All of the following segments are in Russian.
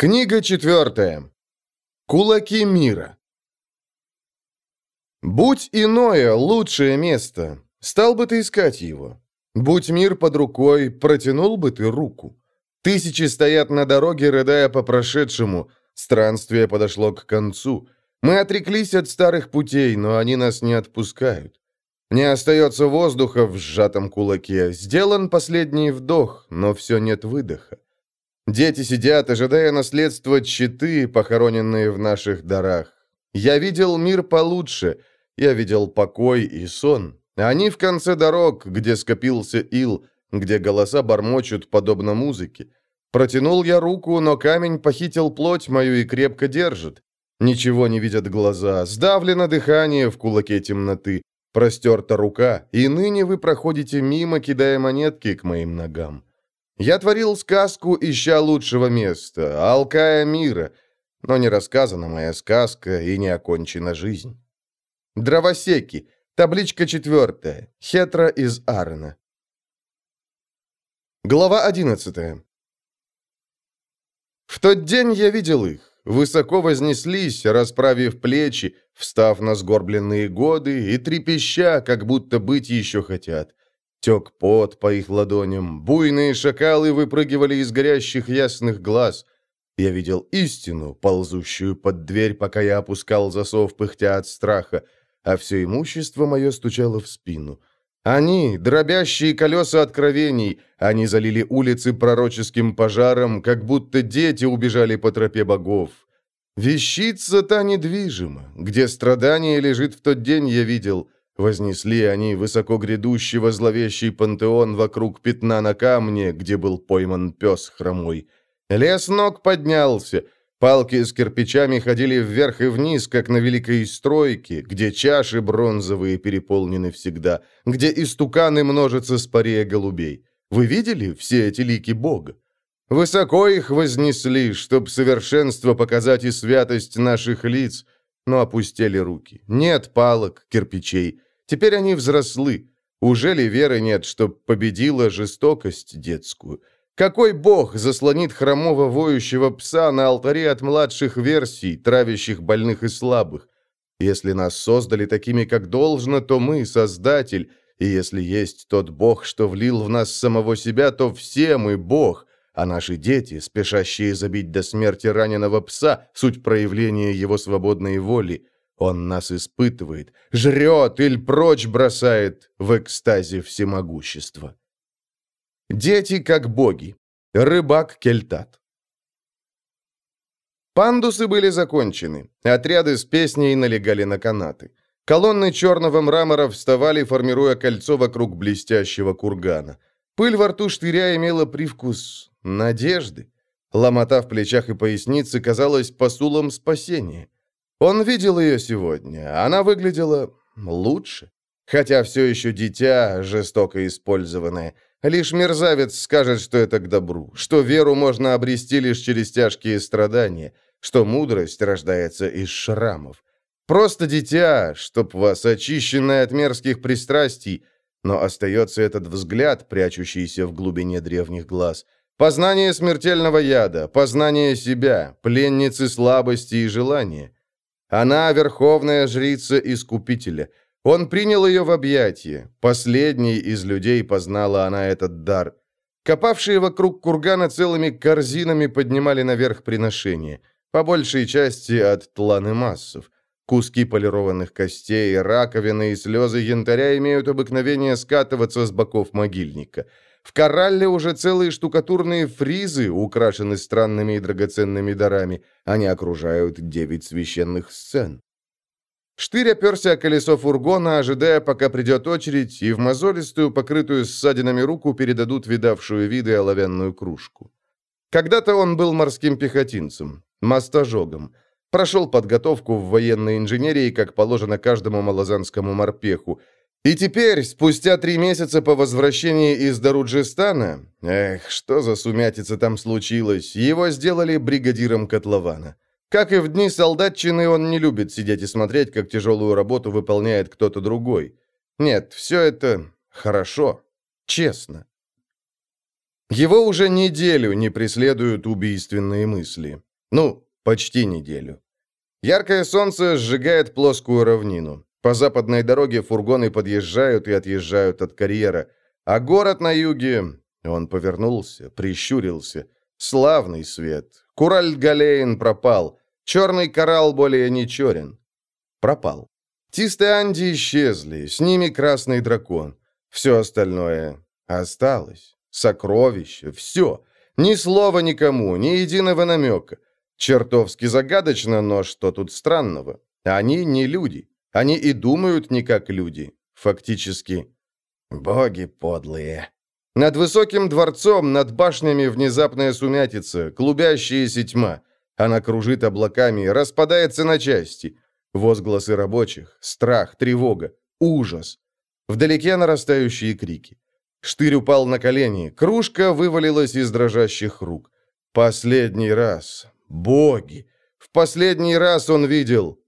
Книга четвертая. Кулаки мира. Будь иное лучшее место, стал бы ты искать его. Будь мир под рукой, протянул бы ты руку. Тысячи стоят на дороге, рыдая по прошедшему. Странствие подошло к концу. Мы отреклись от старых путей, но они нас не отпускают. Не остается воздуха в сжатом кулаке. Сделан последний вдох, но все нет выдоха. Дети сидят, ожидая наследства читы, похороненные в наших дарах. Я видел мир получше, я видел покой и сон. Они в конце дорог, где скопился ил, где голоса бормочут, подобно музыке. Протянул я руку, но камень похитил плоть мою и крепко держит. Ничего не видят глаза, сдавлено дыхание в кулаке темноты, простерта рука, и ныне вы проходите мимо, кидая монетки к моим ногам. Я творил сказку, ища лучшего места, алкая мира, но не рассказана моя сказка и не окончена жизнь. Дровосеки. Табличка четвертая. Хетра из Арна. Глава одиннадцатая. В тот день я видел их. Высоко вознеслись, расправив плечи, встав на сгорбленные годы и трепеща, как будто быть еще хотят. Тек пот по их ладоням, буйные шакалы выпрыгивали из горящих ясных глаз. Я видел истину, ползущую под дверь, пока я опускал засов, пыхтя от страха, а все имущество мое стучало в спину. Они, дробящие колеса откровений, они залили улицы пророческим пожаром, как будто дети убежали по тропе богов. Вещица та недвижима, где страдание лежит в тот день, я видел — Вознесли они высоко грядущего зловещий пантеон вокруг пятна на камне, где был пойман пес хромой. Лес ног поднялся, палки с кирпичами ходили вверх и вниз, как на великой стройке, где чаши бронзовые переполнены всегда, где истуканы множатся с парея голубей. Вы видели все эти лики Бога? Высоко их вознесли, чтоб совершенство показать и святость наших лиц, но опустили руки. Нет палок, кирпичей, Теперь они взрослы. Уже ли веры нет, что победила жестокость детскую? Какой бог заслонит хромого воющего пса на алтаре от младших версий, травящих больных и слабых? Если нас создали такими, как должно, то мы — Создатель, и если есть тот Бог, что влил в нас самого себя, то все мы Бог, а наши дети, спешащие забить до смерти раненого пса, суть проявления его свободной воли — он нас испытывает, жрет или прочь бросает в экстазе всемогущества. Дети как боги. Рыбак Кельтат. Пандусы были закончены. Отряды с песней налегали на канаты. Колонны черного мрамора вставали, формируя кольцо вокруг блестящего кургана. Пыль во рту штыря имела привкус надежды. Ломота в плечах и пояснице казалась посулом спасения. Он видел ее сегодня. Она выглядела лучше. Хотя все еще дитя, жестоко использованное. Лишь мерзавец скажет, что это к добру, что веру можно обрести лишь через тяжкие страдания, что мудрость рождается из шрамов. Просто дитя, чтоб вас очищенное от мерзких пристрастий, но остается этот взгляд, прячущийся в глубине древних глаз. Познание смертельного яда, познание себя, пленницы слабости и желания. Она верховная жрица Искупителя. Он принял ее в объятия. Последней из людей познала она этот дар. Копавшие вокруг кургана целыми корзинами поднимали наверх приношения. По большей части от тланы массов. Куски полированных костей, раковины и слезы янтаря имеют обыкновение скатываться с боков могильника – в Коралле уже целые штукатурные фризы украшены странными и драгоценными дарами. Они окружают девять священных сцен. Штырь оперся о колесо фургона, ожидая, пока придет очередь, и в мозолистую, покрытую ссадинами руку передадут видавшую виды оловянную кружку. Когда-то он был морским пехотинцем, мастожогом. Прошел подготовку в военной инженерии, как положено каждому малозанскому морпеху, и теперь, спустя три месяца по возвращении из Даруджистана, эх, что за сумятица там случилось, его сделали бригадиром котлована. Как и в дни солдатчины, он не любит сидеть и смотреть, как тяжелую работу выполняет кто-то другой. Нет, все это хорошо, честно. Его уже неделю не преследуют убийственные мысли. Ну, почти неделю. Яркое солнце сжигает плоскую равнину. По западной дороге фургоны подъезжают и отъезжают от карьера. А город на юге... Он повернулся, прищурился. Славный свет. Кураль-Галейн пропал. Черный коралл более не черен. Пропал. Тистые Анди исчезли, с ними красный дракон. Все остальное осталось. Сокровища, все. Ни слова никому, ни единого намека. Чертовски загадочно, но что тут странного? Они не люди. Они и думают не как люди. Фактически. Боги подлые. Над высоким дворцом, над башнями внезапная сумятица, клубящаяся тьма. Она кружит облаками, распадается на части. Возгласы рабочих, страх, тревога, ужас. Вдалеке нарастающие крики. Штырь упал на колени, кружка вывалилась из дрожащих рук. Последний раз. Боги! В последний раз он видел...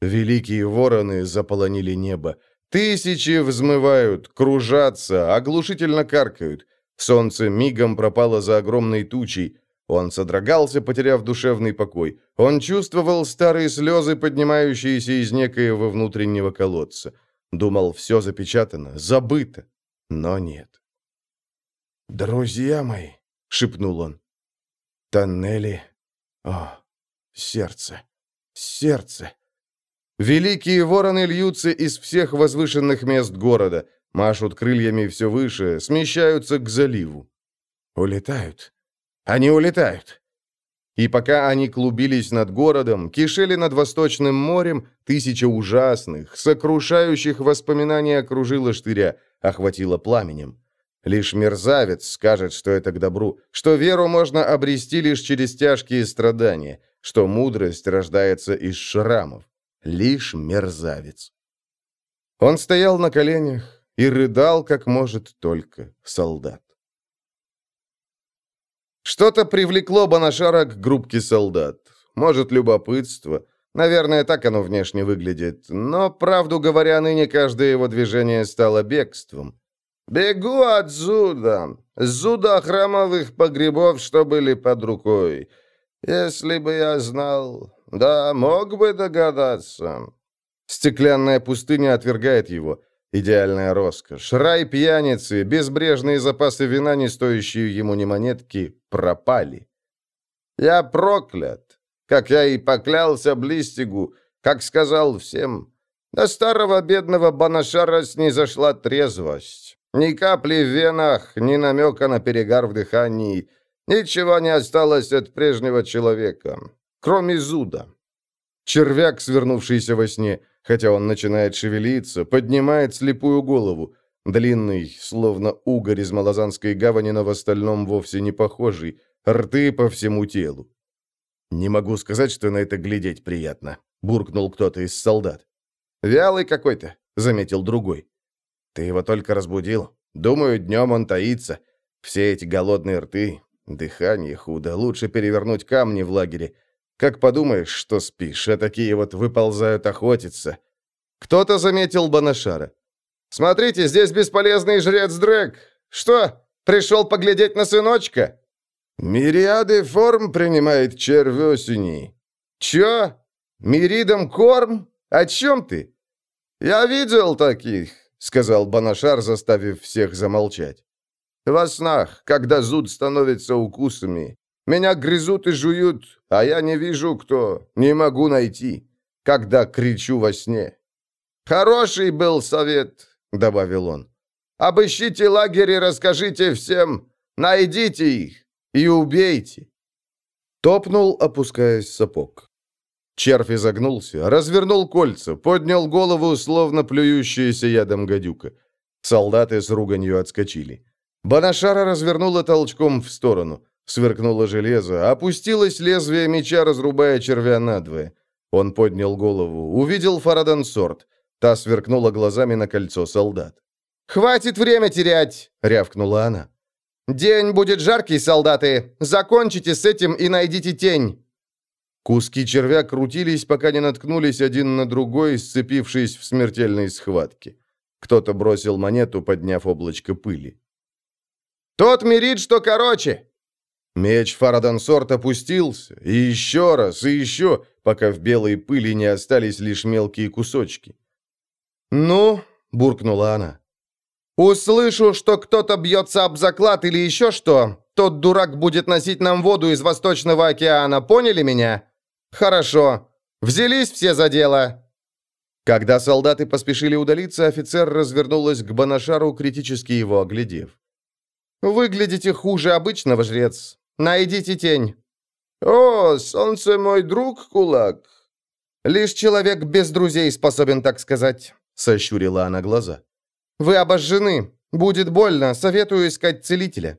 Великие вороны заполонили небо. Тысячи взмывают, кружатся, оглушительно каркают. Солнце мигом пропало за огромной тучей. Он содрогался, потеряв душевный покой. Он чувствовал старые слезы, поднимающиеся из некоего внутреннего колодца. Думал, все запечатано, забыто. Но нет. «Друзья мои», — шепнул он, — «тоннели... О, сердце, сердце!» Великие вороны льются из всех возвышенных мест города, машут крыльями все выше, смещаются к заливу. Улетают. Они улетают. И пока они клубились над городом, кишели над Восточным морем, тысяча ужасных, сокрушающих воспоминаний окружила штыря, охватила пламенем. Лишь мерзавец скажет, что это к добру, что веру можно обрести лишь через тяжкие страдания, что мудрость рождается из шрамов лишь мерзавец. Он стоял на коленях и рыдал, как может только солдат. Что-то привлекло Банашара к группке солдат. Может, любопытство. Наверное, так оно внешне выглядит. Но, правду говоря, ныне каждое его движение стало бегством. «Бегу отсюда! Зуда храмовых погребов, что были под рукой. Если бы я знал, да, мог бы догадаться. Стеклянная пустыня отвергает его. Идеальная роскошь. Рай пьяницы, безбрежные запасы вина, не стоящие ему ни монетки, пропали. Я проклят, как я и поклялся Блистигу, как сказал всем. До старого бедного Банашара снизошла трезвость. Ни капли в венах, ни намека на перегар в дыхании. Ничего не осталось от прежнего человека кроме зуда. Червяк, свернувшийся во сне, хотя он начинает шевелиться, поднимает слепую голову. Длинный, словно угорь из Малазанской гавани, но в остальном вовсе не похожий. Рты по всему телу. «Не могу сказать, что на это глядеть приятно», — буркнул кто-то из солдат. «Вялый какой-то», — заметил другой. «Ты его только разбудил. Думаю, днем он таится. Все эти голодные рты, дыхание худо. Лучше перевернуть камни в лагере. Как подумаешь, что спишь, а такие вот выползают охотиться. Кто-то заметил Банашара. «Смотрите, здесь бесполезный жрец Дрэк. Что, пришел поглядеть на сыночка?» «Мириады форм принимает червь осени». «Чё? Миридом корм? О чем ты?» «Я видел таких», — сказал Банашар, заставив всех замолчать. «Во снах, когда зуд становится укусами. Меня грызут и жуют, а я не вижу, кто, не могу найти, когда кричу во сне. Хороший был совет, добавил он. Обыщите лагерь и расскажите всем, найдите их и убейте. Топнул, опускаясь сапог. Червь изогнулся, развернул кольца, поднял голову, словно плюющаяся ядом гадюка. Солдаты с руганью отскочили. Банашара развернула толчком в сторону. Сверкнуло железо, опустилось лезвие меча, разрубая червя надвое. Он поднял голову, увидел Фарадан Сорт. Та сверкнула глазами на кольцо солдат. «Хватит время терять!» — рявкнула она. «День будет жаркий, солдаты! Закончите с этим и найдите тень!» Куски червя крутились, пока не наткнулись один на другой, сцепившись в смертельной схватке. Кто-то бросил монету, подняв облачко пыли. «Тот мирит, что короче!» Меч Фарадансорт опустился, и еще раз, и еще, пока в белой пыли не остались лишь мелкие кусочки. «Ну», — буркнула она, — «услышу, что кто-то бьется об заклад или еще что, тот дурак будет носить нам воду из Восточного океана, поняли меня? Хорошо. Взялись все за дело?» Когда солдаты поспешили удалиться, офицер развернулась к Банашару, критически его оглядев. «Выглядите хуже обычного, жрец. Найдите тень». «О, солнце мой друг, кулак!» «Лишь человек без друзей способен так сказать», — сощурила она глаза. «Вы обожжены. Будет больно. Советую искать целителя».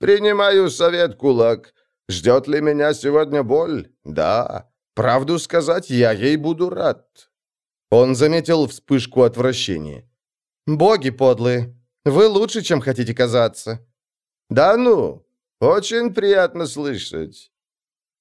«Принимаю совет, кулак. Ждет ли меня сегодня боль? Да. Правду сказать, я ей буду рад». Он заметил вспышку отвращения. «Боги подлые. Вы лучше, чем хотите казаться». «Да ну, очень приятно слышать».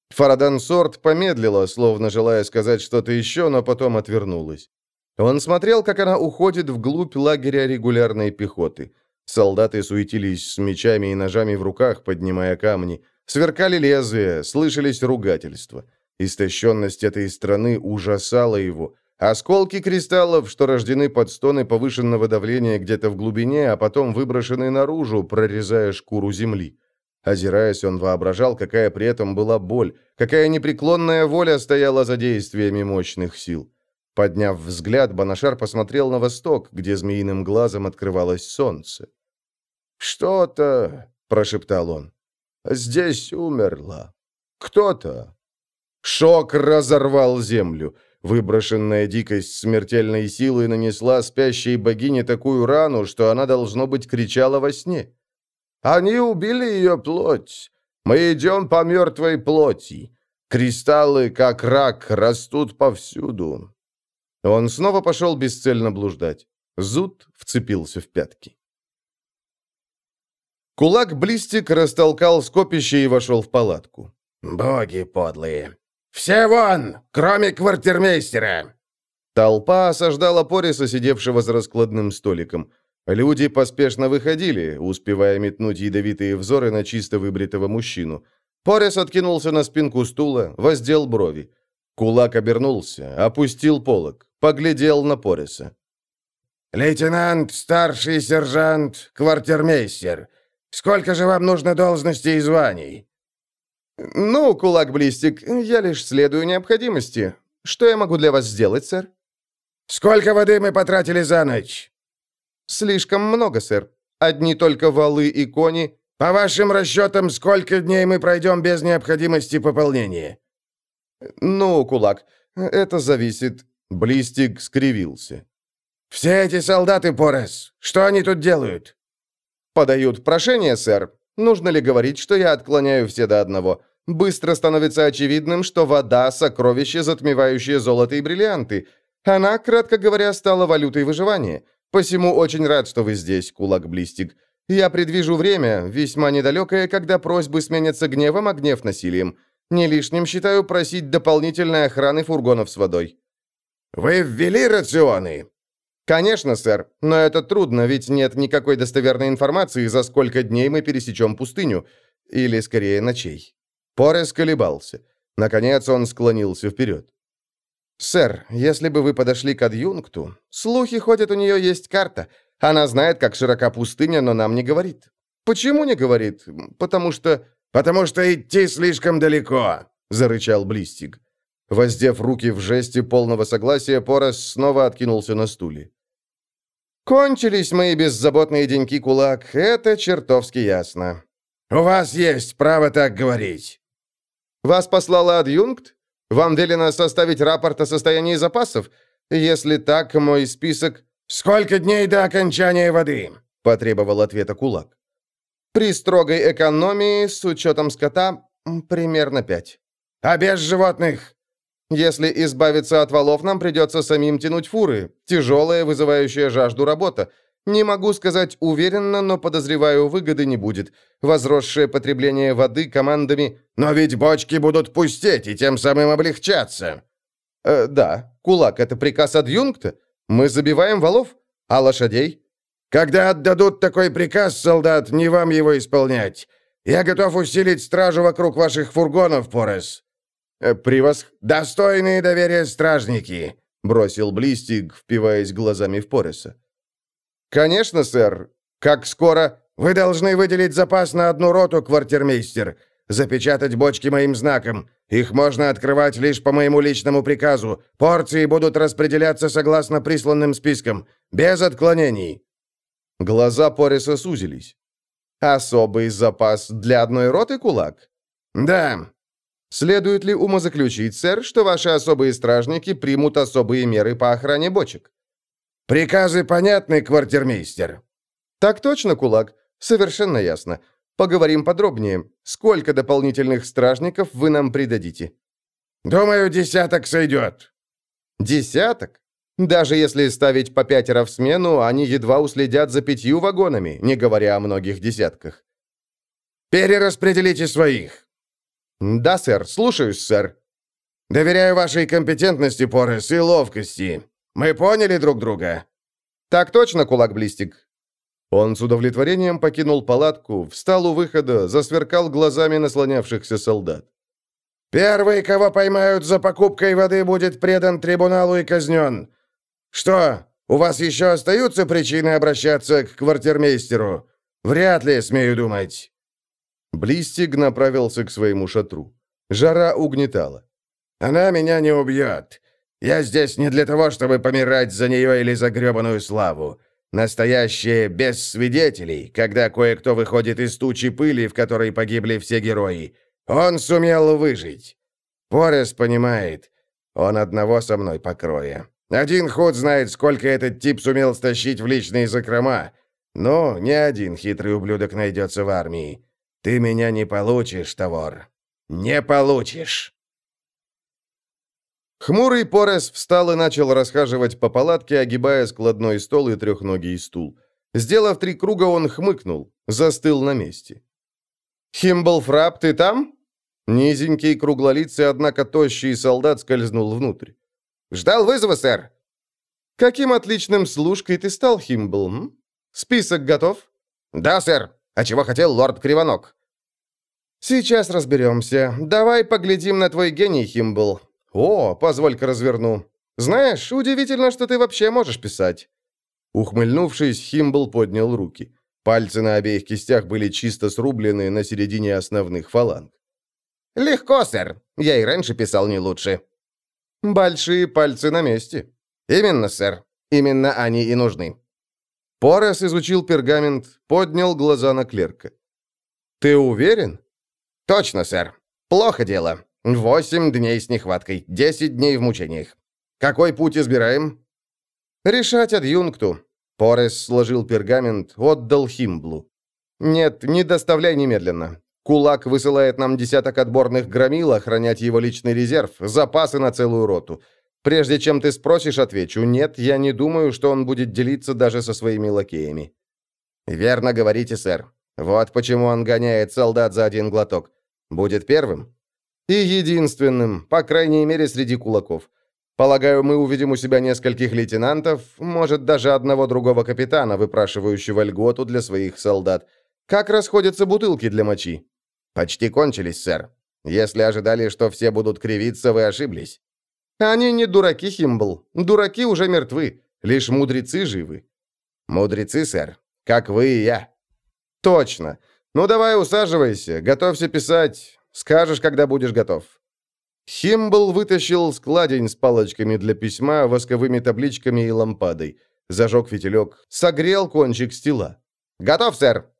Фарадан Сорт помедлила, словно желая сказать что-то еще, но потом отвернулась. Он смотрел, как она уходит вглубь лагеря регулярной пехоты. Солдаты суетились с мечами и ножами в руках, поднимая камни. Сверкали лезвия, слышались ругательства. Истощенность этой страны ужасала его. Осколки кристаллов, что рождены под стоны повышенного давления где-то в глубине, а потом выброшены наружу, прорезая шкуру земли. Озираясь, он воображал, какая при этом была боль, какая непреклонная воля стояла за действиями мощных сил. Подняв взгляд, Банашар посмотрел на восток, где змеиным глазом открывалось солнце. «Что-то», — прошептал он, — «здесь умерло. Кто-то». Шок разорвал землю. Выброшенная дикость смертельной силы нанесла спящей богине такую рану, что она, должно быть, кричала во сне. «Они убили ее плоть. Мы идем по мертвой плоти. Кристаллы, как рак, растут повсюду. Он снова пошел бесцельно блуждать. Зуд вцепился в пятки. Кулак Блистик растолкал скопище и вошел в палатку. «Боги подлые! Все вон, кроме квартирмейстера!» Толпа осаждала Пориса, сидевшего за раскладным столиком. Люди поспешно выходили, успевая метнуть ядовитые взоры на чисто выбритого мужчину. Порис откинулся на спинку стула, воздел брови. Кулак обернулся, опустил полог. Поглядел на Пориса. «Лейтенант, старший сержант, квартирмейстер. Сколько же вам нужно должностей и званий?» «Ну, кулак-блистик, я лишь следую необходимости. Что я могу для вас сделать, сэр?» «Сколько воды мы потратили за ночь?» «Слишком много, сэр. Одни только валы и кони». «По вашим расчетам, сколько дней мы пройдем без необходимости пополнения?» «Ну, кулак, это зависит. Блистик скривился. «Все эти солдаты, Порес, что они тут делают?» «Подают прошение, сэр. Нужно ли говорить, что я отклоняю все до одного? Быстро становится очевидным, что вода – сокровище, затмевающее золото и бриллианты. Она, кратко говоря, стала валютой выживания. Посему очень рад, что вы здесь, кулак Блистик. Я предвижу время, весьма недалекое, когда просьбы сменятся гневом, а гнев – насилием. Не лишним считаю просить дополнительной охраны фургонов с водой». «Вы ввели рационы?» «Конечно, сэр, но это трудно, ведь нет никакой достоверной информации, за сколько дней мы пересечем пустыню. Или, скорее, ночей». Порес колебался. Наконец он склонился вперед. «Сэр, если бы вы подошли к адъюнкту, слухи ходят, у нее есть карта. Она знает, как широка пустыня, но нам не говорит». «Почему не говорит? Потому что...» «Потому что идти слишком далеко», — зарычал Блистик. Воздев руки в жесте полного согласия, Порос снова откинулся на стуле. «Кончились мои беззаботные деньки, кулак, это чертовски ясно». «У вас есть право так говорить». «Вас послала адъюнкт? Вам велено составить рапорт о состоянии запасов? Если так, мой список...» «Сколько дней до окончания воды?» — потребовал ответа кулак. «При строгой экономии, с учетом скота, примерно пять». «А без животных?» Если избавиться от валов, нам придется самим тянуть фуры. Тяжелая, вызывающая жажду работа. Не могу сказать уверенно, но подозреваю, выгоды не будет. Возросшее потребление воды командами... Но ведь бочки будут пустеть и тем самым облегчаться. Э, да, кулак — это приказ адъюнкта. Мы забиваем валов, а лошадей? Когда отдадут такой приказ, солдат, не вам его исполнять. Я готов усилить стражу вокруг ваших фургонов, Порес». Э, «Превос...» «Достойные доверия стражники», — бросил Блистик, впиваясь глазами в Пореса. «Конечно, сэр. Как скоро...» «Вы должны выделить запас на одну роту, квартирмейстер. Запечатать бочки моим знаком. Их можно открывать лишь по моему личному приказу. Порции будут распределяться согласно присланным спискам. Без отклонений». Глаза Пореса сузились. Особый запас для одной роты, кулак? Да. Следует ли умозаключить, сэр, что ваши особые стражники примут особые меры по охране бочек? Приказы понятны, квартирмейстер. Так точно, кулак. Совершенно ясно. Поговорим подробнее. Сколько дополнительных стражников вы нам придадите? Думаю, десяток сойдет. Десяток? Даже если ставить по пятеро в смену, они едва уследят за пятью вагонами, не говоря о многих десятках. «Перераспределите своих». «Да, сэр. Слушаюсь, сэр». «Доверяю вашей компетентности, Порес, и ловкости. Мы поняли друг друга?» «Так точно, кулак Блистик». Он с удовлетворением покинул палатку, встал у выхода, засверкал глазами наслонявшихся солдат. «Первый, кого поймают за покупкой воды, будет предан трибуналу и казнен. «Что, у вас еще остаются причины обращаться к квартирмейстеру? Вряд ли, смею думать». Блистиг направился к своему шатру. Жара угнетала. «Она меня не убьет. Я здесь не для того, чтобы помирать за нее или за гребаную славу. Настоящее без свидетелей, когда кое-кто выходит из тучи пыли, в которой погибли все герои. Он сумел выжить. Порес понимает. Он одного со мной покроя. Один ход знает, сколько этот тип сумел стащить в личные закрома. Но ни один хитрый ублюдок найдется в армии. Ты меня не получишь, Тавор. Не получишь!» Хмурый Порес встал и начал расхаживать по палатке, огибая складной стол и трехногий стул. Сделав три круга, он хмыкнул, застыл на месте. «Химблфрап, ты там?» Низенький, круглолицый, однако тощий солдат скользнул внутрь. «Ждал вызова, сэр!» «Каким отличным служкой ты стал, Химбл? М? Список готов?» «Да, сэр. А чего хотел лорд Кривонок?» «Сейчас разберемся. Давай поглядим на твой гений, Химбл. О, позволь-ка разверну. Знаешь, удивительно, что ты вообще можешь писать». Ухмыльнувшись, Химбл поднял руки. Пальцы на обеих кистях были чисто срублены на середине основных фаланг. «Легко, сэр. Я и раньше писал не лучше». «Большие пальцы на месте». «Именно, сэр. Именно они и нужны». Порос изучил пергамент, поднял глаза на клерка. «Ты уверен?» «Точно, сэр. Плохо дело. Восемь дней с нехваткой, десять дней в мучениях. Какой путь избираем?» «Решать адъюнкту». Порес сложил пергамент, отдал Химблу. «Нет, не доставляй немедленно. Кулак высылает нам десяток отборных громил охранять его личный резерв, запасы на целую роту. Прежде чем ты спросишь, отвечу, нет, я не думаю, что он будет делиться даже со своими лакеями». «Верно говорите, сэр. Вот почему он гоняет солдат за один глоток. Будет первым?» «И единственным, по крайней мере, среди кулаков. Полагаю, мы увидим у себя нескольких лейтенантов, может, даже одного другого капитана, выпрашивающего льготу для своих солдат. Как расходятся бутылки для мочи?» «Почти кончились, сэр. Если ожидали, что все будут кривиться, вы ошиблись». «Они не дураки, Химбл. Дураки уже мертвы. Лишь мудрецы живы». «Мудрецы, сэр. Как вы и я». «Точно. Ну давай усаживайся, готовься писать. Скажешь, когда будешь готов». Химбл вытащил складень с палочками для письма, восковыми табличками и лампадой. Зажег фитилек, согрел кончик стила. «Готов, сэр!»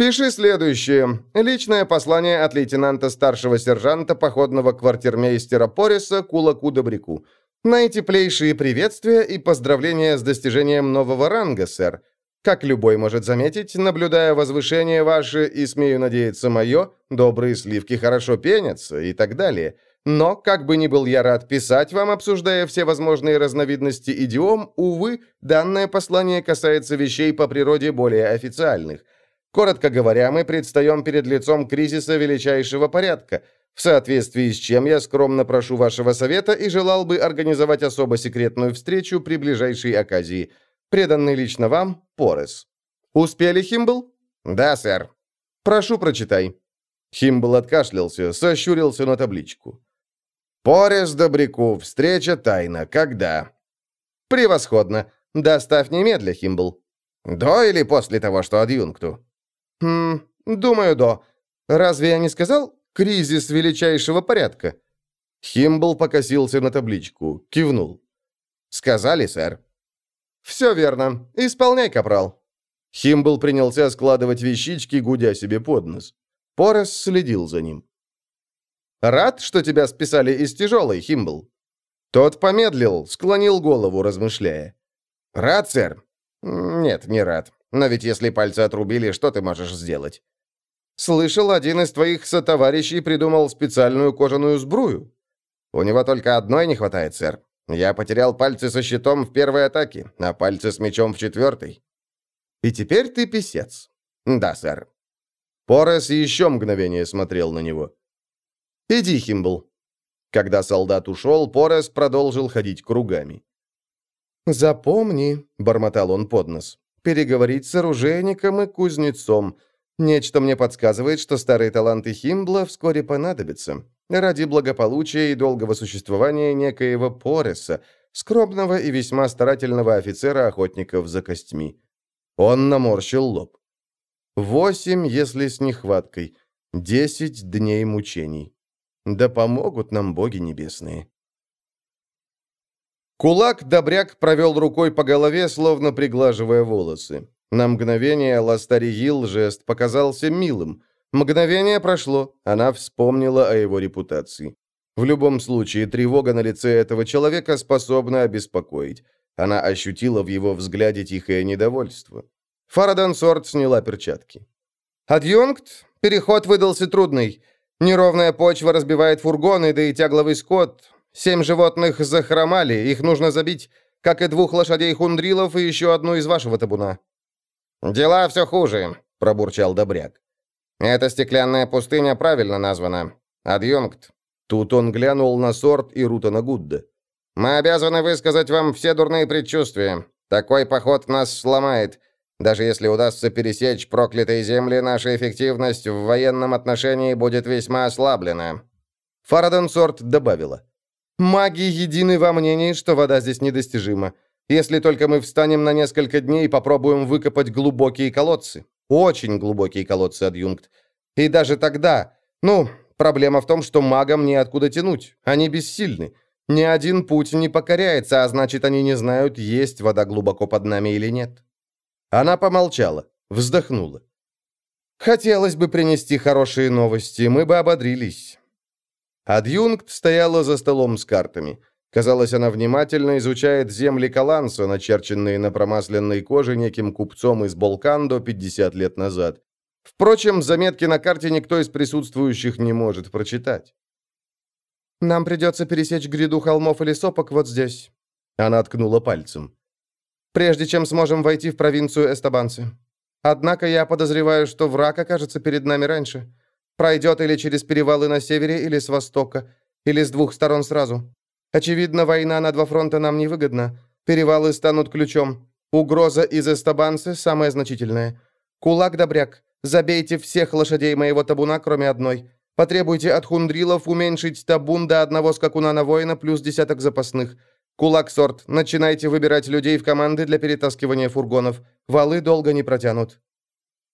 Пиши следующее. Личное послание от лейтенанта старшего сержанта походного квартирмейстера Пориса Кулаку Добряку. Наитеплейшие приветствия и поздравления с достижением нового ранга, сэр. Как любой может заметить, наблюдая возвышение ваше и, смею надеяться, мое, добрые сливки хорошо пенятся и так далее. Но, как бы ни был я рад писать вам, обсуждая все возможные разновидности идиом, увы, данное послание касается вещей по природе более официальных – Коротко говоря, мы предстаем перед лицом кризиса величайшего порядка, в соответствии с чем я скромно прошу вашего совета и желал бы организовать особо секретную встречу при ближайшей оказии. Преданный лично вам, Порес. Успели, Химбл? Да, сэр. Прошу, прочитай». Химбл откашлялся, сощурился на табличку. «Порез Добряку. Встреча тайна. Когда?» «Превосходно. Доставь немедля, Химбл». «До или после того, что адъюнкту?» «Хм, думаю, до. Разве я не сказал? Кризис величайшего порядка». Химбл покосился на табличку, кивнул. «Сказали, сэр». «Все верно. Исполняй, капрал». Химбл принялся складывать вещички, гудя себе под нос. Порос следил за ним. «Рад, что тебя списали из тяжелой, Химбл?» Тот помедлил, склонил голову, размышляя. «Рад, сэр?» «Нет, не рад. Но ведь если пальцы отрубили, что ты можешь сделать?» «Слышал, один из твоих сотоварищей придумал специальную кожаную сбрую». «У него только одной не хватает, сэр. Я потерял пальцы со щитом в первой атаке, а пальцы с мечом в четвертой». «И теперь ты писец?» «Да, сэр». Порес еще мгновение смотрел на него. «Иди, Химбл». Когда солдат ушел, Порес продолжил ходить кругами. «Запомни», — бормотал он под нос, — «переговорить с оружейником и кузнецом. Нечто мне подсказывает, что старые таланты Химбла вскоре понадобятся. Ради благополучия и долгого существования некоего Пореса, скромного и весьма старательного офицера охотников за костьми. Он наморщил лоб. Восемь, если с нехваткой. Десять дней мучений. Да помогут нам боги небесные. Кулак Добряк провел рукой по голове, словно приглаживая волосы. На мгновение Ластаригил жест показался милым. Мгновение прошло, она вспомнила о его репутации. В любом случае, тревога на лице этого человека способна обеспокоить. Она ощутила в его взгляде тихое недовольство. Фарадан Сорт сняла перчатки. «Адъюнкт, переход выдался трудный. Неровная почва разбивает фургоны, да и тягловый скот. Семь животных захромали, их нужно забить, как и двух лошадей хундрилов и еще одну из вашего табуна». «Дела все хуже», — пробурчал Добряк. «Эта стеклянная пустыня правильно названа. Адъюнкт». Тут он глянул на Сорт и Рутана Гудда. «Мы обязаны высказать вам все дурные предчувствия. Такой поход нас сломает. Даже если удастся пересечь проклятые земли, наша эффективность в военном отношении будет весьма ослаблена». Фарадон Сорт добавила. «Маги едины во мнении, что вода здесь недостижима. Если только мы встанем на несколько дней и попробуем выкопать глубокие колодцы. Очень глубокие колодцы, адъюнкт. И даже тогда... Ну, проблема в том, что магам неоткуда тянуть. Они бессильны. Ни один путь не покоряется, а значит, они не знают, есть вода глубоко под нами или нет. Она помолчала, вздохнула. Хотелось бы принести хорошие новости, мы бы ободрились. Адъюнкт стояла за столом с картами. Казалось, она внимательно изучает земли Каланса, начерченные на промасленной коже неким купцом из Болкандо 50 лет назад. Впрочем, заметки на карте никто из присутствующих не может прочитать. «Нам придется пересечь гряду холмов или сопок вот здесь». Она ткнула пальцем. «Прежде чем сможем войти в провинцию Эстабанцы. Однако я подозреваю, что враг окажется перед нами раньше. Пройдет или через перевалы на севере, или с востока, или с двух сторон сразу. Очевидно, война на два фронта нам невыгодна. Перевалы станут ключом. Угроза из Эстабанцы самая значительная. Кулак-добряк, забейте всех лошадей моего табуна, кроме одной. Потребуйте от хундрилов уменьшить табун до одного скакуна на воина плюс десяток запасных. Кулак-сорт, начинайте выбирать людей в команды для перетаскивания фургонов. Валы долго не протянут».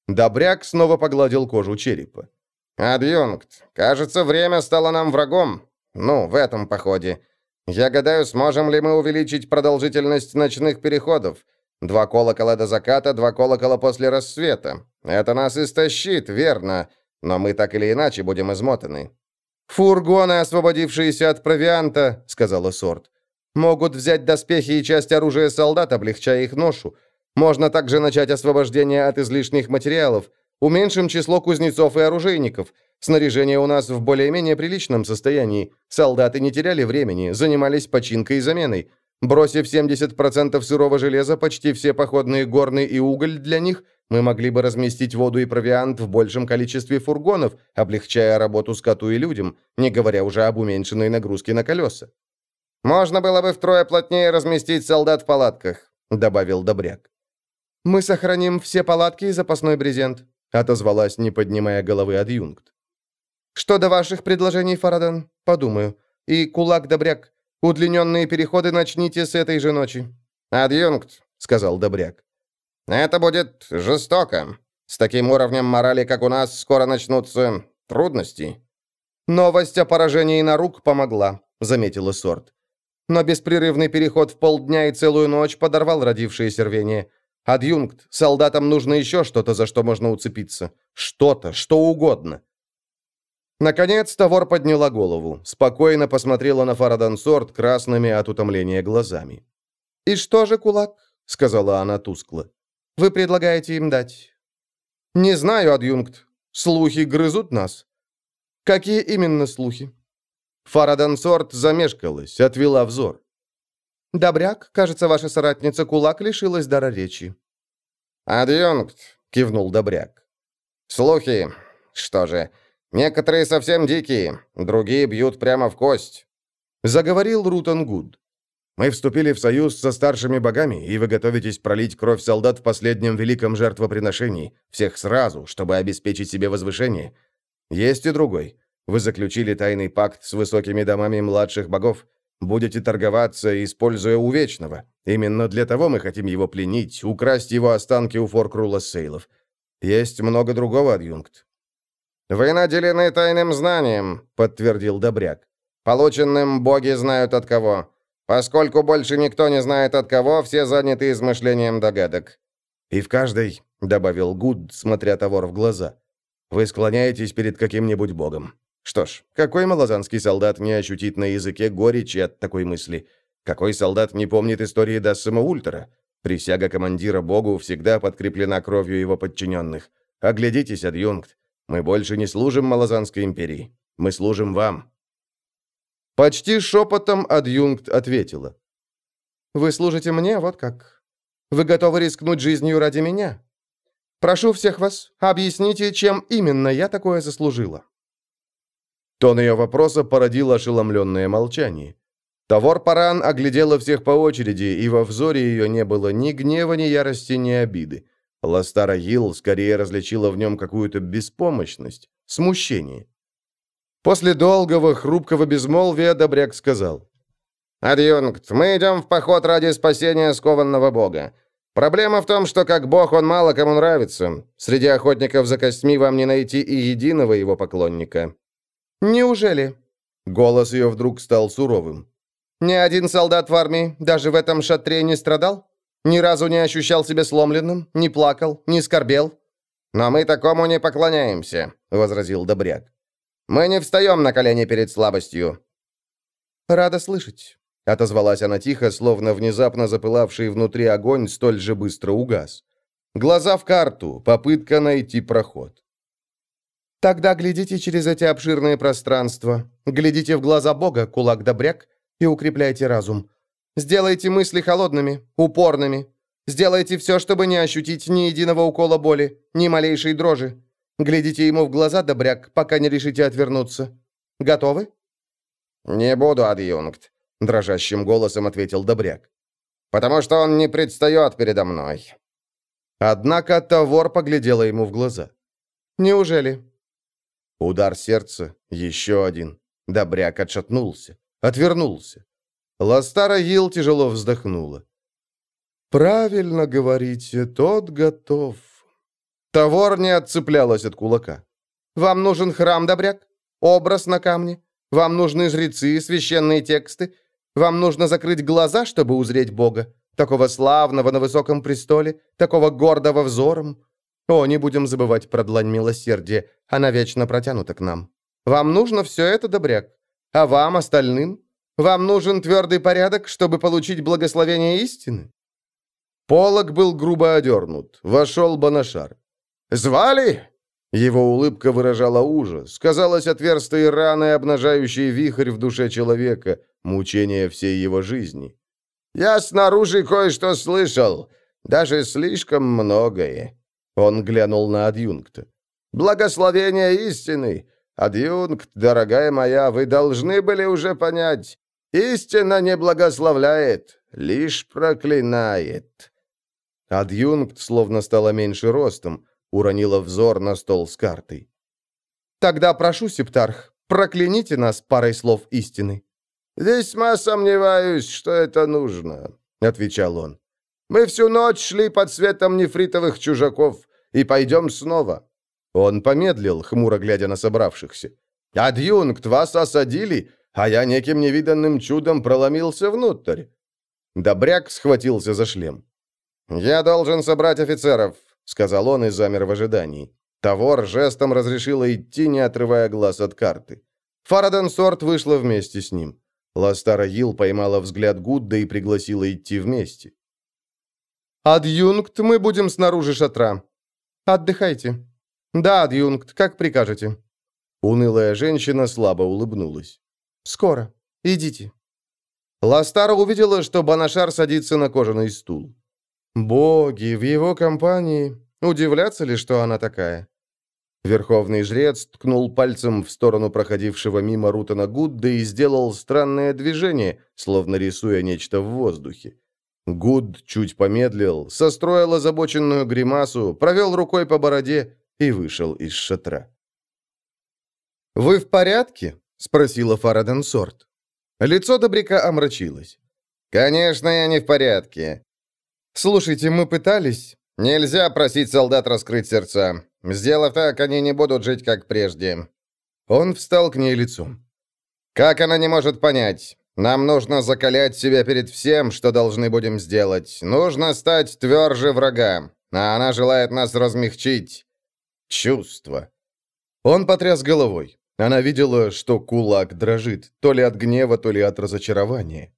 Добряк снова погладил кожу черепа. «Адъюнкт, кажется, время стало нам врагом. Ну, в этом походе. Я гадаю, сможем ли мы увеличить продолжительность ночных переходов. Два колокола до заката, два колокола после рассвета. Это нас истощит, верно, но мы так или иначе будем измотаны». «Фургоны, освободившиеся от провианта», — сказала Сорт. «Могут взять доспехи и часть оружия солдат, облегчая их ношу. Можно также начать освобождение от излишних материалов. Уменьшим число кузнецов и оружейников. Снаряжение у нас в более-менее приличном состоянии. Солдаты не теряли времени, занимались починкой и заменой. Бросив 70% сырого железа, почти все походные горны и уголь для них, мы могли бы разместить воду и провиант в большем количестве фургонов, облегчая работу скоту и людям, не говоря уже об уменьшенной нагрузке на колеса. «Можно было бы втрое плотнее разместить солдат в палатках», — добавил Добряк. «Мы сохраним все палатки и запасной брезент», отозвалась, не поднимая головы адъюнкт. «Что до ваших предложений, Фараден? Подумаю. И кулак Добряк. Удлиненные переходы начните с этой же ночи». «Адъюнкт», — сказал Добряк. «Это будет жестоко. С таким уровнем морали, как у нас, скоро начнутся трудности». «Новость о поражении на рук помогла», — заметила Сорт. Но беспрерывный переход в полдня и целую ночь подорвал родившееся рвение. Адъюнкт, солдатам нужно еще что-то, за что можно уцепиться. Что-то, что угодно. Наконец Тавор подняла голову, спокойно посмотрела на Фарадан Сорт красными от утомления глазами. «И что же, кулак?» — сказала она тускло. «Вы предлагаете им дать?» «Не знаю, адъюнкт. Слухи грызут нас». «Какие именно слухи?» Фарадан Сорт замешкалась, отвела взор. «Добряк, кажется, ваша соратница Кулак лишилась дара речи». «Адъюнкт», — кивнул Добряк. «Слухи. Что же, некоторые совсем дикие, другие бьют прямо в кость». Заговорил Рутон Гуд. Мы вступили в союз со старшими богами, и вы готовитесь пролить кровь солдат в последнем великом жертвоприношении, всех сразу, чтобы обеспечить себе возвышение. Есть и другой. Вы заключили тайный пакт с высокими домами младших богов. Будете торговаться, используя Увечного. Именно для того мы хотим его пленить, украсть его останки у Форкрула Сейлов. Есть много другого, адъюнкт». «Вы наделены тайным знанием», — подтвердил Добряк. «Полученным боги знают от кого. Поскольку больше никто не знает от кого, все заняты измышлением догадок». «И в каждой», — добавил Гуд, смотря Тавор в глаза, — «вы склоняетесь перед каким-нибудь богом. Что ж, какой малозанский солдат не ощутит на языке горечи от такой мысли? Какой солдат не помнит истории Дассама Ультера? Присяга командира богу всегда подкреплена кровью его подчиненных. Оглядитесь, адъюнкт. Мы больше не служим Малозанской империи. Мы служим вам. Почти шепотом адъюнкт ответила. «Вы служите мне, вот как. Вы готовы рискнуть жизнью ради меня? Прошу всех вас, объясните, чем именно я такое заслужила». Тон ее вопроса породил ошеломленное молчание. Тавор Паран оглядела всех по очереди, и во взоре ее не было ни гнева, ни ярости, ни обиды. Ластара Гилл скорее различила в нем какую-то беспомощность, смущение. После долгого, хрупкого безмолвия Добряк сказал. «Адъюнкт, мы идем в поход ради спасения скованного бога. Проблема в том, что как бог он мало кому нравится. Среди охотников за костьми вам не найти и единого его поклонника». «Неужели?» Голос ее вдруг стал суровым. «Ни один солдат в армии даже в этом шатре не страдал? Ни разу не ощущал себя сломленным, не плакал, не скорбел?» «Но мы такому не поклоняемся», — возразил Добряк. Мы не встаем на колени перед слабостью». «Рада слышать», — отозвалась она тихо, словно внезапно запылавший внутри огонь столь же быстро угас. Глаза в карту, попытка найти проход. «Тогда глядите через эти обширные пространства, глядите в глаза Бога, кулак-добряк, и укрепляйте разум. Сделайте мысли холодными, упорными. Сделайте все, чтобы не ощутить ни единого укола боли, ни малейшей дрожи. Глядите ему в глаза, добряк, пока не решите отвернуться. Готовы?» «Не буду, адъюнкт», — дрожащим голосом ответил добряк. «Потому что он не предстает передо мной». Однако Тавор поглядела ему в глаза. «Неужели?» Удар сердца, еще один. Добряк отшатнулся, отвернулся. Ластара Йил тяжело вздохнула. «Правильно говорите, тот готов». Тавор не отцеплялась от кулака. «Вам нужен храм, добряк? Образ на камне? Вам нужны жрецы, священные тексты? Вам нужно закрыть глаза, чтобы узреть Бога? Такого славного на высоком престоле, такого гордого взором? О, не будем забывать про длань милосердия, она вечно протянута к нам. Вам нужно все это, добряк? А вам, остальным? Вам нужен твердый порядок, чтобы получить благословение истины?» Полок был грубо одернут. Вошел Банашар. «Звали?» Его улыбка выражала ужас. Казалось, отверстой раной, обнажающей вихрь в душе человека, мучение всей его жизни. «Я снаружи кое-что слышал. Даже слишком многое». Он глянул на адъюнкта. «Благословение истины! Адъюнкт, дорогая моя, вы должны были уже понять. Истина не благословляет, лишь проклинает». Адъюнкт словно стала меньше ростом, уронила взор на стол с картой. «Тогда прошу, Септарх, прокляните нас парой слов истины». «Весьма сомневаюсь, что это нужно», — отвечал он. «Мы всю ночь шли под светом нефритовых чужаков и пойдем снова». Он помедлил, хмуро глядя на собравшихся. «Адъюнкт, вас осадили, а я неким невиданным чудом проломился внутрь». Добряк схватился за шлем. «Я должен собрать офицеров», — сказал он и замер в ожидании. Тавор жестом разрешила идти, не отрывая глаз от карты. Фараден Сорт вышла вместе с ним. Ластара Йил поймала взгляд Гудда и пригласила идти вместе. «Адъюнкт, мы будем снаружи шатра. Отдыхайте». «Да, адъюнкт, как прикажете». Унылая женщина слабо улыбнулась. «Скоро. Идите». Ластара увидела, что Банашар садится на кожаный стул. Боги, в его компании. Удивляться ли, что она такая? Верховный жрец ткнул пальцем в сторону проходившего мимо Рутана Гудда и сделал странное движение, словно рисуя нечто в воздухе. Гуд чуть помедлил, состроил озабоченную гримасу, провел рукой по бороде и вышел из шатра. «Вы в порядке?» — спросила Фараден Сорт. Лицо Добряка омрачилось. «Конечно, я не в порядке. «Слушайте, мы пытались...» «Нельзя просить солдат раскрыть сердца. Сделав так, они не будут жить, как прежде». Он встал к ней лицом. «Как она не может понять? Нам нужно закалять себя перед всем, что должны будем сделать. Нужно стать тверже врага, а она желает нас размягчить. Чувство». Он потряс головой. Она видела, что кулак дрожит, то ли от гнева, то ли от разочарования.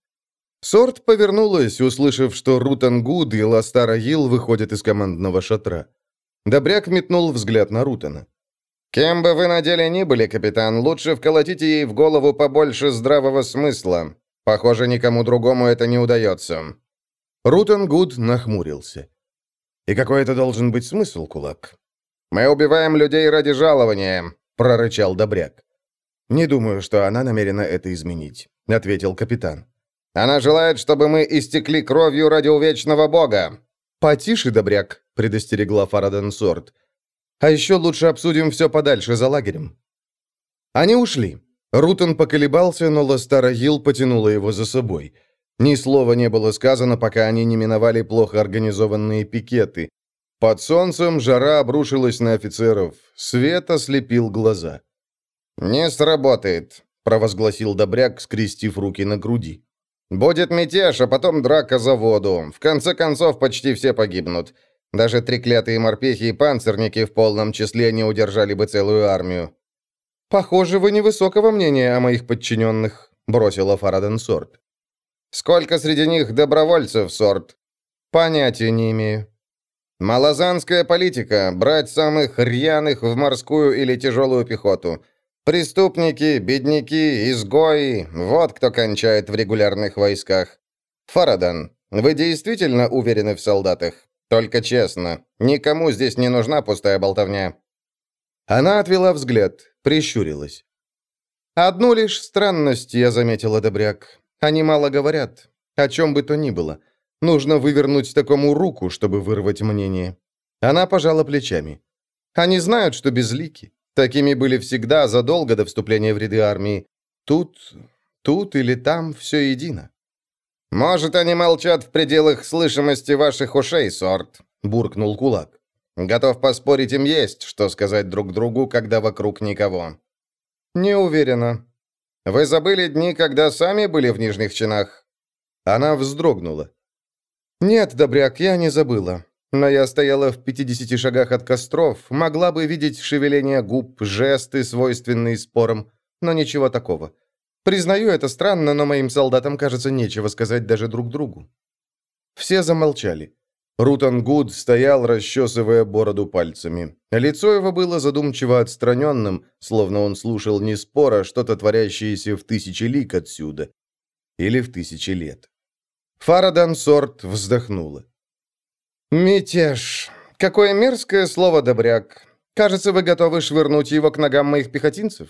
Сорт повернулась, услышав, что Рутан Гуд и Ластара Йил выходят из командного шатра. Добряк метнул взгляд на Рутана. «Кем бы вы на деле ни были, капитан, лучше вколотите ей в голову побольше здравого смысла. Похоже, никому другому это не удается». Рутан Гуд нахмурился. «И какой это должен быть смысл, кулак?» «Мы убиваем людей ради жалования», — прорычал Добряк. «Не думаю, что она намерена это изменить», — ответил капитан. Она желает, чтобы мы истекли кровью ради увечного бога». «Потише, добряк», — предостерегла Фараден Сорт. «А еще лучше обсудим все подальше, за лагерем». Они ушли. Рутон поколебался, но Ластара Гил потянула его за собой. Ни слова не было сказано, пока они не миновали плохо организованные пикеты. Под солнцем жара обрушилась на офицеров. Свет ослепил глаза. «Не сработает», — провозгласил Добряк, скрестив руки на груди. Будет мятеж, а потом драка за воду. В конце концов, почти все погибнут. Даже треклятые морпехи и панцирники в полном числе не удержали бы целую армию. «Похоже, вы невысокого мнения о моих подчиненных», — бросила Фараден Сорт. «Сколько среди них добровольцев, Сорт?» «Понятия не имею». «Малозанская политика — брать самых рьяных в морскую или тяжелую пехоту. Преступники, бедняки, изгои – вот кто кончает в регулярных войсках. Фарадан, вы действительно уверены в солдатах? Только честно, никому здесь не нужна пустая болтовня». Она отвела взгляд, прищурилась. «Одну лишь странность я заметила, Добряк. Они мало говорят, о чем бы то ни было. Нужно вывернуть такому руку, чтобы вырвать мнение». Она пожала плечами. «Они знают, что безлики. Такими были всегда задолго до вступления в ряды армии. Тут, тут или там все едино. «Может, они молчат в пределах слышимости ваших ушей, Сорт», — буркнул кулак. «Готов поспорить, им есть, что сказать друг другу, когда вокруг никого». «Не уверена». «Вы забыли дни, когда сами были в нижних чинах?» Она вздрогнула. «Нет, Добряк, я не забыла. Но я стояла в 50 шагах от костров, могла бы видеть шевеление губ, жесты, свойственные спорам, но ничего такого. Признаю, это странно, но моим солдатам, кажется, нечего сказать даже друг другу. Все замолчали. Рутан Гуд стоял, расчесывая бороду пальцами. Лицо его было задумчиво отстраненным, словно он слушал не спор, а что-то творящееся в тысячи лик отсюда. Или в тысячи лет. Фарадан Сорт вздохнула. «Мятеж. Какое мерзкое слово, добряк. Кажется, вы готовы швырнуть его к ногам моих пехотинцев?»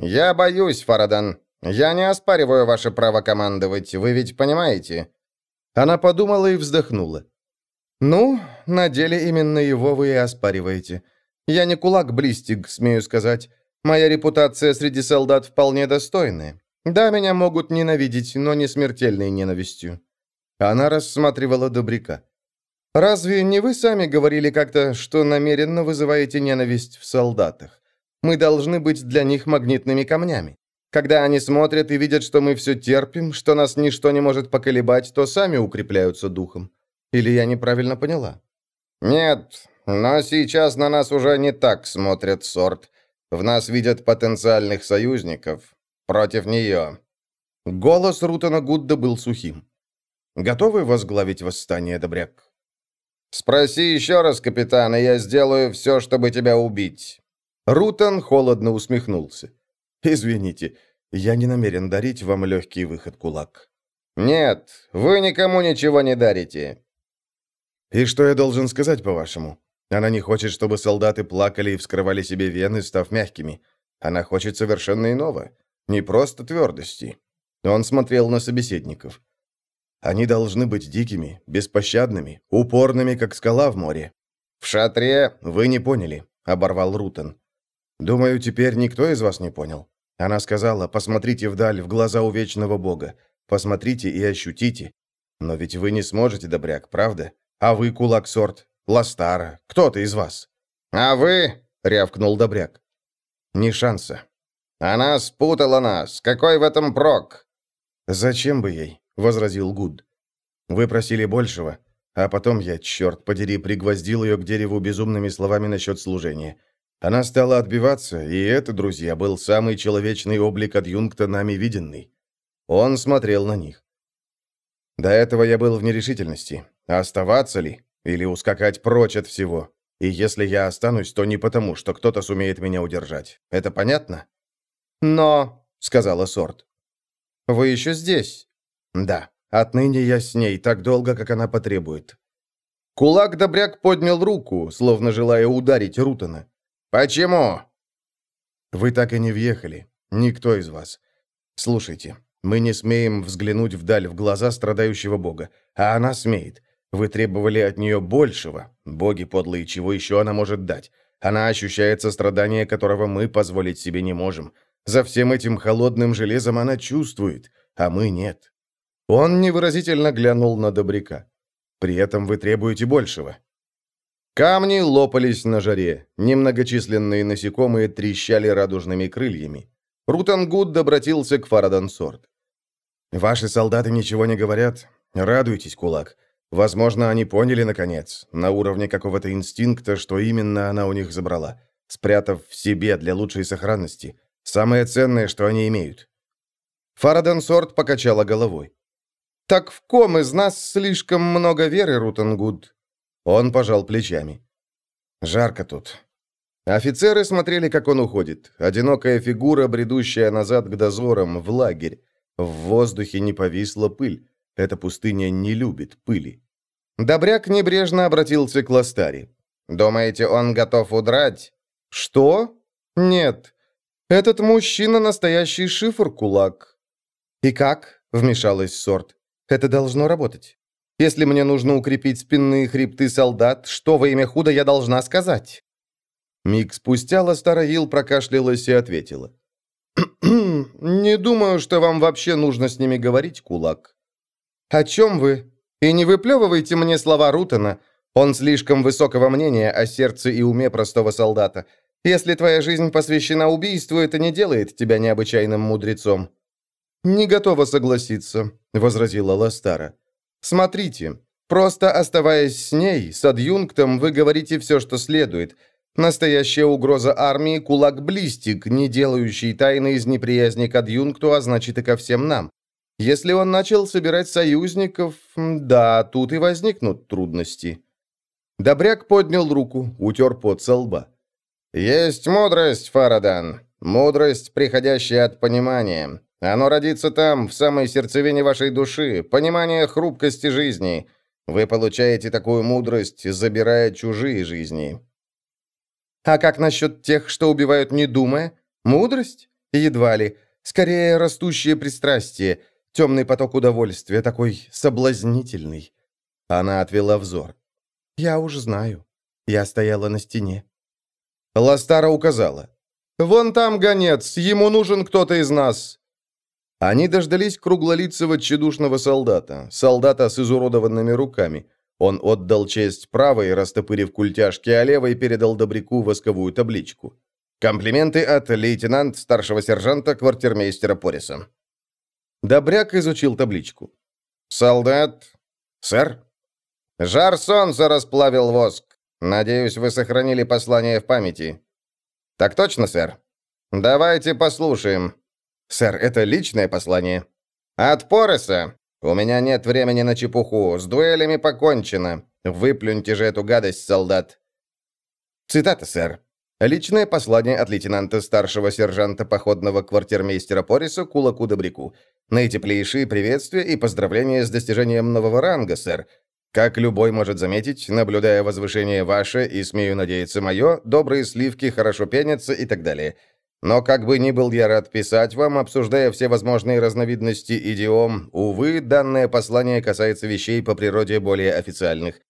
«Я боюсь, Фарадан. Я не оспариваю ваше право командовать, вы ведь понимаете?» Она подумала и вздохнула. «Ну, на деле именно его вы и оспариваете. Я не кулак Блистиг, смею сказать. Моя репутация среди солдат вполне достойная. Да, меня могут ненавидеть, но не смертельной ненавистью». Она рассматривала Добряка. «Разве не вы сами говорили как-то, что намеренно вызываете ненависть в солдатах? Мы должны быть для них магнитными камнями. Когда они смотрят и видят, что мы все терпим, что нас ничто не может поколебать, то сами укрепляются духом. Или я неправильно поняла?» «Нет, но сейчас на нас уже не так смотрят сорт. В нас видят потенциальных союзников. Против нее». Голос Рутана Гудда был сухим. «Готовы возглавить восстание, Добряк?» «Спроси еще раз, капитан, и я сделаю все, чтобы тебя убить». Рутан холодно усмехнулся. «Извините, я не намерен дарить вам легкий выход, кулак». «Нет, вы никому ничего не дарите». «И что я должен сказать, по-вашему? Она не хочет, чтобы солдаты плакали и вскрывали себе вены, став мягкими. Она хочет совершенно иного. Не просто твердости». Он смотрел на собеседников. Они должны быть дикими, беспощадными, упорными, как скала в море. «В шатре вы не поняли», — оборвал Рутен. «Думаю, теперь никто из вас не понял. Она сказала, посмотрите вдаль, в глаза у вечного Бога. Посмотрите и ощутите. Но ведь вы не сможете, добряк, правда? А вы, кулак сорт, Ластара, кто-то из вас». «А вы?» — рявкнул добряк. «Ни шанса». «Она спутала нас. Какой в этом прок?» «Зачем бы ей?» — возразил Гуд. «Вы просили большего, а потом я, черт подери, пригвоздил ее к дереву безумными словами насчет служения. Она стала отбиваться, и это, друзья, был самый человечный облик адъюнкта, нами виденный. Он смотрел на них. До этого я был в нерешительности. Оставаться ли? Или ускакать прочь от всего? И если я останусь, то не потому, что кто-то сумеет меня удержать. Это понятно? «Но», — сказала Сорт, — «вы еще здесь?» Да, отныне я с ней так долго, как она потребует. Кулак-добряк поднял руку, словно желая ударить Рутана. «Почему?» «Вы так и не въехали. Никто из вас. Слушайте, мы не смеем взглянуть вдаль в глаза страдающего бога, а она смеет. Вы требовали от нее большего. Боги подлые, чего еще она может дать? Она ощущает сострадание, которого мы позволить себе не можем. За всем этим холодным железом она чувствует, а мы нет. Он невыразительно глянул на Добряка. «При этом вы требуете большего». Камни лопались на жаре. Немногочисленные насекомые трещали радужными крыльями. Рутангуд обратился к Фарадансорт. «Ваши солдаты ничего не говорят. Радуйтесь, кулак. Возможно, они поняли, наконец, на уровне какого-то инстинкта, что именно она у них забрала, спрятав в себе для лучшей сохранности. Самое ценное, что они имеют». Фарадансорт покачала головой. «Так в ком из нас слишком много веры, Рутангуд?» Он пожал плечами. «Жарко тут». Офицеры смотрели, как он уходит. Одинокая фигура, бредущая назад к дозорам, в лагерь. В воздухе не повисла пыль. Эта пустыня не любит пыли. Добряк небрежно обратился к Ластаре. «Думаете, он готов удрать?» «Что? Нет. Этот мужчина настоящий шифр-кулак». «И как?» — вмешалась Сорт. Это должно работать. Если мне нужно укрепить спинные хребты солдат, что во имя худа я должна сказать?» Миг спустя Ластараил прокашлялась и ответила. «Не думаю, что вам вообще нужно с ними говорить, кулак». «О чем вы? И не выплевывайте мне слова Рутана. Он слишком высокого мнения о сердце и уме простого солдата. Если твоя жизнь посвящена убийству, это не делает тебя необычайным мудрецом». «Не готова согласиться», — возразила Ластара. «Смотрите, просто оставаясь с ней, с адъюнктом, вы говорите все, что следует. Настоящая угроза армии — кулак-блистик, не делающий тайны из неприязни к адъюнкту, а значит и ко всем нам. Если он начал собирать союзников, да, тут и возникнут трудности». Добряк поднял руку, утер пот со лба. «Есть мудрость, Фарадан, мудрость, приходящая от понимания. Оно родится там, в самой сердцевине вашей души, понимание хрупкости жизни. Вы получаете такую мудрость, забирая чужие жизни. А как насчет тех, что убивают не думая? Мудрость? Едва ли. Скорее, растущее пристрастие, темный поток удовольствия, такой соблазнительный. Она отвела взор. Я уж знаю. Я стояла на стене. Ластара указала. «Вон там гонец, ему нужен кто-то из нас». Они дождались круглолицего тщедушного солдата, солдата с изуродованными руками. Он отдал честь правой, растопырив культяшки, а левой передал Добряку восковую табличку. Комплименты от лейтенант старшего сержанта квартирмейстера Пориса. Добряк изучил табличку. «Солдат? Сэр?» «Жар солнца расплавил воск. Надеюсь, вы сохранили послание в памяти». «Так точно, сэр?» «Давайте послушаем». «Сэр, это личное послание». «От Пореса. У меня нет времени на чепуху. С дуэлями покончено. Выплюньте же эту гадость, солдат». Цитата, сэр. Личное послание от лейтенанта старшего сержанта походного квартирмейстера Пориса Кулаку Добряку. Наитеплейшие приветствия и поздравления с достижением нового ранга, сэр. Как любой может заметить, наблюдая возвышение ваше и, смею надеяться, мое, добрые сливки хорошо пенятся и так далее. Но как бы ни был я рад писать вам, обсуждая все возможные разновидности идиом, увы, данное послание касается вещей по природе более официальных.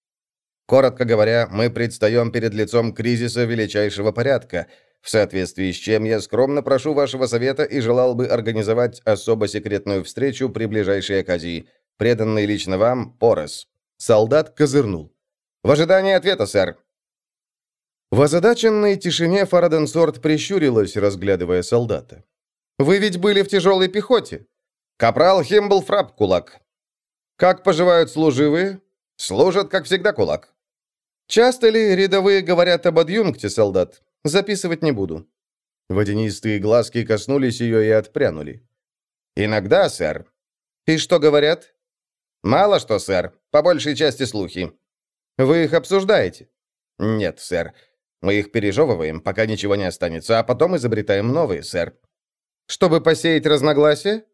Коротко говоря, мы предстаем перед лицом кризиса величайшего порядка, в соответствии с чем я скромно прошу вашего совета и желал бы организовать особо секретную встречу при ближайшей оказии. Преданный лично вам, Порос. Солдат козырнул. «В ожидании ответа, сэр». В озадаченной тишине Фараденсорт прищурилась, разглядывая солдата. «Вы ведь были в тяжелой пехоте?» «Капрал Химбл Фрап, кулак». «Как поживают служивые?» «Служат, как всегда, кулак». «Часто ли рядовые говорят об адъюнкте, солдат? Записывать не буду». Водянистые глазки коснулись ее и отпрянули. «Иногда, сэр». «И что говорят?» «Мало что, сэр. По большей части слухи». «Вы их обсуждаете?» «Нет, сэр. Мы их пережевываем, пока ничего не останется, а потом изобретаем новые, сэр». «Чтобы посеять разногласия?»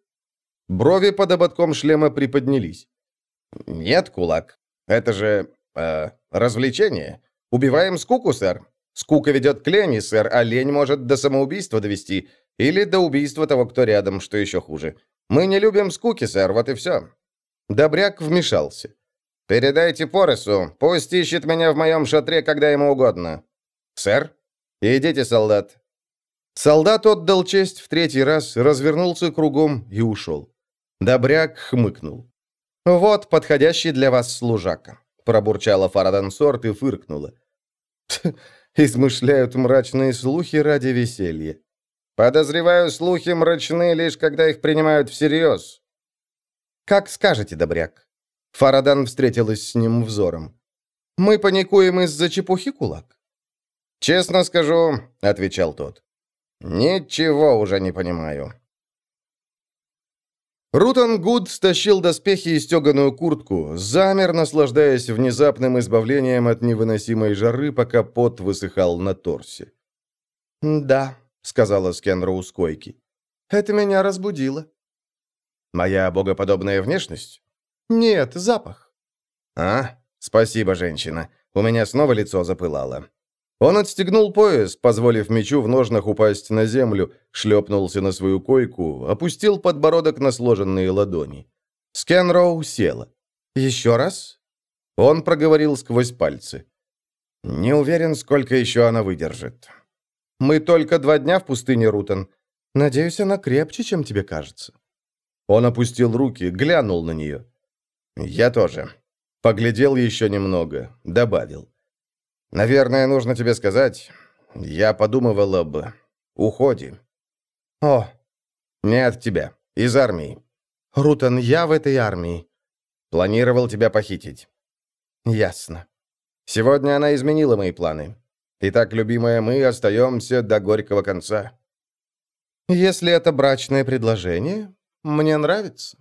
Брови под ободком шлема приподнялись. «Нет, кулак. Это же... Э, развлечение. Убиваем скуку, сэр. Скука ведет к лени, сэр, а лень может до самоубийства довести. Или до убийства того, кто рядом, что еще хуже. Мы не любим скуки, сэр, вот и все. Добряк вмешался. «Передайте Поресу, пусть ищет меня в моем шатре, когда ему угодно». «Сэр?» «Идите, солдат». Солдат отдал честь в третий раз, развернулся кругом и ушел. Добряк хмыкнул. «Вот подходящий для вас служака», — пробурчала Фарадан Сорт и фыркнула. «Измышляют мрачные слухи ради веселья». «Подозреваю, слухи мрачны лишь когда их принимают всерьез», «Как скажете, добряк». Фарадан встретилась с ним взором. «Мы паникуем из-за чепухи, кулак?» «Честно скажу», — отвечал тот. «Ничего уже не понимаю». Рутан Гуд стащил доспехи и стеганую куртку, замер, наслаждаясь внезапным избавлением от невыносимой жары, пока пот высыхал на торсе. «Да», — сказала Скенра у койки. «Это меня разбудило». Моя богоподобная внешность? Нет, запах. А? Спасибо, женщина. У меня снова лицо запылало. Он отстегнул пояс, позволив мечу в ножнах упасть на землю, шлепнулся на свою койку, опустил подбородок на сложенные ладони. Скенроу села. «Еще раз?» Он проговорил сквозь пальцы. «Не уверен, сколько еще она выдержит». «Мы только два дня в пустыне, Рутен. Надеюсь, она крепче, чем тебе кажется». Он опустил руки, глянул на нее. «Я тоже». Поглядел еще немного, добавил. «Наверное, нужно тебе сказать, я подумывал об уходе». «О, не от тебя, из армии». «Рутан, я в этой армии». «Планировал тебя похитить». «Ясно». «Сегодня она изменила мои планы. Итак, любимая, мы остаемся до горького конца». «Если это брачное предложение, мне нравится».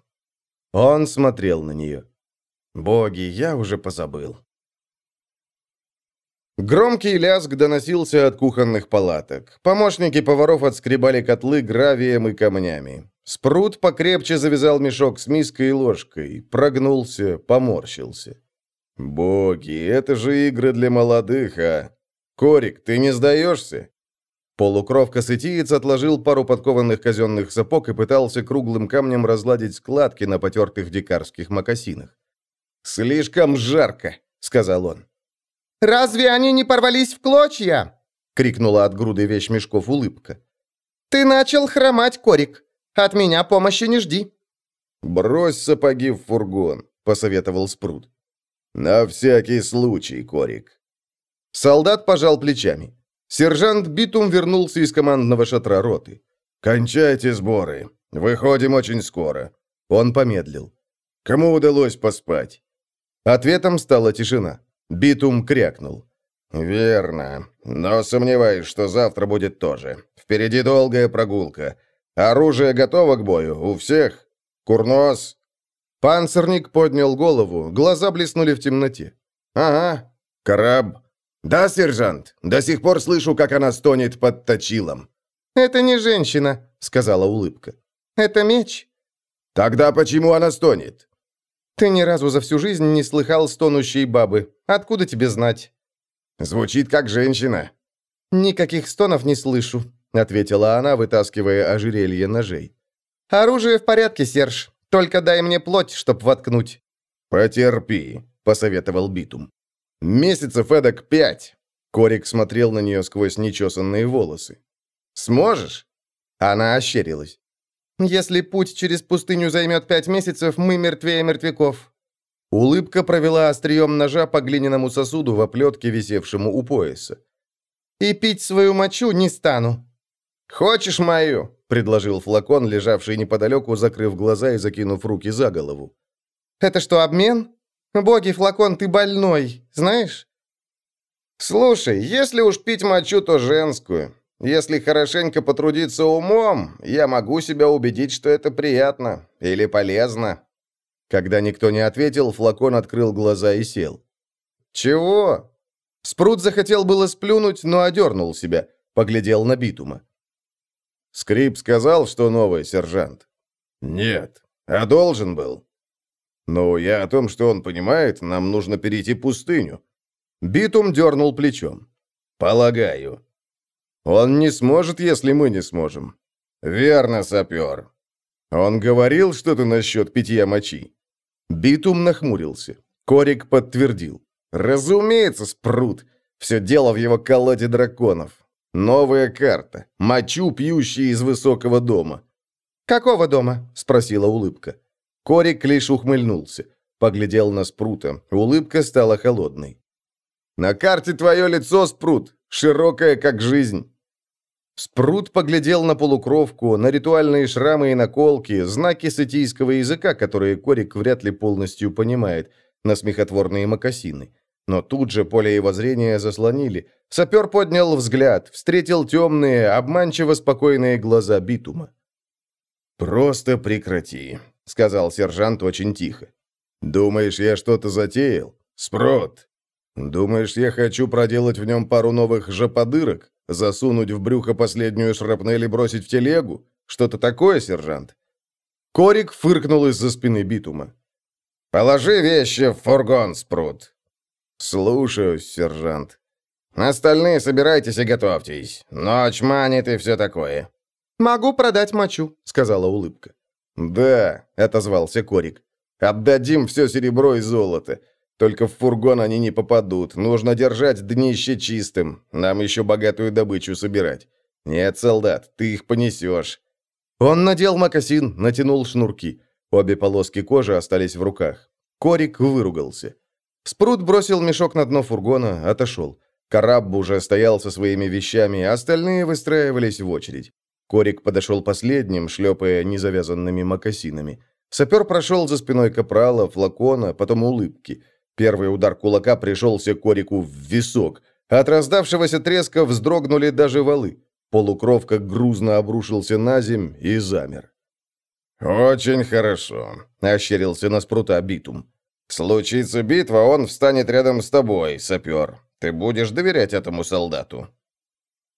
Он смотрел на нее. «Боги, я уже позабыл». Громкий лязг доносился от кухонных палаток. Помощники поваров отскребали котлы гравием и камнями. Спрут покрепче завязал мешок с миской и ложкой, прогнулся, поморщился. «Боги, это же игры для молодых, а! Корик, ты не сдаешься?» Полукровка-сытиец отложил пару подкованных казенных сапог и пытался круглым камнем разладить складки на потертых дикарских мокасинах. «Слишком жарко», — сказал он. «Разве они не порвались в клочья?» — крикнула от груды вещмешков улыбка. «Ты начал хромать, Корик. От меня помощи не жди». «Брось сапоги в фургон», — посоветовал Спрут. «На всякий случай, Корик». Солдат пожал плечами. Сержант Битум вернулся из командного шатра роты. «Кончайте сборы. Выходим очень скоро». Он помедлил. «Кому удалось поспать?» Ответом стала тишина. Битум крякнул. «Верно. Но сомневаюсь, что завтра будет тоже. Впереди долгая прогулка. Оружие готово к бою? У всех? Курнос?» Панцирник поднял голову, глаза блеснули в темноте. «Ага. Караб. Да, сержант. До сих пор слышу, как она стонет под точилом». «Это не женщина», — сказала улыбка. «Это меч». «Тогда почему она стонет?» «Ты ни разу за всю жизнь не слыхал стонущей бабы. Откуда тебе знать?» «Звучит как женщина». «Никаких стонов не слышу», — ответила она, вытаскивая ожерелье ножей. «Оружие в порядке, Серж. Только дай мне плоть, чтоб воткнуть». «Потерпи», — посоветовал Битум. «Месяцев эдак пять». Корик смотрел на нее сквозь нечесанные волосы. «Сможешь?» Она ощерилась. «Если путь через пустыню займет пять месяцев, мы мертвее мертвяков». Улыбка провела острием ножа по глиняному сосуду в оплетке, висевшему у пояса. «И пить свою мочу не стану». «Хочешь мою?» — предложил флакон, лежавший неподалеку, закрыв глаза и закинув руки за голову. «Это что, обмен? Боги, флакон, ты больной, знаешь?» «Слушай, если уж пить мочу, то женскую. Если хорошенько потрудиться умом, я могу себя убедить, что это приятно или полезно». Когда никто не ответил, флакон открыл глаза и сел. «Чего?» Спрут захотел было сплюнуть, но одернул себя, поглядел на Битума. «Скрип сказал, что новый сержант?» «Нет, а должен был». «Ну, я о том, что он понимает, нам нужно перейти пустыню». Битум дернул плечом. «Полагаю». «Он не сможет, если мы не сможем». «Верно, сапер». «Он говорил что-то насчет питья мочи?» Битум нахмурился. Корик подтвердил. «Разумеется, спрут. Все дело в его колоде драконов. Новая карта. Мочу, пьющий из высокого дома». «Какого дома?» — спросила улыбка. Корик лишь ухмыльнулся. Поглядел на Спрута. Улыбка стала холодной. «На карте твое лицо, Спрут, широкое, как жизнь». Спрут поглядел на полукровку, на ритуальные шрамы и наколки, знаки сатийского языка, которые Корик вряд ли полностью понимает, на смехотворные мокасины. Но тут же поле его зрения заслонили. Сапер поднял взгляд, встретил темные, обманчиво спокойные глаза Битума. «Просто прекрати», — сказал сержант очень тихо. «Думаешь, я что-то затеял? Спрот! Думаешь, я хочу проделать в нем пару новых жоподырок? Засунуть в брюхо последнюю шрапнель и бросить в телегу? Что-то такое, сержант?» Корик фыркнул из-за спины Битума. «Положи вещи в фургон, Спрут». «Слушаюсь, сержант». «Остальные собирайтесь и готовьтесь. Ночь манит и все такое». «Могу продать мочу», — сказала улыбка. «Да», — отозвался Корик. «Отдадим все серебро и золото. Только в фургон они не попадут. Нужно держать днище чистым. Нам еще богатую добычу собирать. Нет, солдат, ты их понесешь». Он надел мокасин, натянул шнурки. Обе полоски кожи остались в руках. Корик выругался. Спрут бросил мешок на дно фургона, отошел. Караб уже стоял со своими вещами, остальные выстраивались в очередь. Корик подошел последним, шлепая незавязанными мокасинами. Сапер прошел за спиной капрала, флакона, потом улыбки. Первый удар кулака пришелся Корику в висок. От раздавшегося треска вздрогнули даже валы. Полукровка грузно обрушился на земь и замер. «Очень хорошо», — ощерился на спрута Битум. «Случится битва, он встанет рядом с тобой, сапер. Ты будешь доверять этому солдату?»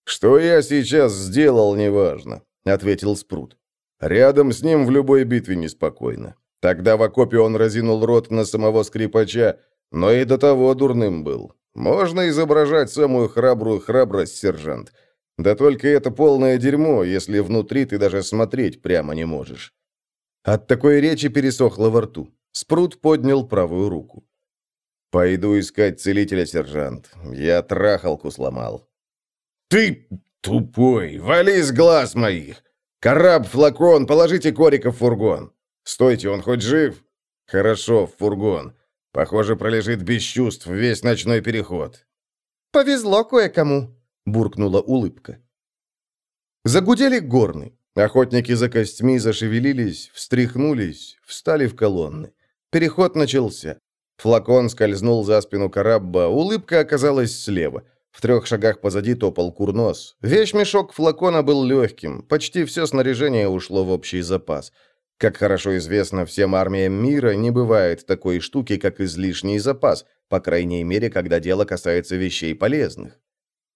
«Что я сейчас сделал, неважно», — ответил Спрут. «Рядом с ним в любой битве неспокойно. Тогда в окопе он разинул рот на самого скрипача, но и до того дурным был. Можно изображать самую храбрую храбрость, сержант. Да только это полное дерьмо, если внутри ты даже смотреть прямо не можешь. От такой речи пересохло во рту. Спрут поднял правую руку. «Пойду искать целителя, сержант. Я трахалку сломал». «Ты тупой! Вали из глаз моих! Караб, флакон, положите Корика в фургон! Стойте, он хоть жив?» «Хорошо, в фургон. Похоже, пролежит без чувств весь ночной переход». «Повезло кое-кому», — буркнула улыбка. Загудели горны. Охотники за костьми зашевелились, встряхнулись, встали в колонны. Переход начался. Флакон скользнул за спину Карабба, улыбка оказалась слева. В трех шагах позади топал курнос. Вещмешок флакона был легким, почти все снаряжение ушло в общий запас. Как хорошо известно всем армиям мира, не бывает такой штуки, как излишний запас, по крайней мере, когда дело касается вещей полезных.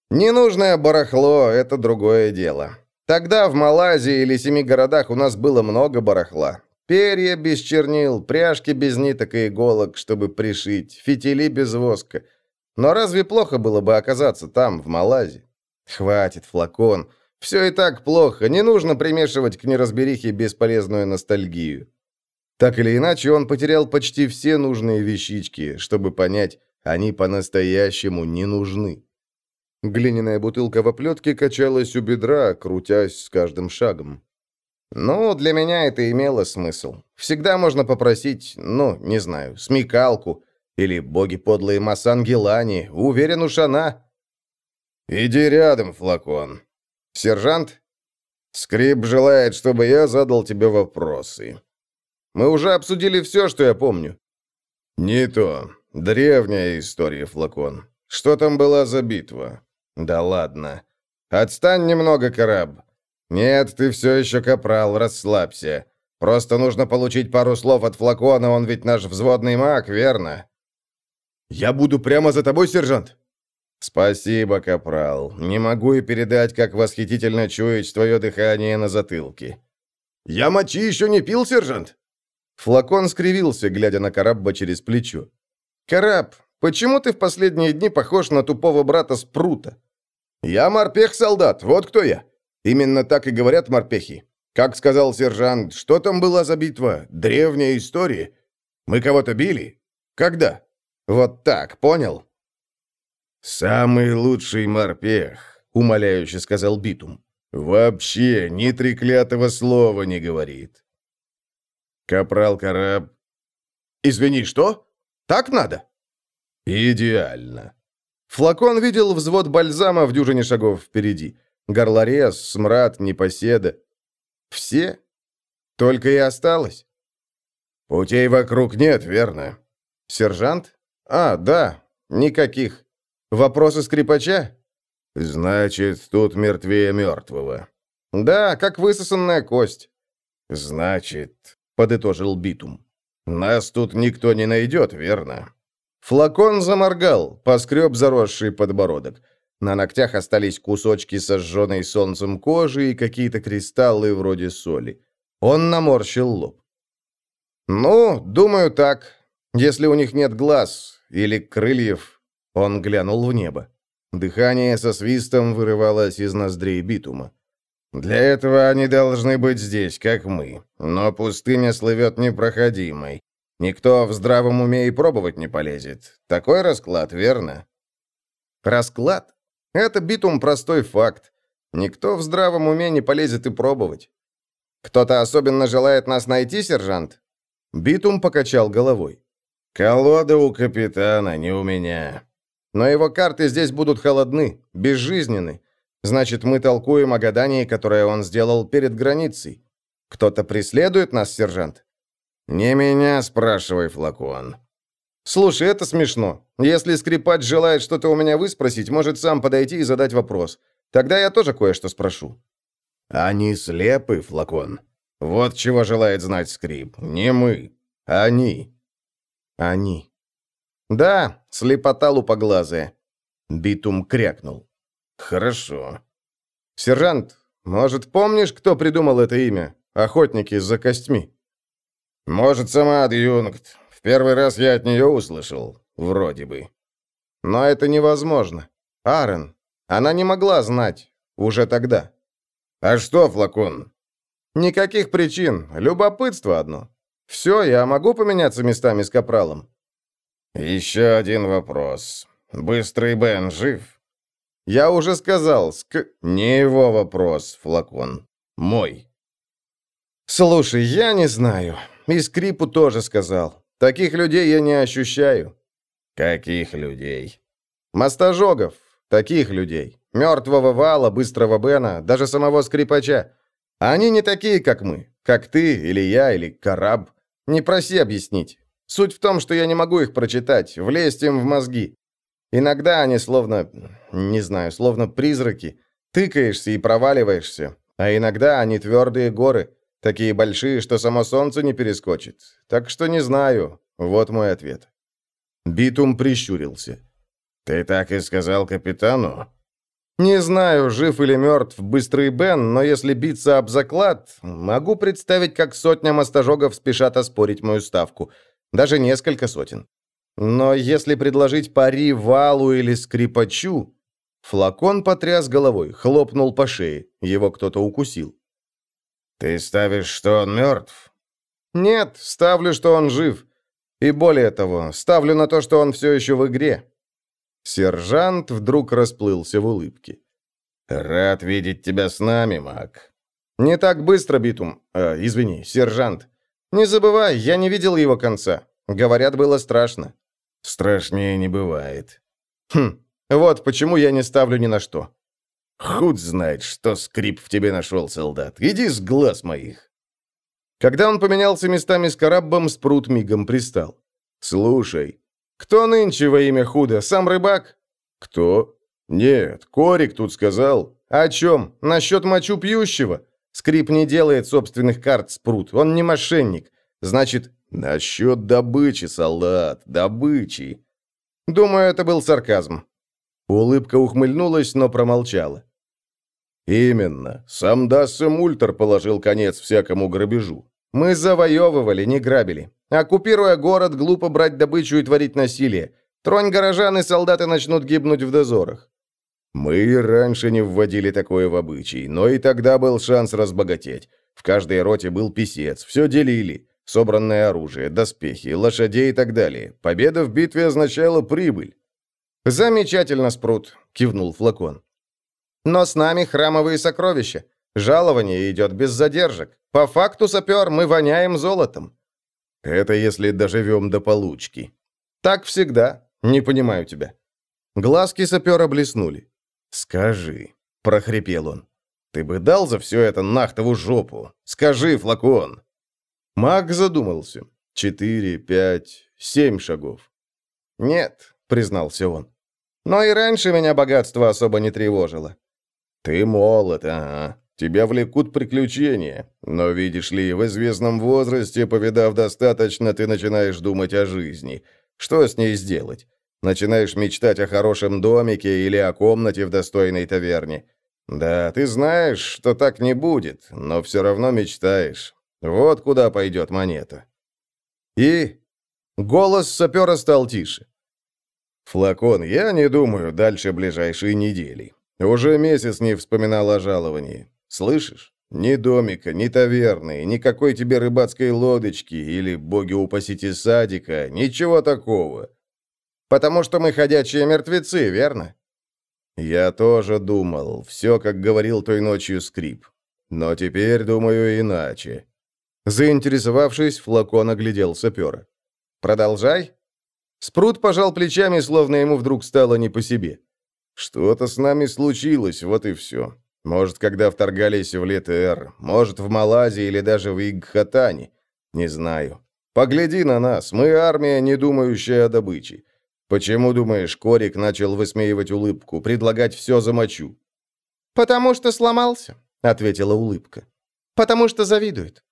Ненужное барахло – это другое дело. Тогда в Малайзии или семи городах у нас было много барахла. Перья без чернил, пряжки без ниток и иголок, чтобы пришить, фитили без воска – но разве плохо было бы оказаться там, в Малайзии? Хватит, флакон. Все и так плохо, не нужно примешивать к неразберихе бесполезную ностальгию. Так или иначе, он потерял почти все нужные вещички, чтобы понять, они по-настоящему не нужны. Глиняная бутылка в оплетке качалась у бедра, крутясь с каждым шагом. Ну, для меня это имело смысл. Всегда можно попросить, ну, не знаю, смекалку, или боги подлые Масангелани, уверен уж она. «Иди рядом, флакон. Сержант?» «Скрип желает, чтобы я задал тебе вопросы. Мы уже обсудили все, что я помню». «Не то. Древняя история, флакон. Что там была за битва?» «Да ладно. Отстань немного, Караб. Нет, ты все еще капрал, расслабься. Просто нужно получить пару слов от флакона, он ведь наш взводный маг, верно?» «Я буду прямо за тобой, сержант!» «Спасибо, капрал. Не могу и передать, как восхитительно чуять твое дыхание на затылке». «Я мочи еще не пил, сержант!» Флакон скривился, глядя на Карабба через плечо. «Караб, почему ты в последние дни похож на тупого брата Спрута?» «Я морпех-солдат, вот кто я!» Именно так и говорят морпехи. Как сказал сержант, что там была за битва? Древняя история. Мы кого-то били? Когда? Вот так, понял?» «Самый лучший морпех», — умоляюще сказал Битум. «Вообще ни треклятого слова не говорит». Капрал Караб... «Извини, что? Так надо?» «Идеально». Флакон видел взвод бальзама в дюжине шагов впереди. Горлорез, смрад, непоседа. Все? Только и осталось. «Путей вокруг нет, верно?» «Сержант?» «А, да, никаких. Вопросы скрипача?» «Значит, тут мертвее мертвого». «Да, как высосанная кость». «Значит», — подытожил Битум, — «нас тут никто не найдет, верно?» Флакон заморгал, поскреб заросший подбородок. На ногтях остались кусочки сожженной солнцем кожи и какие-то кристаллы вроде соли. Он наморщил лоб. «Ну, думаю так. Если у них нет глаз, или крыльев. Он глянул в небо. Дыхание со свистом вырывалось из ноздрей битума. «Для этого они должны быть здесь, как мы. Но пустыня слывет непроходимой. Никто в здравом уме и пробовать не полезет. Такой расклад, верно?» «Расклад? Это битум простой факт. Никто в здравом уме не полезет и пробовать. Кто-то особенно желает нас найти, сержант?» Битум покачал головой. «Колода у капитана, не у меня. Но его карты здесь будут холодны, безжизненны. Значит, мы толкуем о гадании, которое он сделал перед границей. Кто-то преследует нас, сержант?» «Не меня спрашивай, флакон». «Слушай, это смешно. Если скрипач желает что-то у меня выспросить, может сам подойти и задать вопрос. Тогда я тоже кое-что спрошу». «Они слепы, флакон. Вот чего желает знать скрип. Не мы. Они». Они. Да, слепота лупоглазая. Битум крякнул. Хорошо. Сержант, может, помнишь, кто придумал это имя? Охотники за костьми. Может, сама адъюнкт. В первый раз я от нее услышал. Вроде бы. Но это невозможно. Арен. Она не могла знать. Уже тогда. А что, флакон? Никаких причин. Любопытство одно. «Все, я могу поменяться местами с Капралом?» «Еще один вопрос. Быстрый Бен жив?» Я уже сказал, ск... Не его вопрос, флакон. Мой. Слушай, я не знаю. И скрипу тоже сказал. Таких людей я не ощущаю. Каких людей? Мостожогов. Таких людей. Мертвого Вала, Быстрого Бена, даже самого скрипача. Они не такие, как мы. Как ты, или я, или Караб. Не проси объяснить. Суть в том, что я не могу их прочитать, влезть им в мозги. Иногда они словно, не знаю, словно призраки. Тыкаешься и проваливаешься. А иногда они твердые горы, такие большие, что само солнце не перескочит. Так что не знаю. Вот мой ответ. Битум прищурился. «Ты так и сказал капитану?» «Не знаю, жив или мертв быстрый Бен, но если биться об заклад, могу представить, как сотня мостожогов спешат оспорить мою ставку. Даже несколько сотен. Но если предложить пари Валу или Скрипачу... Флакон потряс головой, хлопнул по шее. Его кто-то укусил. «Ты ставишь, что он мертв?» «Нет, ставлю, что он жив. И более того, ставлю на то, что он все еще в игре». Сержант вдруг расплылся в улыбке. «Рад видеть тебя с нами, Мак». «Не так быстро, Битум. Э, извини, сержант. Не забывай, я не видел его конца. Говорят, было страшно». Страшнее не бывает. Хм, вот почему я не ставлю ни на что. Худ знает, что скрип в тебе нашел, солдат. Иди с глаз моих. Когда он поменялся местами с Караббом, Спрут мигом пристал. «Слушай, кто нынче во имя Худа? Сам рыбак?» «Кто?» «Нет, Корик тут сказал». «О чем? Насчет мочу пьющего?» Скрип не делает собственных карт, Спрут. Он не мошенник. Значит, «Насчет добычи, солдат, добычи!» Думаю, это был сарказм. Улыбка ухмыльнулась, но промолчала. «Именно. Сам Дасса Мультер положил конец всякому грабежу. Мы завоевывали, не грабили. Оккупируя город, глупо брать добычу и творить насилие. Тронь горожан, и солдаты начнут гибнуть в дозорах. Мы раньше не вводили такое в обычай, но и тогда был шанс разбогатеть. В каждой роте был писец, все делили. Собранное оружие, доспехи, лошадей и так далее. Победа в битве означала прибыль. «Замечательно, Спрут», — кивнул флакон. «Но с нами храмовые сокровища. Жалование идет без задержек. По факту, сапер, мы воняем золотом». «Это если доживем до получки». «Так всегда. Не понимаю тебя». Глазки сапера блеснули. «Скажи», — прохрипел он, — «ты бы дал за все это нахтову жопу? Скажи, флакон!» Маг задумался. Четыре, пять, семь шагов. «Нет», — признался он. «Но и раньше меня богатство особо не тревожило». «Ты молод, ага. Тебя влекут приключения. Но, видишь ли, в известном возрасте, повидав достаточно, ты начинаешь думать о жизни. Что с ней сделать? Начинаешь мечтать о хорошем домике или о комнате в достойной таверне. Да, ты знаешь, что так не будет, но все равно мечтаешь. Вот куда пойдет монета. И голос сапера стал тише. «Флакон, я не думаю дальше ближайшей недели. Уже месяц не вспоминал о жаловании. Слышишь? Ни домика, ни таверны, никакой тебе рыбацкой лодочки или, боги упасите, садика, ничего такого. Потому что мы ходячие мертвецы, верно? Я тоже думал, все, как говорил той ночью скрип. Но теперь думаю иначе. Заинтересовавшись, флакон оглядел сапера. «Продолжай». Спрут пожал плечами, словно ему вдруг стало не по себе. «Что-то с нами случилось, вот и все. Может, когда вторгались в Летер, может, в Малайзии или даже в Игхатане. Не знаю. Погляди на нас, мы армия, не думающая о добыче. Почему, думаешь, Корик начал высмеивать улыбку, предлагать все за мочу?» «Потому что сломался», — ответила улыбка. «Потому что завидует.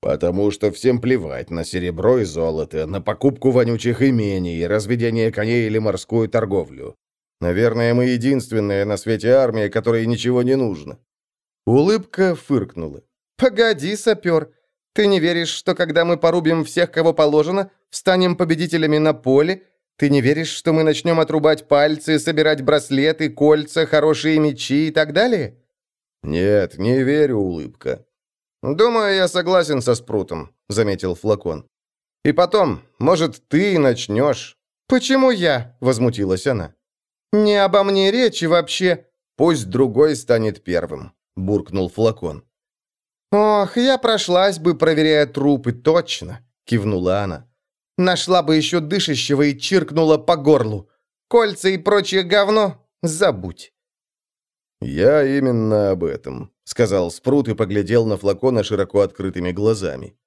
Потому что всем плевать на серебро и золото, на покупку вонючих имений, разведение коней или морскую торговлю. Наверное, мы единственная на свете армия, которой ничего не нужно». Улыбка фыркнула. «Погоди, сапер. Ты не веришь, что когда мы порубим всех, кого положено, встанем победителями на поле? Ты не веришь, что мы начнем отрубать пальцы, собирать браслеты, кольца, хорошие мечи и так далее?» «Нет, не верю, улыбка. «Думаю, я согласен со Спрутом», — заметил Флакон. «И потом, может, ты начнешь?» «Почему я?» — возмутилась она. «Не обо мне речи вообще». «Пусть другой станет первым», — буркнул флакон. «Ох, я прошлась бы, проверяя трупы, точно», — кивнула она. «Нашла бы еще дышащего и чиркнула по горлу. Кольца и прочее говно забудь». «Я именно об этом», — сказал Спрут и поглядел на флакона широко открытыми глазами.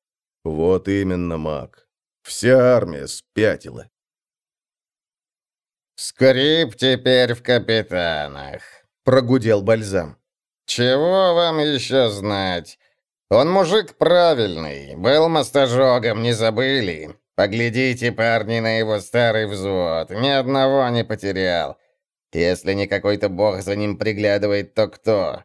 «Вот именно, маг. Вся армия спятила». «Скрип теперь в капитанах», — прогудел Бальзам. «Чего вам еще знать? Он мужик правильный, был мостожогом, не забыли. Поглядите, парни, на его старый взвод, ни одного не потерял. Если не какой-то бог за ним приглядывает, то кто?»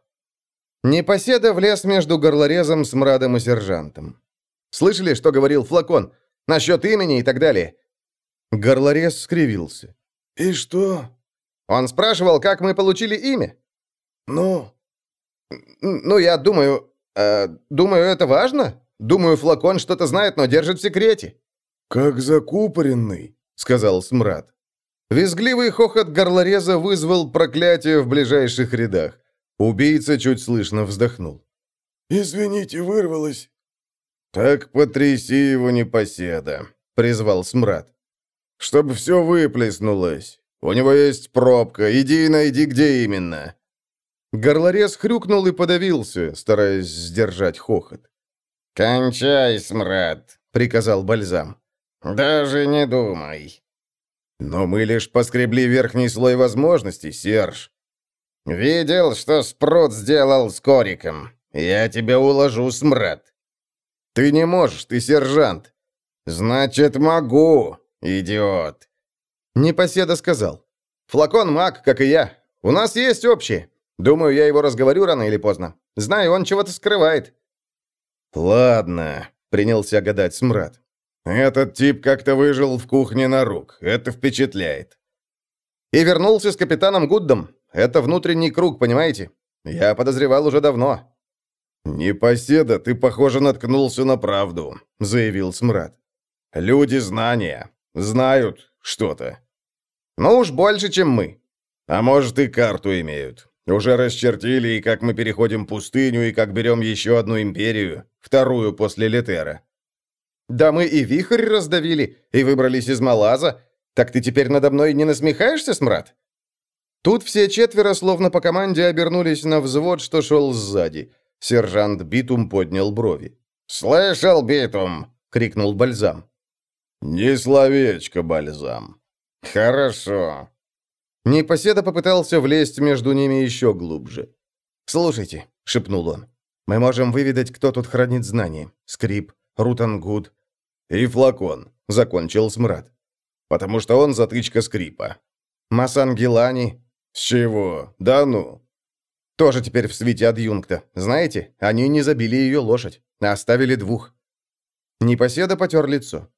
Непоседа влез между горлорезом, смрадом и сержантом. «Слышали, что говорил Флакон? Насчет имени и так далее?» Горлорез скривился. «И что?» Он спрашивал, как мы получили имя. «Ну?» «Ну, я думаю... Э, думаю, это важно. Думаю, Флакон что-то знает, но держит в секрете». «Как закупоренный», — сказал Смрад. Визгливый хохот горлореза вызвал проклятие в ближайших рядах. Убийца чуть слышно вздохнул. «Извините, вырвалось». «Так потряси его непоседа», — призвал Смрад. «Чтобы все выплеснулось. У него есть пробка. Иди и найди, где именно». Горлорез хрюкнул и подавился, стараясь сдержать хохот. «Кончай, смрад», — приказал Бальзам. «Даже не думай». «Но мы лишь поскребли верхний слой возможностей, Серж». «Видел, что Спрут сделал с Кориком? Я тебя уложу, смрад». «Ты не можешь, ты сержант». «Значит, могу, идиот». Непоседа сказал. «Флакон маг, как и я. У нас есть общее. Думаю, я его разговорю рано или поздно. Знаю, он чего-то скрывает». «Ладно», — принялся гадать смрад. «Этот тип как-то выжил в кухне на рук. Это впечатляет». «И вернулся с капитаном Гуддом. Это внутренний круг, понимаете? Я подозревал уже давно». «Непоседа, ты, похоже, наткнулся на правду», — заявил Смрад. «Люди знания. Знают что-то». «Ну уж больше, чем мы». «А может, и карту имеют. Уже расчертили, и как мы переходим пустыню, и как берем еще одну империю, вторую после Летера». «Да мы и вихрь раздавили, и выбрались из Малаза. Так ты теперь надо мной не насмехаешься, смрад?» Тут все четверо, словно по команде, обернулись на взвод, что шел сзади. Сержант Битум поднял брови. «Слышал, Битум!» — крикнул Бальзам. «Не словечко, Бальзам». «Хорошо». Непоседа попытался влезть между ними еще глубже. «Слушайте», — шепнул он, — «мы можем выведать, кто тут хранит знания. Скрип, Рутангуд». «И флакон», — закончил Смрад. «Потому что он затычка скрипа». «Масангелани». «С чего? Да ну». «Тоже теперь в свите адъюнкта. Знаете, они не забили ее лошадь, а оставили двух». Непоседа потер лицо.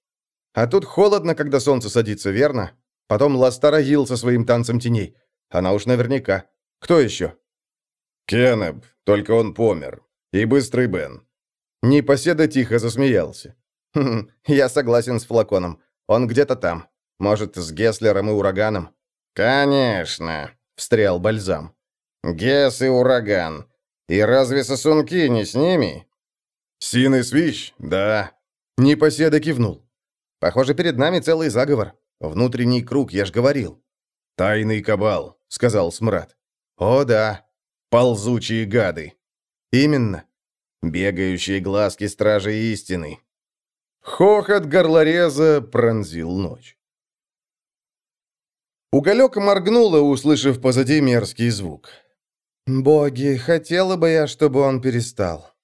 «А тут холодно, когда солнце садится, верно? Потом Ластара Гил со своим танцем теней. Она уж наверняка. Кто еще?» «Кеннеб, только он помер. И Быстрый Бен». Непоседа тихо засмеялся. «Хм, «Я согласен с Флаконом. Он где-то там. Может, с Геслером и Ураганом?» «Конечно», — встрял Бальзам. «Гес и Ураган. И разве сосунки не с ними?» «Син и Свищ, да». Непоседа кивнул. «Похоже, перед нами целый заговор. Внутренний круг, я ж говорил». «Тайный кабал», — сказал Смрад. «О, да. Ползучие гады». «Именно. Бегающие глазки стражи истины». Хохот горлореза пронзил ночь. Уголек моргнула, услышав позади мерзкий звук. «Боги, хотела бы я, чтобы он перестал».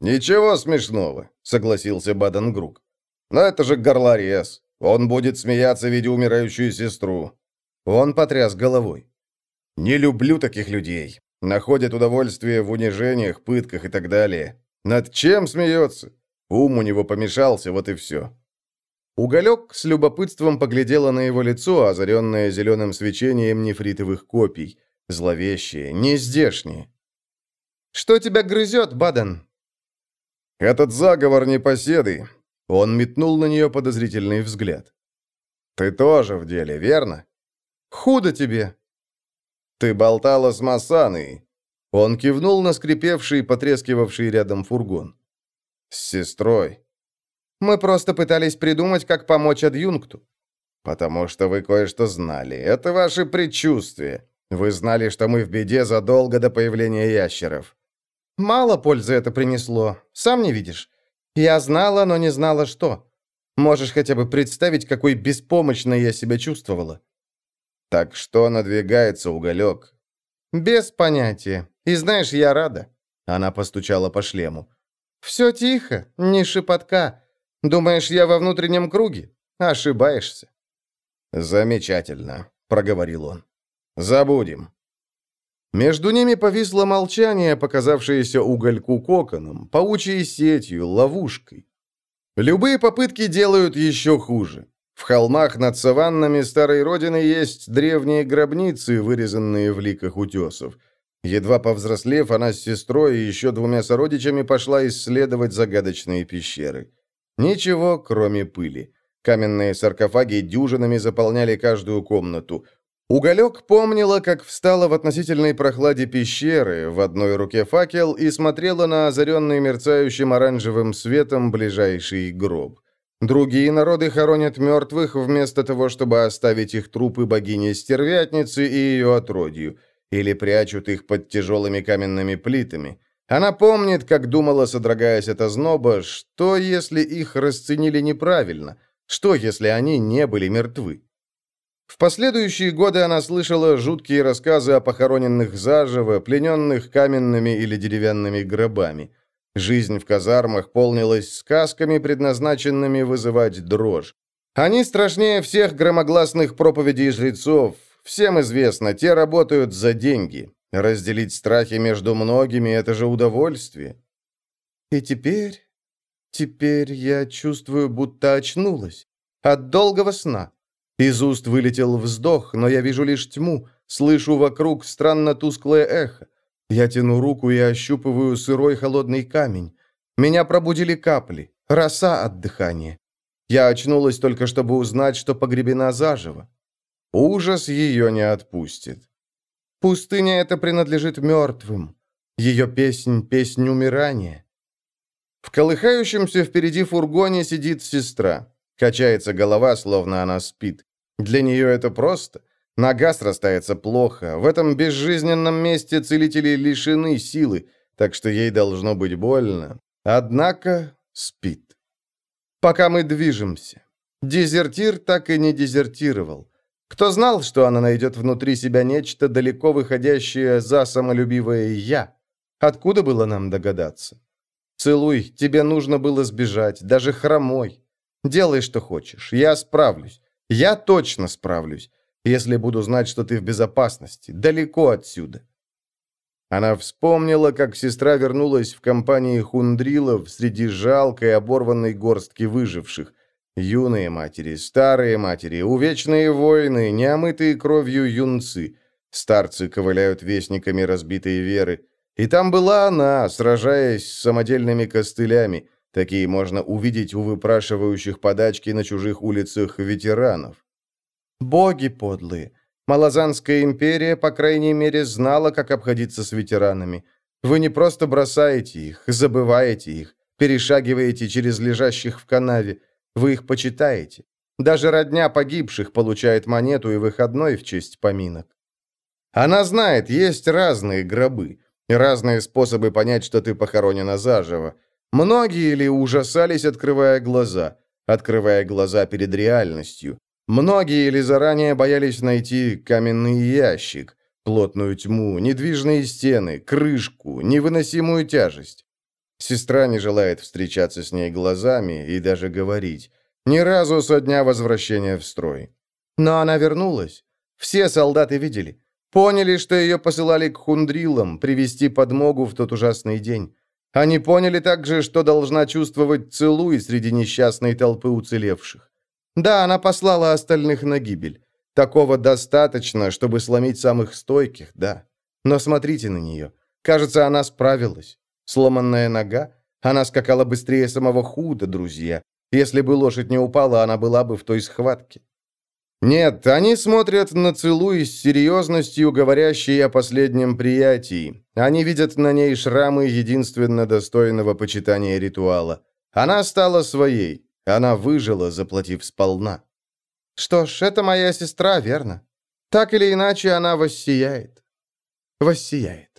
«Ничего смешного», — согласился Баденгрук. «Но это же горлорез. Он будет смеяться, видя умирающую сестру». Он потряс головой. «Не люблю таких людей. Находят удовольствие в унижениях, пытках и так далее. Над чем смеется? Ум у него помешался, вот и все». Уголек с любопытством поглядела на его лицо, озаренное зеленым свечением нефритовых копий. Зловещее, нездешнее. «Что тебя грызет, Баден?» «Этот заговор непоседы». Он метнул на нее подозрительный взгляд. «Ты тоже в деле, верно?» «Худо тебе». Ты болтала с Масаной. Он кивнул на скрипевший, потрескивавший рядом фургон. С сестрой. Мы просто пытались придумать, как помочь адъюнкту. Потому что вы кое-что знали. Это ваши предчувствия. Вы знали, что мы в беде задолго до появления ящеров. Мало пользы это принесло. Сам не видишь. Я знала, но не знала, что. Можешь хотя бы представить, какой беспомощной я себя чувствовала. Так что надвигается уголек? Без понятия. И знаешь, я рада. Она постучала по шлему. Все тихо, ни шепотка. Думаешь, я во внутреннем круге? Ошибаешься. Замечательно, проговорил он. Забудем. Между ними повисло молчание, показавшееся угольку коконом, паучьей сетью, ловушкой. Любые попытки делают еще хуже. В холмах над саваннами старой родины есть древние гробницы, вырезанные в ликах утесов. Едва повзрослев, она с сестрой и еще двумя сородичами пошла исследовать загадочные пещеры. Ничего, кроме пыли. Каменные саркофаги дюжинами заполняли каждую комнату. Уголек помнила, как встала в относительной прохладе пещеры, в одной руке факел, и смотрела на озаренный мерцающим оранжевым светом ближайший гроб. Другие народы хоронят мертвых вместо того, чтобы оставить их трупы богине-стервятницы и ее отродью, или прячут их под тяжелыми каменными плитами. Она помнит, как думала, содрогаясь от озноба, что если их расценили неправильно, что если они не были мертвы. В последующие годы она слышала жуткие рассказы о похороненных заживо, плененных каменными или деревянными гробами. Жизнь в казармах полнилась сказками, предназначенными вызывать дрожь. Они страшнее всех громогласных проповедей жрецов. Всем известно, те работают за деньги. Разделить страхи между многими – это же удовольствие. И теперь... Теперь я чувствую, будто очнулась. От долгого сна. Из уст вылетел вздох, но я вижу лишь тьму, слышу вокруг странно тусклое эхо. Я тяну руку и ощупываю сырой холодный камень. Меня пробудили капли, роса от дыхания. Я очнулась только, чтобы узнать, что погребена заживо. Ужас ее не отпустит. Пустыня эта принадлежит мертвым. Ее песнь — песнь умирания. В колыхающемся впереди фургоне сидит сестра. Качается голова, словно она спит. Для нее это просто. Нога срастается плохо. В этом безжизненном месте целители лишены силы, так что ей должно быть больно. Однако спит. Пока мы движемся. Дезертир так и не дезертировал. Кто знал, что она найдет внутри себя нечто, далеко выходящее за самолюбивое «я»? Откуда было нам догадаться? Целуй, тебе нужно было сбежать, даже хромой. Делай, что хочешь. Я справлюсь. Я точно справлюсь, если буду знать, что ты в безопасности, далеко отсюда». Она вспомнила, как сестра вернулась в компании хундрилов среди жалкой оборванной горстки выживших. Юные матери, старые матери, увечные воины, неомытые кровью юнцы. Старцы ковыляют вестниками разбитой веры. И там была она, сражаясь с самодельными костылями, Такие можно увидеть у выпрашивающих подачки на чужих улицах ветеранов. Боги подлые. Малазанская империя, по крайней мере, знала, как обходиться с ветеранами. Вы не просто бросаете их, забываете их, перешагиваете через лежащих в канаве. Вы их почитаете. Даже родня погибших получает монету и выходной в честь поминок. Она знает, есть разные гробы, разные способы понять, что ты похоронена заживо. Многие ли ужасались, открывая глаза, открывая глаза перед реальностью? Многие ли заранее боялись найти каменный ящик, плотную тьму, недвижные стены, крышку, невыносимую тяжесть? Сестра не желает встречаться с ней глазами и даже говорить. Ни разу со дня возвращения в строй. Но она вернулась. Все солдаты видели. Поняли, что ее посылали к хундрилам, привести подмогу в тот ужасный день. Они поняли также, что должна чувствовать Целуй среди несчастной толпы уцелевших. Да, она послала остальных на гибель. Такого достаточно, чтобы сломить самых стойких, да. Но смотрите на нее. Кажется, она справилась. Сломанная нога? Она скакала быстрее самого худа, друзья. Если бы лошадь не упала, она была бы в той схватке. Нет, они смотрят на Целуй с серьезностью, говорящей о последнем приятии. Они видят на ней шрамы единственно достойного почитания ритуала. Она стала своей. Она выжила, заплатив сполна. Что ж, это моя сестра, верно? Так или иначе, она воссияет. Воссияет.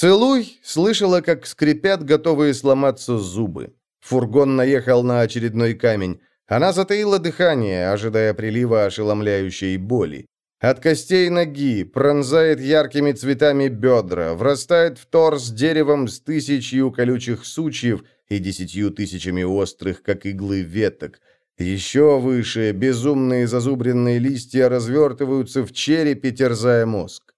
Целуй слышала, как скрипят готовые сломаться зубы. Фургон наехал на очередной камень. Она затаила дыхание, ожидая прилива ошеломляющей боли. От костей ноги пронзает яркими цветами бедра, врастает в торс деревом с тысячью колючих сучьев и десятью тысячами острых, как иглы, веток. Еще выше безумные зазубренные листья развертываются в черепе, терзая мозг.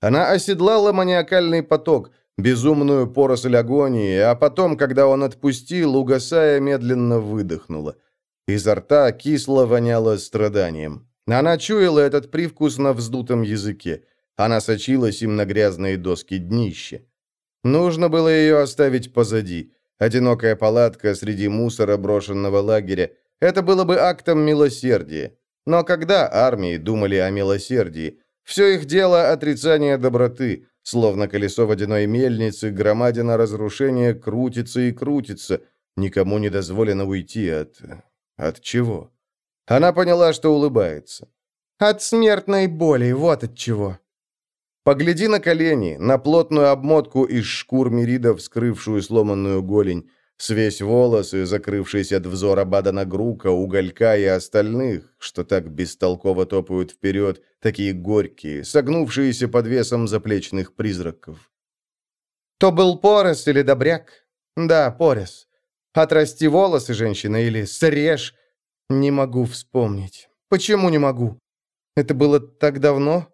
Она оседлала маниакальный поток, безумную поросль агонии, а потом, когда он отпустил, угасая, медленно выдохнула. Изо рта кисло воняло страданием. Она чуяла этот привкус на вздутом языке. Она сочилась им на грязные доски днища. Нужно было ее оставить позади. Одинокая палатка среди мусора брошенного лагеря, это было бы актом милосердия. Но когда армии думали о милосердии? Все их дело отрицание доброты, словно колесо водяной мельницы, громадина разрушения крутится и крутится, никому не дозволено уйти от... от чего? Она поняла, что улыбается. От смертной боли, вот от чего. Погляди на колени, на плотную обмотку из шкур миридов, скрывшую сломанную голень, Свесь волосы, закрывшиеся от взора Бадана Грука, Уголька и остальных, что так бестолково топают вперед, такие горькие, согнувшиеся под весом заплечных призраков. То был Порос или Добряк? Да, Порос. Отрасти волосы, женщина, или срежь. Не могу вспомнить. Почему не могу? Это было так давно?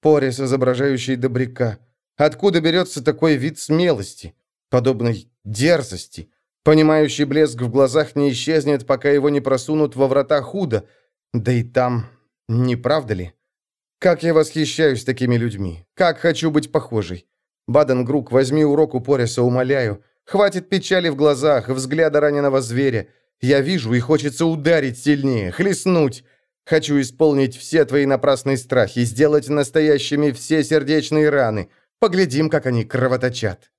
Порис, изображающий Добряка. Откуда берется такой вид смелости? Подобной дерзости. Понимающий блеск в глазах не исчезнет, пока его не просунут во врата худо. Да и там, не правда ли? Как я восхищаюсь такими людьми. Как хочу быть похожей. Баден-Грук, возьми урок у Пориса, умоляю. Хватит печали в глазах, взгляда раненого зверя. Я вижу, и хочется ударить сильнее, хлестнуть. Хочу исполнить все твои напрасные страхи, сделать настоящими все сердечные раны. Поглядим, как они кровоточат.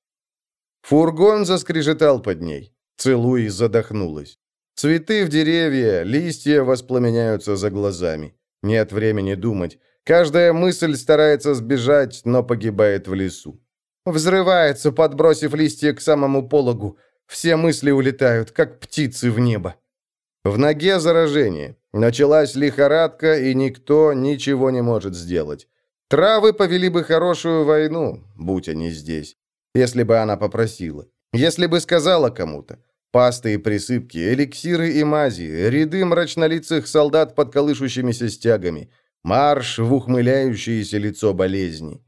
Фургон заскрежетал под ней. Целуй задохнулась. Цветы в деревья, листья воспламеняются за глазами. Нет времени думать. Каждая мысль старается сбежать, но погибает в лесу. Взрывается, подбросив листья к самому пологу. Все мысли улетают, как птицы в небо. В ноге заражение. Началась лихорадка, и никто ничего не может сделать. Травы повели бы хорошую войну, будь они здесь если бы она попросила. Если бы сказала кому-то. Пасты и присыпки, эликсиры и мази, ряды мрачнолицых солдат под колышущимися стягами, марш в ухмыляющееся лицо болезни.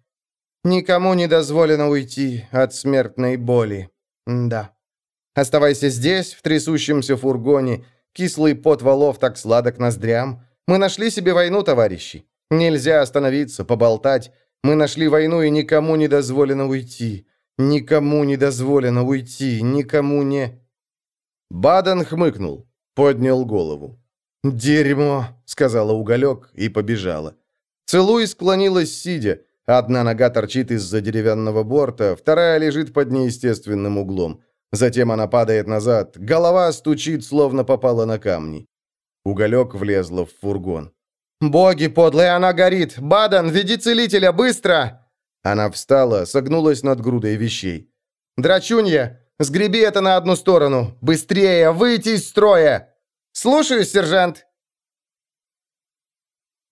Никому не дозволено уйти от смертной боли. Да. Оставайся здесь, в трясущемся фургоне. Кислый пот валов так сладок ноздрям. Мы нашли себе войну, товарищи. Нельзя остановиться, поболтать. Мы нашли войну, и никому не дозволено уйти. Никому не дозволено уйти, никому не...» Баден хмыкнул, поднял голову. «Дерьмо!» — сказала уголек и побежала. Целуй склонилась, сидя. Одна нога торчит из-за деревянного борта, вторая лежит под неестественным углом. Затем она падает назад, голова стучит, словно попала на камни. Уголек влезла в фургон. «Боги подлые, она горит! Баден, веди целителя, быстро!» Она встала, согнулась над грудой вещей. «Драчунья, сгреби это на одну сторону! Быстрее, выйти из строя!» «Слушаюсь, сержант!»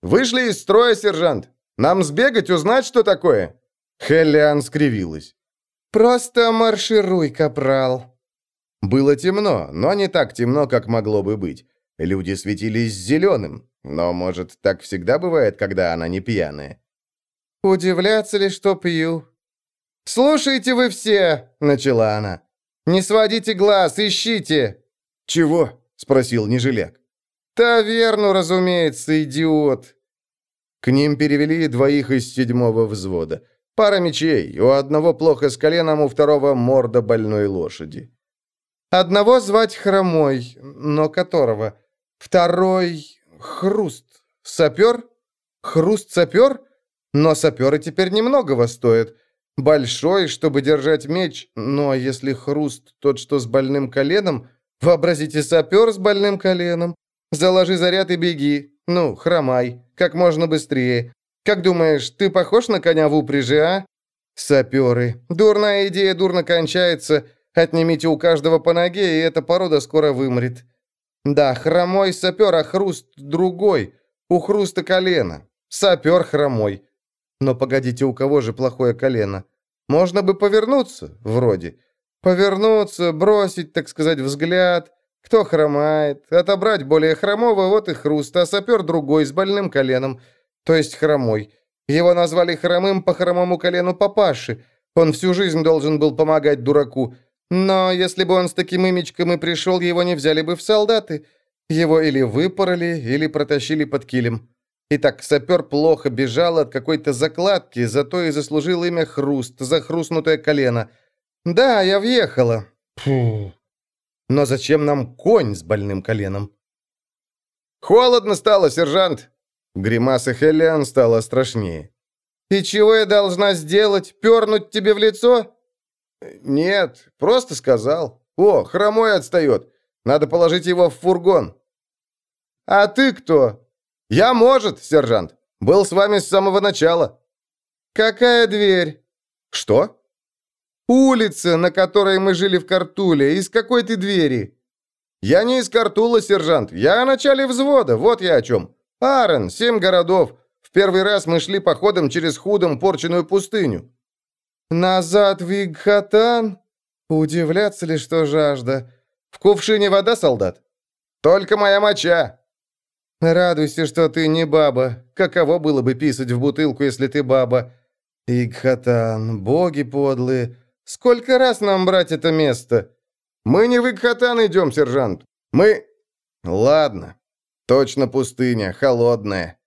«Вышли из строя, сержант! Нам сбегать, узнать, что такое?» Хеллиан скривилась. «Просто маршируй, капрал!» Было темно, но не так темно, как могло бы быть. Люди светились зеленым, но, может, так всегда бывает, когда она не пьяная. «Удивляться ли, что пью?» «Слушайте вы все!» — начала она. «Не сводите глаз, ищите!» «Чего?» — спросил Нежеляк. «Таверну, разумеется, идиот!» К ним перевели двоих из седьмого взвода. Пара мечей, у одного плохо с коленом, у второго морда больной лошади. «Одного звать Хромой, но которого? Второй — хруст. Сапер? Хруст-сапер? Но саперы теперь немногого стоят. Большой, чтобы держать меч, но если хруст тот, что с больным коленом, вообразите сапер с больным коленом. Заложи заряд и беги. Ну, хромай. Как можно быстрее. Как думаешь, ты похож на коня в упряжи, а? Саперы. Дурная идея дурно кончается. Отнимите у каждого по ноге, и эта порода скоро вымрет. Да, хромой сапер, а хруст другой. У хруста колено. Сапер хромой. Но погодите, у кого же плохое колено? Можно бы повернуться, вроде. Повернуться, бросить, так сказать, взгляд. Кто хромает? Отобрать более хромого, вот и хруст, а сапер другой, с больным коленом. То есть хромой. Его назвали хромым по хромому колену папаши. Он всю жизнь должен был помогать дураку. Но если бы он с таким имечком и пришел, его не взяли бы в солдаты. Его или выпороли, или протащили под килем. Итак, сапер плохо бежал от какой-то закладки, зато и заслужил имя Хруст, за хрустнутое колено. Да, я въехала. Фу. Но зачем нам конь с больным коленом? «Холодно стало, сержант!» Гримаса Хелиан стала страшнее. «И чего я должна сделать? Пернуть тебе в лицо?» «Нет, просто сказал. О, хромой отстает. Надо положить его в фургон». «А ты кто?» «Я, может, сержант. Был с вами с самого начала». «Какая дверь?» «Что?» «Улица, на которой мы жили в Картуле. Из какой ты двери?» «Я не из Картула, сержант. Я о начале взвода. Вот я о чем. Аарон, семь городов. В первый раз мы шли походом через худом порченную пустыню». «Назад в Игхатан? Удивляться ли, что жажда? В кувшине вода, солдат?» «Только моя моча. Радуйся, что ты не баба. Каково было бы писать в бутылку, если ты баба? Игхатан, боги подлые. Сколько раз нам брать это место? Мы не в Игхатан идем, сержант. Мы... Ладно. Точно пустыня, холодная.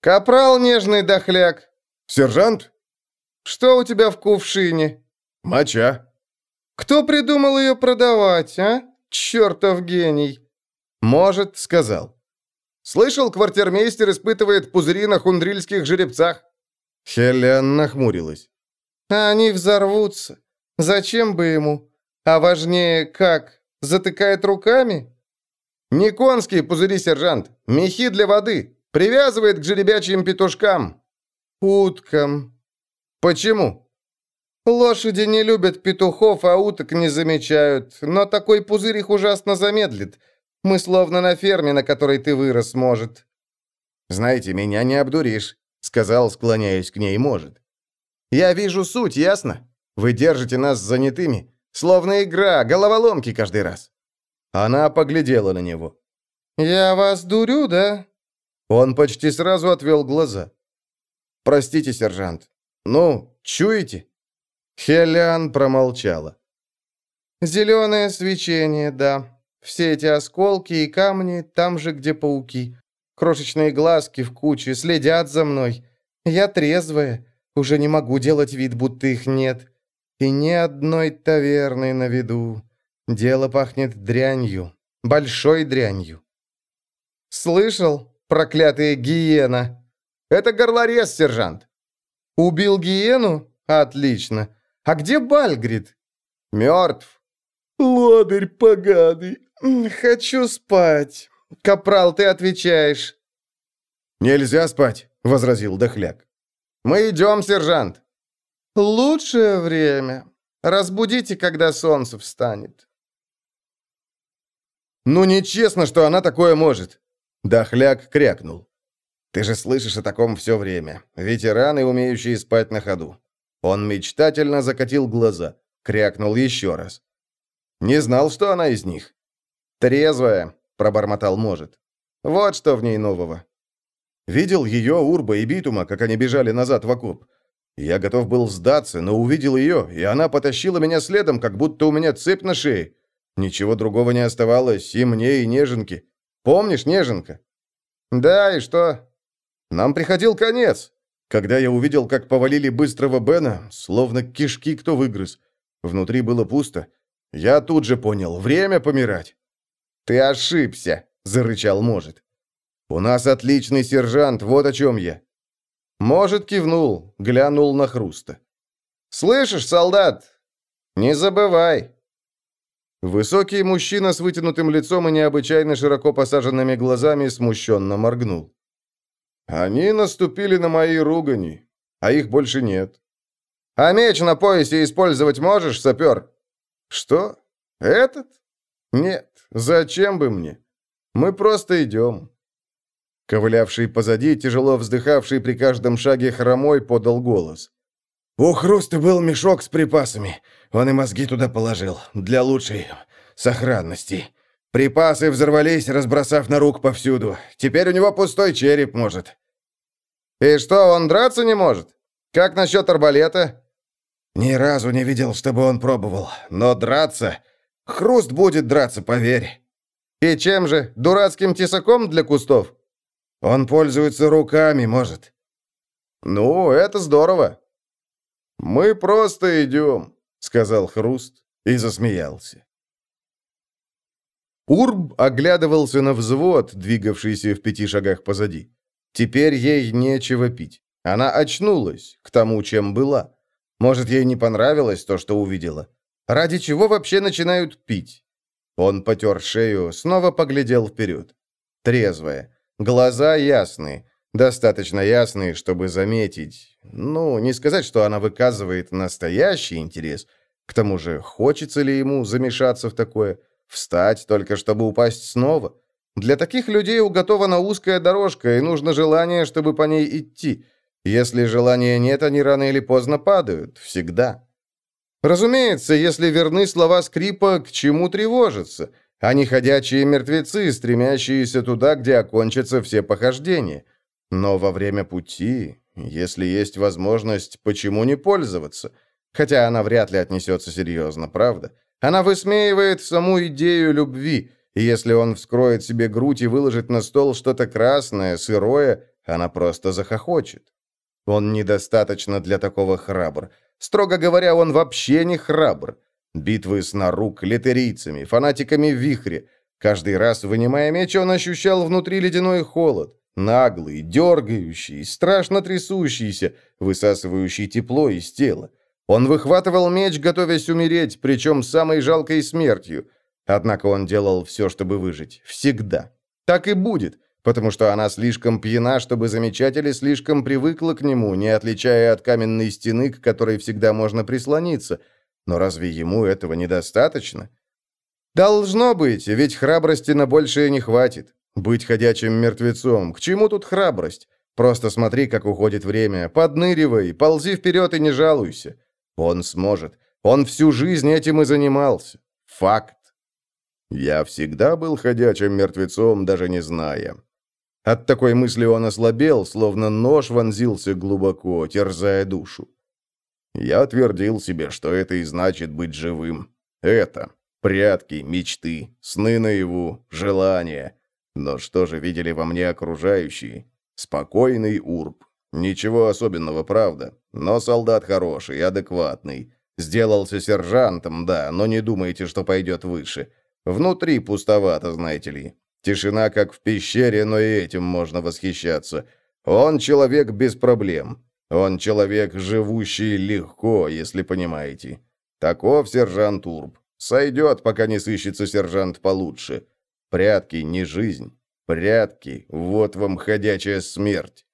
Капрал нежный дохляк. Сержант? Что у тебя в кувшине? Моча. Кто придумал ее продавать, а? Чертов гений. Может, сказал. Слышал, квартирмейстер испытывает пузыри на хундрильских жеребцах?» Хелен нахмурилась. «Они взорвутся. Зачем бы ему? А важнее, как? Затыкает руками?» «Не конские пузыри, сержант. Мехи для воды. Привязывает к жеребячьим петушкам». «Уткам». «Почему?» «Лошади не любят петухов, а уток не замечают. Но такой пузырь их ужасно замедлит. Мы словно на ферме, на которой ты вырос, может». «Знаете, меня не обдуришь», — сказал, склоняясь к ней, может. «Я вижу суть, ясно? Вы держите нас занятыми, словно игра, головоломки каждый раз». Она поглядела на него. «Я вас дурю, да?» Он почти сразу отвел глаза. «Простите, сержант. Ну, чуете?» Хелиан промолчала. «Зеленое свечение, да. Все эти осколки и камни там же, где пауки. Крошечные глазки в куче следят за мной. Я трезвая, уже не могу делать вид, будто их нет. И ни одной таверны на виду. Дело пахнет дрянью, большой дрянью. Слышал, проклятая гиена? Это горлорез, сержант. Убил гиену? Отлично. А где Бальгрид? Мертв. Лодырь поганый. «Хочу спать. Капрал, ты отвечаешь». «Нельзя спать», — возразил Дохляк. «Мы идем, сержант». «Лучшее время. Разбудите, когда солнце встанет». «Ну, нечестно, что она такое может!» Дохляк крякнул. «Ты же слышишь о таком все время. Ветераны, умеющие спать на ходу». Он мечтательно закатил глаза, крякнул еще раз. «Не знал, что она из них. «Трезвая», — пробормотал может. «Вот что в ней нового». Видел ее, Урба и Битума, как они бежали назад в окоп. Я готов был сдаться, но увидел ее, и она потащила меня следом, как будто у меня цепь на шее. Ничего другого не оставалось и мне, и Неженке. Помнишь, Неженка? Да, и что? Нам приходил конец. Когда я увидел, как повалили быстрого Бена, словно кишки кто выгрыз. Внутри было пусто. Я тут же понял, время помирать. «Ты ошибся», — зарычал Может. «У нас отличный сержант, вот о чем я». Может кивнул, глянул на Хруста. «Слышишь, солдат? Не забывай!» Высокий мужчина с вытянутым лицом и необычайно широко посаженными глазами смущенно моргнул. «Они наступили на мои ругани, а их больше нет». «А меч на поясе использовать можешь, сапер?» «Что? Этот? Нет, зачем бы мне? Мы просто идем». Ковылявший позади, тяжело вздыхавший при каждом шаге хромой, подал голос. «У Хруста был мешок с припасами. Он и мозги туда положил. Для лучшей сохранности. Припасы взорвались, разбросав на рук повсюду. Теперь у него пустой череп, может». «И что, он драться не может? Как насчет арбалета?» «Ни разу не видел, чтобы он пробовал. Но драться... Хруст будет драться, поверь». «И чем же? Дурацким тесаком для кустов?» Он пользуется руками, может». «Ну, это здорово». «Мы просто идем», — сказал Хруст и засмеялся. Урб оглядывался на взвод, двигавшийся в пяти шагах позади. Теперь ей нечего пить. Она очнулась к тому, чем была. Может, ей не понравилось то, что увидела. Ради чего вообще начинают пить? Он потер шею, снова поглядел вперед. Трезвая. Глаза ясные, достаточно ясные, чтобы заметить. Ну, не сказать, что она выказывает настоящий интерес. К тому же, хочется ли ему замешаться в такое? Встать только, чтобы упасть снова? Для таких людей уготована узкая дорожка, и нужно желание, чтобы по ней идти. Если желания нет, они рано или поздно падают. Всегда. Разумеется, если верны слова скрипа, к чему тревожиться – они ходячие мертвецы, стремящиеся туда, где окончатся все похождения. Но во время пути, если есть возможность, почему не пользоваться? Хотя она вряд ли отнесется серьезно, правда? Она высмеивает саму идею любви, и если он вскроет себе грудь и выложит на стол что-то красное, сырое, она просто захохочет. Он недостаточно для такого храбр. Строго говоря, он вообще не храбр. Битвы с Нарук, литерийцами, фанатиками вихре. Каждый раз, вынимая меч, он ощущал внутри ледяной холод. Наглый, дергающий, страшно трясущийся, высасывающий тепло из тела. Он выхватывал меч, готовясь умереть, причем самой жалкой смертью. Однако он делал все, чтобы выжить. Всегда. Так и будет, потому что она слишком пьяна, чтобы замечать, или слишком привыкла к нему, не отличая от каменной стены, к которой всегда можно прислониться – но разве ему этого недостаточно? Должно быть, ведь храбрости на большее не хватит. Быть ходячим мертвецом. К чему тут храбрость? Просто смотри, как уходит время. Подныривай, ползи вперед и не жалуйся. Он сможет. Он всю жизнь этим и занимался. Факт. Я всегда был ходячим мертвецом, даже не зная. От такой мысли он ослабел, словно нож вонзился глубоко, терзая душу. Я твердил себе, что это и значит быть живым. Это прятки, мечты, сны наяву, желания. Но что же видели во мне окружающие? Спокойный урб. Ничего особенного, правда. Но солдат хороший, адекватный. Сделался сержантом, да, но не думайте, что пойдет выше. Внутри пустовато, знаете ли. Тишина, как в пещере, но и этим можно восхищаться. Он человек без проблем. Он человек, живущий легко, если понимаете. Таков сержант Урб. Сойдет, пока не сыщется сержант получше. Прятки не жизнь. Прятки — вот вам ходячая смерть.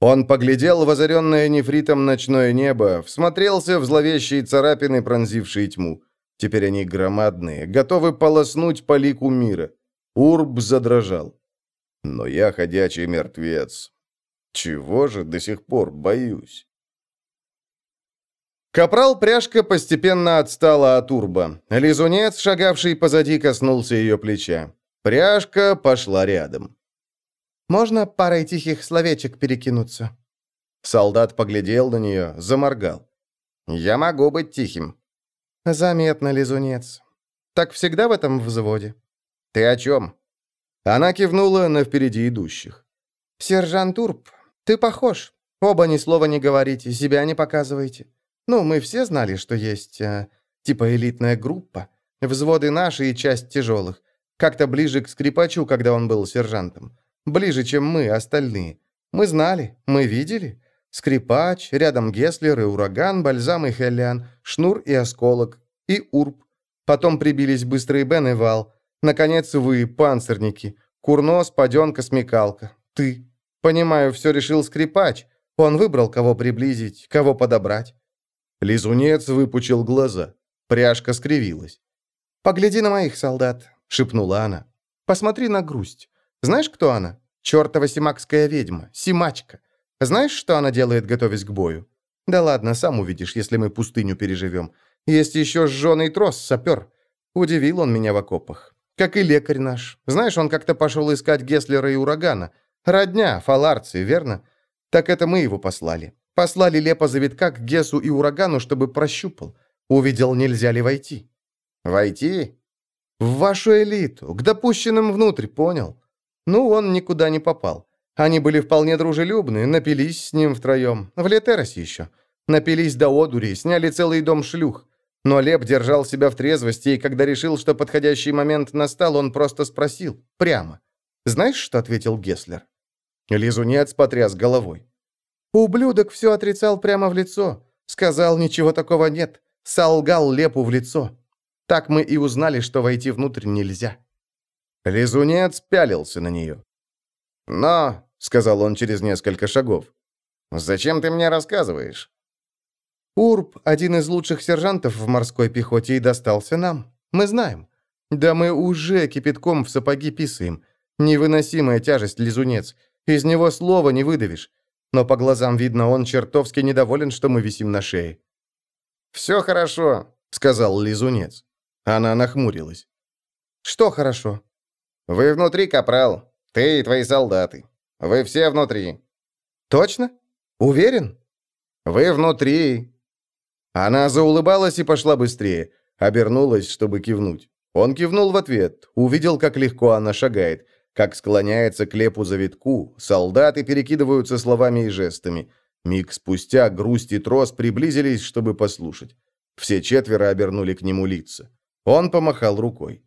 Он поглядел в озаренное нефритом ночное небо, всмотрелся в зловещие царапины, пронзившие тьму. Теперь они громадные, готовы полоснуть по лику мира. Урб задрожал. Но я ходячий мертвец. Чего же до сих пор боюсь? Капрал Пряжка постепенно отстала от Урба. Лизунец, шагавший позади, коснулся ее плеча. Пряжка пошла рядом. «Можно парой тихих словечек перекинуться?» Солдат поглядел на нее, заморгал. «Я могу быть тихим». «Заметно, Лизунец. Так всегда в этом взводе?» «Ты о чем?» Она кивнула на впереди идущих. «Сержант Урб, «Ты похож. Оба ни слова не говорите, себя не показываете. Ну, мы все знали, что есть, э, типа элитная группа. Взводы наши и часть тяжелых. Как-то ближе к скрипачу, когда он был сержантом. Ближе, чем мы, остальные. Мы знали, мы видели. Скрипач, рядом Геслер и Ураган, Бальзам и Хелиан, Шнур и Осколок, и Урб. Потом прибились Быстрый Бен и Вал. Наконец вы, панцирники. Курнос, Паденка, Смекалка. Ты. Понимаю, все решил скрипач. Он выбрал, кого приблизить, кого подобрать. Лизунец выпучил глаза. Пряжка скривилась. «Погляди на моих солдат», — шепнула она. «Посмотри на грусть. Знаешь, кто она? Чертова симакская ведьма, Симачка. Знаешь, что она делает, готовясь к бою? Да ладно, сам увидишь, если мы пустыню переживем. Есть еще сжженный трос, сапер. Удивил он меня в окопах. Как и лекарь наш. Знаешь, он как-то пошел искать Геслера и Урагана. Родня, фаларцы, верно? Так это мы его послали. Послали Лепа завитка к Гесу и Урагану, чтобы прощупал. Увидел, нельзя ли войти. Войти? В вашу элиту, к допущенным внутрь, понял? Ну, он никуда не попал. Они были вполне дружелюбны, напились с ним втроем. В Летеросе еще. Напились до одури, сняли целый дом шлюх. Но Леп держал себя в трезвости, и когда решил, что подходящий момент настал, он просто спросил. Прямо. «Знаешь, что ответил Геслер?» Лизунец потряс головой. «Ублюдок все отрицал прямо в лицо. Сказал, ничего такого нет. Солгал Лепу в лицо. Так мы и узнали, что войти внутрь нельзя». Лизунец пялился на нее. «Но», — сказал он через несколько шагов, — «зачем ты мне рассказываешь?» «Урб — один из лучших сержантов в морской пехоте и достался нам. Мы знаем. Да мы уже кипятком в сапоги писаем. Невыносимая тяжесть, лизунец. Из него слова не выдавишь. Но по глазам видно, он чертовски недоволен, что мы висим на шее». «Все хорошо», — сказал лизунец. Она нахмурилась. «Что хорошо?» «Вы внутри, капрал. Ты и твои солдаты. Вы все внутри». «Точно? Уверен?» «Вы внутри». Она заулыбалась и пошла быстрее. Обернулась, чтобы кивнуть. Он кивнул в ответ, увидел, как легко она шагает, как склоняется к лепу завитку, солдаты перекидываются словами и жестами. Миг спустя грусть и трос приблизились, чтобы послушать. Все четверо обернули к нему лица. Он помахал рукой.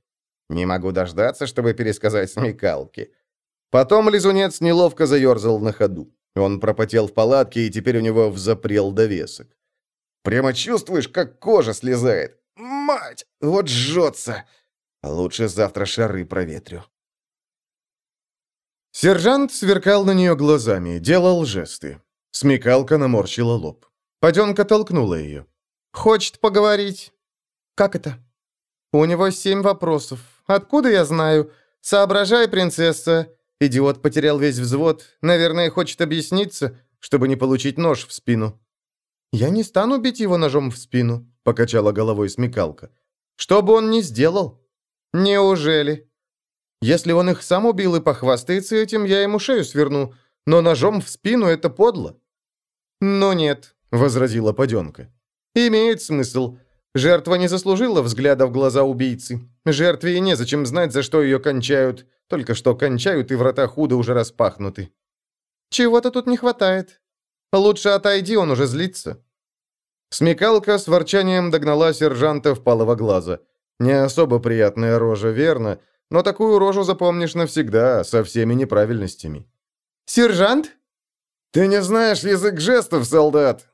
«Не могу дождаться, чтобы пересказать смекалки». Потом лизунец неловко заерзал на ходу. Он пропотел в палатке, и теперь у него взапрел довесок. «Прямо чувствуешь, как кожа слезает? Мать, вот жжется! Лучше завтра шары проветрю». Сержант сверкал на нее глазами, делал жесты. Смекалка наморщила лоб. Паденка толкнула ее. «Хочет поговорить». «Как это?» «У него семь вопросов. Откуда я знаю? Соображай, принцесса. Идиот потерял весь взвод. Наверное, хочет объясниться, чтобы не получить нож в спину». «Я не стану бить его ножом в спину», — покачала головой смекалка. «Что бы он ни сделал?» «Неужели?» «Если он их сам убил и похвастается этим, я ему шею сверну. Но ножом в спину — это подло». «Ну нет», — возразила паденка. «Имеет смысл. Жертва не заслужила взгляда в глаза убийцы. Жертве и незачем знать, за что ее кончают. Только что кончают, и врата худо уже распахнуты. Чего-то тут не хватает. Лучше отойди, он уже злится. Смекалка с ворчанием догнала сержанта впалого глаза. Не особо приятная рожа, верно, но такую рожу запомнишь навсегда, со всеми неправильностями. «Сержант?» «Ты не знаешь язык жестов, солдат?»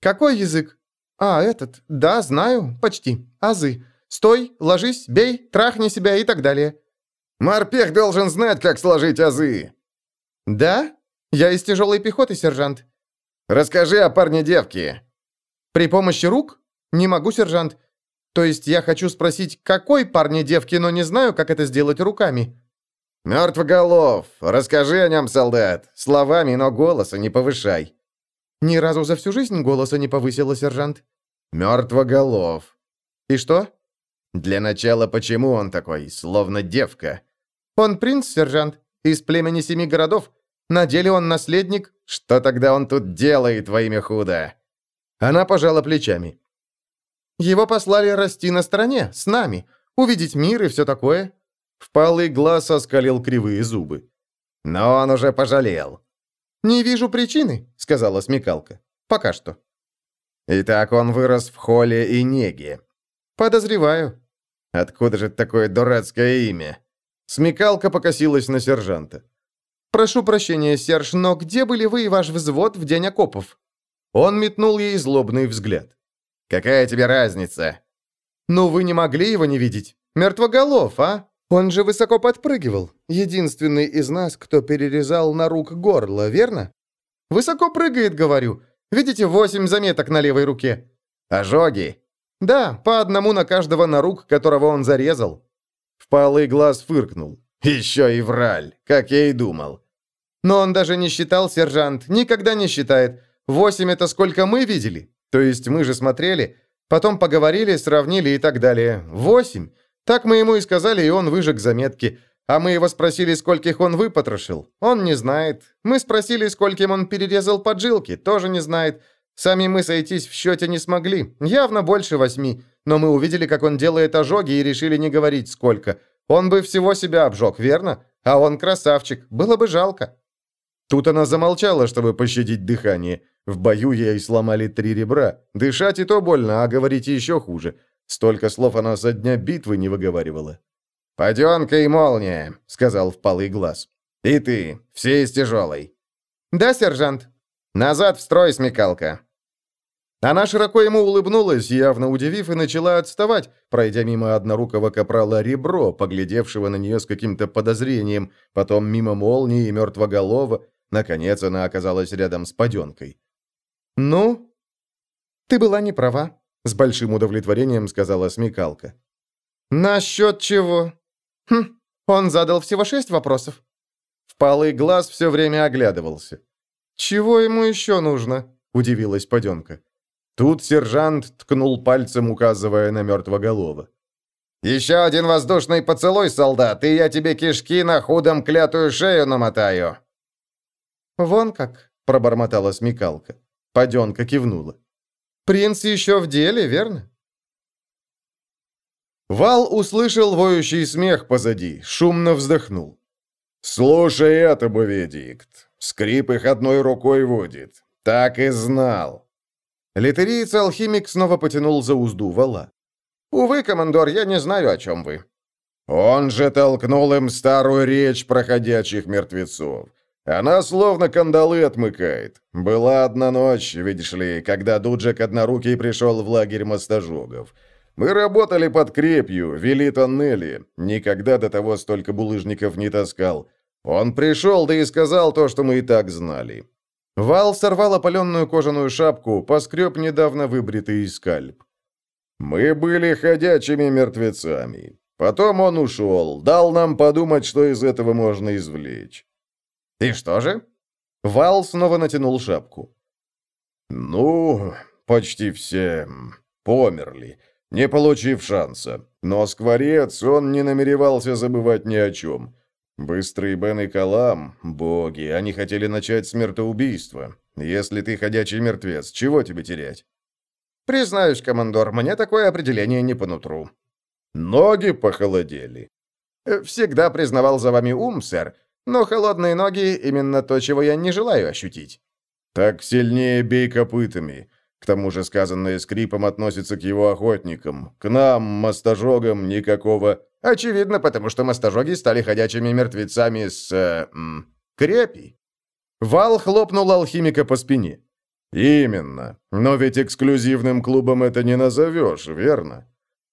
«Какой язык?» «А, этот. Да, знаю. Почти. Азы. Стой, ложись, бей, трахни себя и так далее». Морпех должен знать, как сложить азы!» «Да? Я из тяжелой пехоты, сержант». «Расскажи о парне-девке». «При помощи рук? Не могу, сержант. То есть я хочу спросить, какой парне-девки, но не знаю, как это сделать руками». «Мертвоголов, расскажи о нем, солдат. Словами, но голоса не повышай». «Ни разу за всю жизнь голоса не повысила, сержант». «Мертвоголов». «И что?» «Для начала, почему он такой, словно девка?» «Он принц, сержант, из племени семи городов. На деле он наследник. Что тогда он тут делает во имя худа?» Она пожала плечами. «Его послали расти на стороне, с нами, увидеть мир и все такое». Впалый глаз оскалил кривые зубы. «Но он уже пожалел». «Не вижу причины», — сказала смекалка. «Пока что». «Итак, он вырос в холле и неге». «Подозреваю». «Откуда же такое дурацкое имя?» Смекалка покосилась на сержанта. «Прошу прощения, Серж, но где были вы и ваш взвод в день окопов?» Он метнул ей злобный взгляд. «Какая тебе разница?» «Ну, вы не могли его не видеть. Мертвоголов, а? Он же высоко подпрыгивал. Единственный из нас, кто перерезал на рук горло, верно? Высоко прыгает, говорю. Видите, восемь заметок на левой руке. Ожоги?» «Да, по одному на каждого на рук, которого он зарезал». Впалый глаз фыркнул. «Еще и враль, как я и думал». «Но он даже не считал, сержант, никогда не считает. Восемь — это сколько мы видели? То есть мы же смотрели, потом поговорили, сравнили и так далее. Восемь. Так мы ему и сказали, и он выжег заметки. А мы его спросили, скольких он выпотрошил. Он не знает. Мы спросили, скольким он перерезал поджилки. Тоже не знает. Сами мы сойтись в счете не смогли. Явно больше восьми. Но мы увидели, как он делает ожоги, и решили не говорить, сколько. Он бы всего себя обжег, верно? А он красавчик. Было бы жалко. Тут она замолчала, чтобы пощадить дыхание. В бою ей сломали три ребра. Дышать и то больно, а говорить еще хуже. Столько слов она со дня битвы не выговаривала. «Паденка и молния», — сказал впалый глаз. «И ты, все из тяжелой». «Да, сержант». «Назад в строй, смекалка». Она широко ему улыбнулась, явно удивив, и начала отставать, пройдя мимо однорукого капрала ребро, поглядевшего на нее с каким-то подозрением, потом мимо молнии и мертвоголова. Наконец она оказалась рядом с паденкой. «Ну?» «Ты была не права», — с большим удовлетворением сказала смекалка. «Насчет чего?» «Хм, он задал всего шесть вопросов». Впалый глаз все время оглядывался. «Чего ему еще нужно?» — удивилась паденка. Тут сержант ткнул пальцем, указывая на мертвоголова. «Еще один воздушный поцелуй, солдат, и я тебе кишки на худом клятую шею намотаю!» «Вон как!» — пробормотала смекалка. Паденка кивнула. «Принц еще в деле, верно?» Вал услышал воющий смех позади, шумно вздохнул. «Слушай это, Боведикт. Скрип их одной рукой водит. Так и знал. Литериец-алхимик снова потянул за узду вала. «Увы, командор, я не знаю, о чем вы». Он же толкнул им старую речь проходящих мертвецов. Она словно кандалы отмыкает. Была одна ночь, видишь ли, когда Дуджек Однорукий пришел в лагерь мостожогов. Мы работали под крепью, вели тоннели. Никогда до того столько булыжников не таскал. Он пришел, да и сказал то, что мы и так знали. Вал сорвал опаленную кожаную шапку, поскреб недавно выбритый скальп. «Мы были ходячими мертвецами. Потом он ушел, дал нам подумать, что из этого можно извлечь». «И что же?» Вал снова натянул шапку. «Ну, почти все померли, не получив шанса. Но Скворец, он не намеревался забывать ни о чем. Быстрый Бен и Калам, боги, они хотели начать смертоубийство. Если ты ходячий мертвец, чего тебе терять? Признаюсь, командор, мне такое определение не по нутру. Ноги похолодели. Э, всегда признавал за вами ум, сэр, но холодные ноги — именно то, чего я не желаю ощутить. Так сильнее бей копытами. К тому же сказанное скрипом относится к его охотникам. К нам, мостожогам, никакого... Очевидно, потому что мостожоги стали ходячими мертвецами с... Э, м, крепи. Вал хлопнул алхимика по спине. «Именно. Но ведь эксклюзивным клубом это не назовешь, верно?»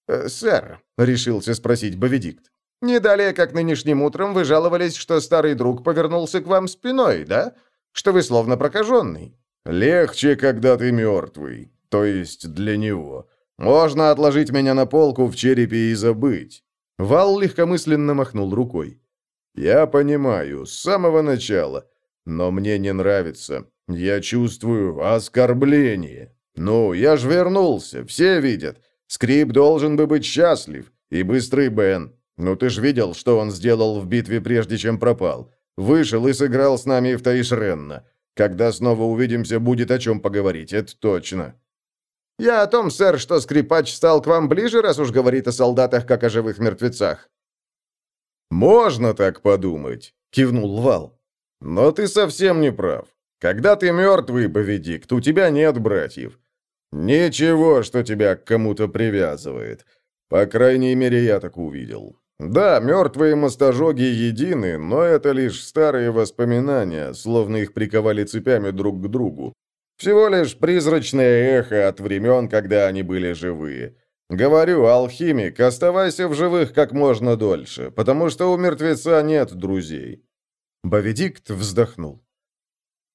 э, «Сэр», — решился спросить Боведикт, «не далее, как нынешним утром, вы жаловались, что старый друг повернулся к вам спиной, да? Что вы словно прокаженный». «Легче, когда ты мертвый. То есть для него. Можно отложить меня на полку в черепе и забыть». Вал легкомысленно махнул рукой. «Я понимаю, с самого начала. Но мне не нравится. Я чувствую оскорбление. Ну, я ж вернулся, все видят. Скрип должен бы быть счастлив. И быстрый Бен. Ну, ты ж видел, что он сделал в битве, прежде чем пропал. Вышел и сыграл с нами в Таишренна. Когда снова увидимся, будет о чем поговорить, это точно». «Я о том, сэр, что скрипач стал к вам ближе, раз уж говорит о солдатах, как о живых мертвецах». «Можно так подумать», — кивнул Вал. «Но ты совсем не прав. Когда ты мертвый, Боведикт, у тебя нет братьев. Ничего, что тебя к кому-то привязывает. По крайней мере, я так увидел. Да, мертвые мостожоги едины, но это лишь старые воспоминания, словно их приковали цепями друг к другу. Всего лишь призрачное эхо от времен, когда они были живые. Говорю, алхимик, оставайся в живых как можно дольше, потому что у мертвеца нет друзей. Баведикт вздохнул.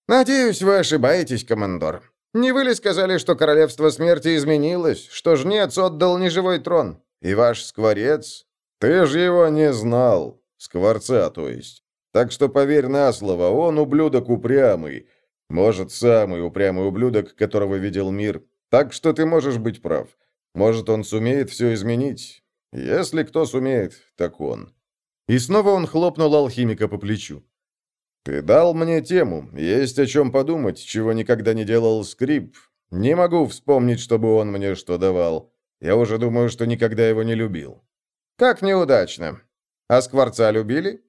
«Надеюсь, вы ошибаетесь, командор. Не вы ли сказали, что королевство смерти изменилось, что жнец отдал неживой трон? И ваш скворец? Ты же его не знал. Скворца, то есть. Так что поверь на слово, он ублюдок упрямый. Может, самый упрямый ублюдок, которого видел мир. Так что ты можешь быть прав. Может, он сумеет все изменить. Если кто сумеет, так он. И снова он хлопнул алхимика по плечу. «Ты дал мне тему. Есть о чем подумать, чего никогда не делал скрип. Не могу вспомнить, чтобы он мне что давал. Я уже думаю, что никогда его не любил». «Как неудачно. А Скворца любили?»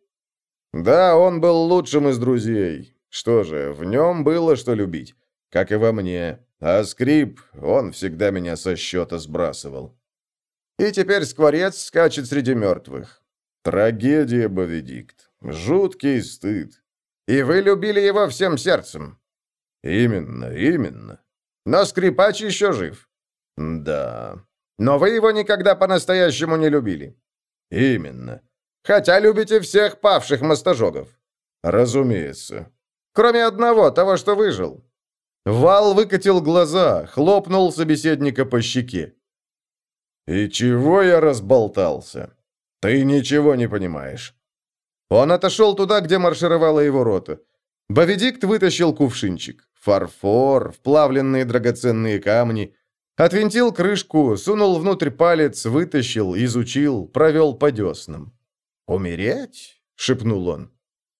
«Да, он был лучшим из друзей. Что же, в нем было что любить, как и во мне. А скрип, он всегда меня со счета сбрасывал». «И теперь Скворец скачет среди мертвых». «Трагедия, Боведикт. Жуткий стыд. И вы любили его всем сердцем?» «Именно, именно». «Но скрипач еще жив?» «Да». «Но вы его никогда по-настоящему не любили?» «Именно». «Хотя любите всех павших мастожогов?» «Разумеется». «Кроме одного, того, что выжил». Вал выкатил глаза, хлопнул собеседника по щеке. «И чего я разболтался? Ты ничего не понимаешь. Он отошел туда, где маршировала его рота. Баведикт вытащил кувшинчик. Фарфор, вплавленные драгоценные камни. Отвинтил крышку, сунул внутрь палец, вытащил, изучил, провел по деснам. «Умереть?» — шепнул он.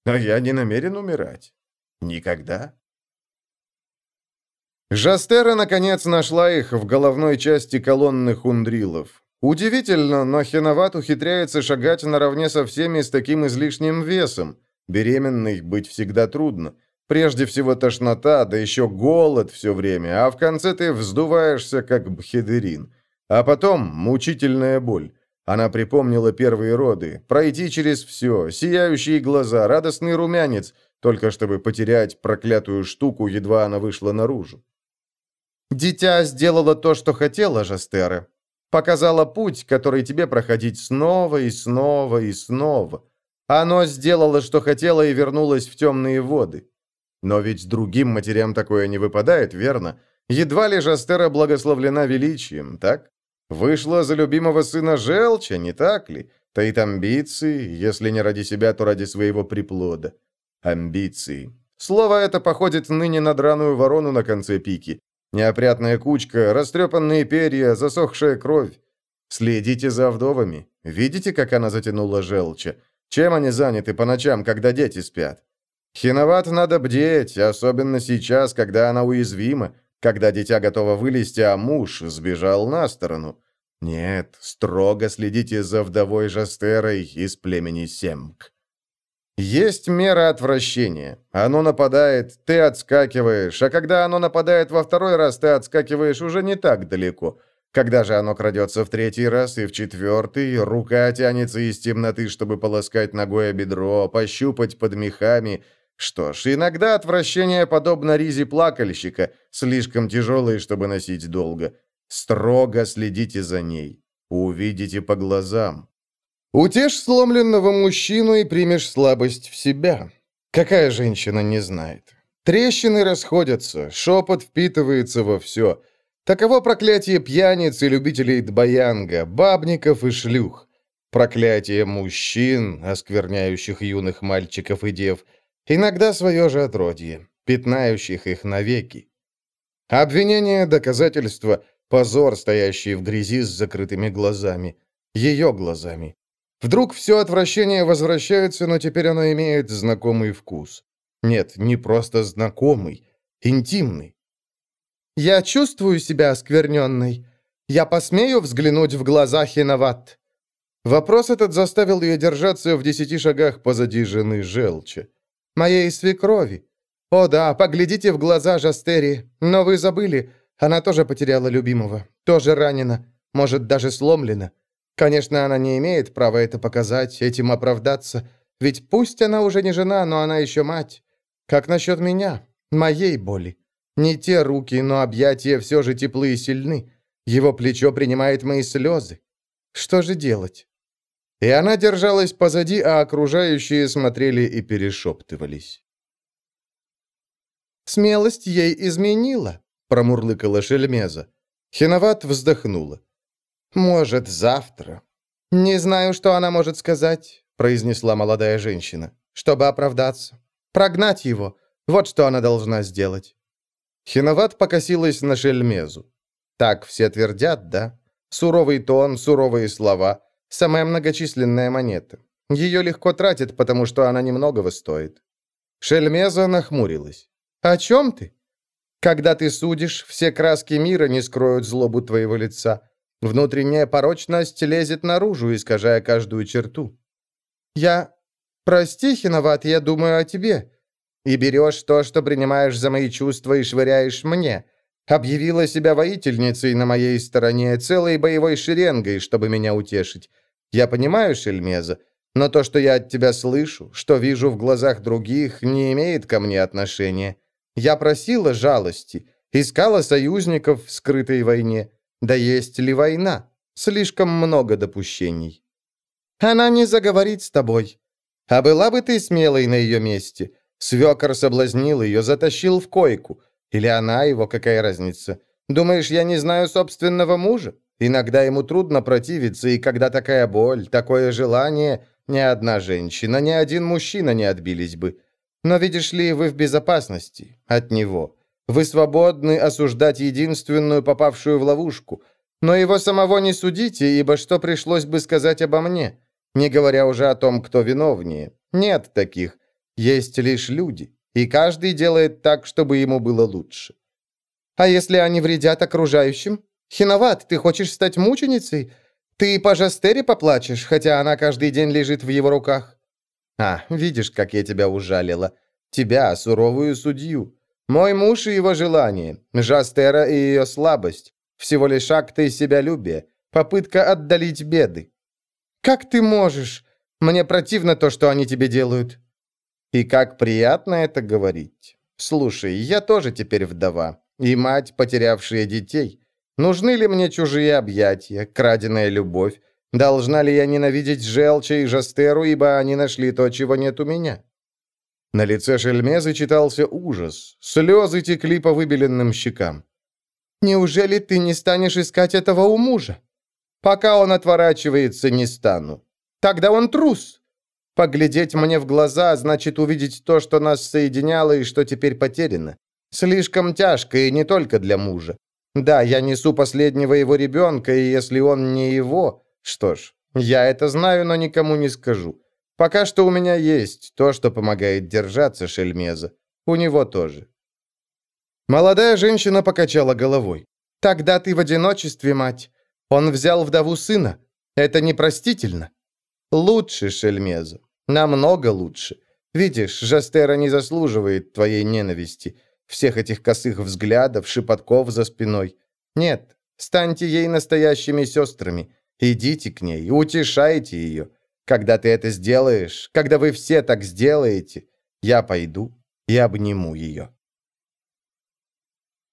«А я не намерен умирать. Никогда». Жастера, наконец, нашла их в головной части колонны хундрилов. Удивительно, но Хеноват ухитряется шагать наравне со всеми с таким излишним весом. Беременной быть всегда трудно. Прежде всего тошнота, да еще голод все время, а в конце ты вздуваешься, как бхедерин. А потом мучительная боль. Она припомнила первые роды, пройти через все, сияющие глаза, радостный румянец, только чтобы потерять проклятую штуку, едва она вышла наружу. «Дитя сделала то, что хотела, Жастера», Показала путь, который тебе проходить снова и снова и снова. Оно сделало, что хотело, и вернулось в темные воды. Но ведь другим матерям такое не выпадает, верно? Едва ли Жастера благословлена величием, так? Вышла за любимого сына желча, не так ли? Таит амбиции, если не ради себя, то ради своего приплода. Амбиции. Слово это походит ныне на драную ворону на конце пики. Неопрятная кучка, растрепанные перья, засохшая кровь. Следите за вдовами. Видите, как она затянула желча? Чем они заняты по ночам, когда дети спят? Хиноват надо бдеть, особенно сейчас, когда она уязвима, когда дитя готово вылезти, а муж сбежал на сторону. Нет, строго следите за вдовой Жастерой из племени Семк. Есть мера отвращения. Оно нападает, ты отскакиваешь, а когда оно нападает во второй раз, ты отскакиваешь уже не так далеко. Когда же оно крадется в третий раз и в четвертый, рука тянется из темноты, чтобы полоскать ногой о бедро, пощупать под мехами. Что ж, иногда отвращение подобно ризе плакальщика, слишком тяжелое, чтобы носить долго. Строго следите за ней. Увидите по глазам. Утешь сломленного мужчину и примешь слабость в себя. Какая женщина не знает? Трещины расходятся, шепот впитывается во все. Таково проклятие пьяниц и любителей дбаянга, бабников и шлюх. Проклятие мужчин, оскверняющих юных мальчиков и дев. Иногда свое же отродье, пятнающих их навеки. Обвинение, доказательство, позор, стоящий в грязи с закрытыми глазами. Ее глазами. Вдруг все отвращение возвращается, но теперь оно имеет знакомый вкус. Нет, не просто знакомый, интимный. «Я чувствую себя оскверненной. Я посмею взглянуть в глаза Хиноват?» Вопрос этот заставил ее держаться в десяти шагах позади жены Желча. «Моей свекрови. О да, поглядите в глаза Жастери. Но вы забыли, она тоже потеряла любимого, тоже ранена, может, даже сломлена. Конечно, она не имеет права это показать, этим оправдаться. Ведь пусть она уже не жена, но она еще мать. Как насчет меня? Моей боли. Не те руки, но объятия все же теплые и сильны. Его плечо принимает мои слезы. Что же делать? И она держалась позади, а окружающие смотрели и перешептывались. «Смелость ей изменила», — промурлыкала Шельмеза. Хиноват вздохнула. «Может, завтра». «Не знаю, что она может сказать», — произнесла молодая женщина, «чтобы оправдаться. Прогнать его. Вот что она должна сделать». Хиноват покосилась на Шельмезу. «Так все твердят, да? Суровый тон, суровые слова. Самая многочисленная монета. Ее легко тратят, потому что она немногого стоит». Шельмеза нахмурилась. «О чем ты? Когда ты судишь, все краски мира не скроют злобу твоего лица. Внутренняя порочность лезет наружу, искажая каждую черту. Я... Прости, Хиноват, я думаю о тебе. И берешь то, что принимаешь за мои чувства и швыряешь мне. Объявила себя воительницей на моей стороне, целой боевой шеренгой, чтобы меня утешить. Я понимаю, Шельмеза, но то, что я от тебя слышу, что вижу в глазах других, не имеет ко мне отношения. Я просила жалости, искала союзников в скрытой войне. Да есть ли война? Слишком много допущений. Она не заговорит с тобой. А была бы ты смелой на ее месте. Свекор соблазнил ее, затащил в койку. Или она его, какая разница? Думаешь, я не знаю собственного мужа? Иногда ему трудно противиться, и когда такая боль, такое желание, ни одна женщина, ни один мужчина не отбились бы. Но видишь ли, вы в безопасности от него. Вы свободны осуждать единственную попавшую в ловушку. Но его самого не судите, ибо что пришлось бы сказать обо мне? Не говоря уже о том, кто виновнее. Нет таких. Есть лишь люди. И каждый делает так, чтобы ему было лучше. А если они вредят окружающим? Хиноват, ты хочешь стать мученицей? Ты по Жастере поплачешь, хотя она каждый день лежит в его руках? А, видишь, как я тебя ужалила. Тебя, суровую судью. Мой муж и его желание, Жастера и ее слабость. Всего лишь акты себялюбия, попытка отдалить беды. Как ты можешь? Мне противно то, что они тебе делают. И как приятно это говорить. Слушай, я тоже теперь вдова. И мать, потерявшая детей. Нужны ли мне чужие объятия, краденая любовь? Должна ли я ненавидеть Желча и Жастеру, ибо они нашли то, чего нет у меня?» На лице Шельмезы читался ужас. Слезы текли по выбеленным щекам. «Неужели ты не станешь искать этого у мужа?» «Пока он отворачивается, не стану. Тогда он трус!» «Поглядеть мне в глаза значит увидеть то, что нас соединяло и что теперь потеряно. Слишком тяжко, и не только для мужа. Да, я несу последнего его ребенка, и если он не его, что ж, я это знаю, но никому не скажу. Пока что у меня есть то, что помогает держаться Шельмеза. У него тоже. Молодая женщина покачала головой. «Тогда ты в одиночестве, мать. Он взял вдову сына. Это непростительно». «Лучше, Шельмеза. Намного лучше. Видишь, Жастера не заслуживает твоей ненависти, всех этих косых взглядов, шепотков за спиной. Нет, станьте ей настоящими сестрами. Идите к ней, утешайте ее. Когда ты это сделаешь, когда вы все так сделаете, я пойду и обниму ее».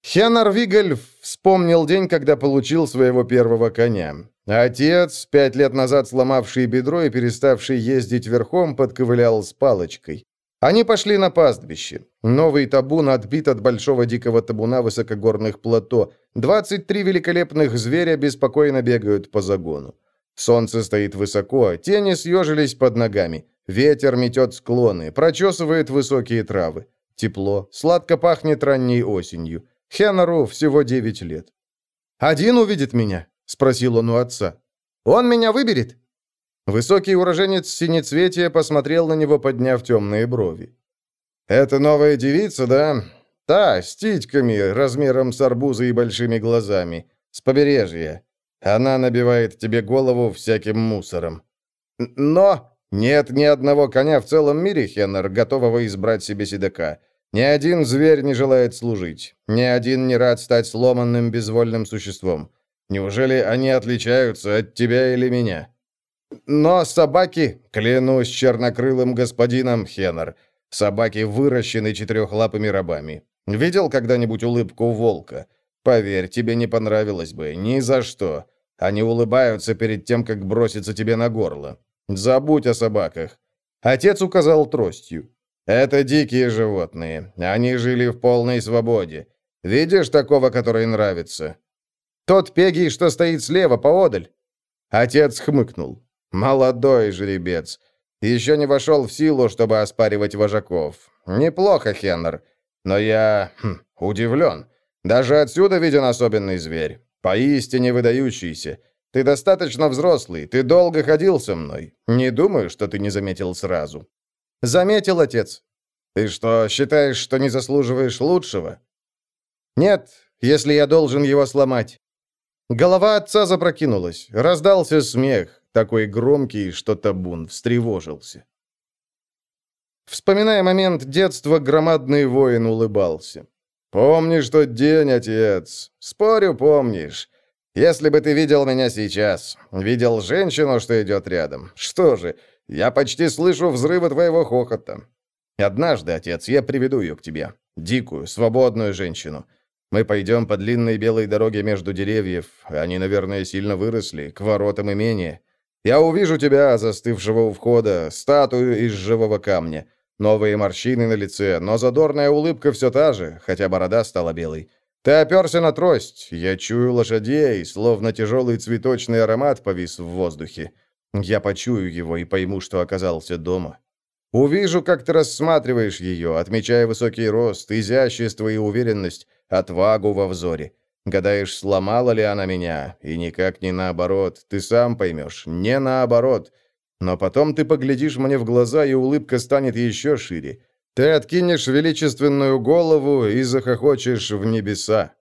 Хеннер Вигель вспомнил день, когда получил своего первого коня. Отец, пять лет назад сломавший бедро и переставший ездить верхом, подковылял с палочкой. Они пошли на пастбище. Новый табун отбит от большого дикого табуна высокогорных плато. 23 великолепных зверя беспокойно бегают по загону. Солнце стоит высоко, тени съежились под ногами. Ветер метет склоны, прочесывает высокие травы. Тепло, сладко пахнет ранней осенью. Хеннеру всего 9 лет. «Один увидит меня?» — спросил он у отца. «Он меня выберет?» Высокий уроженец синецветия посмотрел на него, подняв темные брови. «Это новая девица, да? Та, с титьками, размером с арбуза и большими глазами, с побережья. Она набивает тебе голову всяким мусором. Но нет ни одного коня в целом мире, Хеннер, готового избрать себе седока. Ни один зверь не желает служить. Ни один не рад стать сломанным безвольным существом. Неужели они отличаются от тебя или меня? Но собаки, клянусь чернокрылым господином Хеннер, собаки выращены четырехлапыми рабами. Видел когда-нибудь улыбку волка? Поверь, тебе не понравилось бы, ни за что. Они улыбаются перед тем, как броситься тебе на горло. Забудь о собаках. Отец указал тростью. Это дикие животные. Они жили в полной свободе. Видишь такого, который нравится? Тот Пегий, что стоит слева, поодаль. Отец хмыкнул. Молодой жеребец. Еще не вошел в силу, чтобы оспаривать вожаков. Неплохо, Хеннер. Но я хм, удивлен. Даже отсюда виден особенный зверь. Поистине выдающийся. Ты достаточно взрослый, ты долго ходил со мной. Не думаю, что ты не заметил сразу». «Заметил, отец». «Ты что, считаешь, что не заслуживаешь лучшего?» «Нет, если я должен его сломать». Голова отца запрокинулась. Раздался смех, такой громкий, что табун встревожился. Вспоминая момент детства, громадный воин улыбался. «Помнишь тот день, отец? Спорю, помнишь. Если бы ты видел меня сейчас, видел женщину, что идет рядом. Что же, я почти слышу взрывы твоего хохота. Однажды, отец, я приведу ее к тебе. Дикую, свободную женщину. Мы пойдем по длинной белой дороге между деревьев. Они, наверное, сильно выросли, к воротам имения. Я увижу тебя, застывшего у входа, статую из живого камня. Новые морщины на лице, но задорная улыбка все та же, хотя борода стала белой. Ты оперся на трость. Я чую лошадей, словно тяжелый цветочный аромат повис в воздухе. Я почую его и пойму, что оказался дома. Увижу, как ты рассматриваешь ее, отмечая высокий рост, изящество и уверенность, отвагу во взоре. Гадаешь, сломала ли она меня, и никак не наоборот. Ты сам поймешь, не наоборот. Но потом ты поглядишь мне в глаза, и улыбка станет еще шире. Ты откинешь величественную голову и захохочешь в небеса.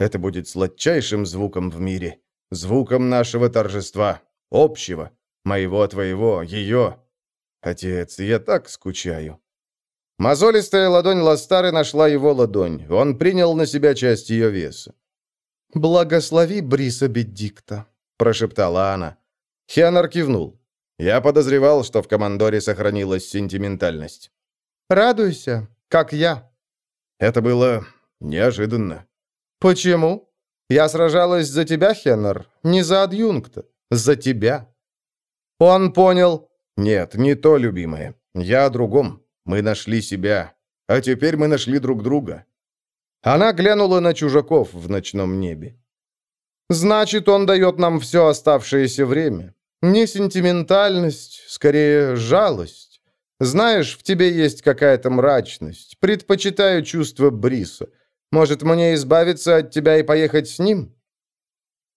Это будет сладчайшим звуком в мире, звуком нашего торжества, общего, моего, твоего, ее. Отец, я так скучаю». Мозолистая ладонь Ластары нашла его ладонь. Он принял на себя часть ее веса. «Благослови Бриса Беддикта», — прошептала она. Хианар кивнул. Я подозревал, что в командоре сохранилась сентиментальность. Радуйся, как я». Это было неожиданно. «Почему? Я сражалась за тебя, Хеннер, не за адъюнкта, за тебя». Он понял. «Нет, не то, любимая. Я о другом. Мы нашли себя. А теперь мы нашли друг друга». Она глянула на чужаков в ночном небе. «Значит, он дает нам все оставшееся время. Не сентиментальность, скорее жалость. Знаешь, в тебе есть какая-то мрачность. Предпочитаю чувство Бриса. Может, мне избавиться от тебя и поехать с ним?»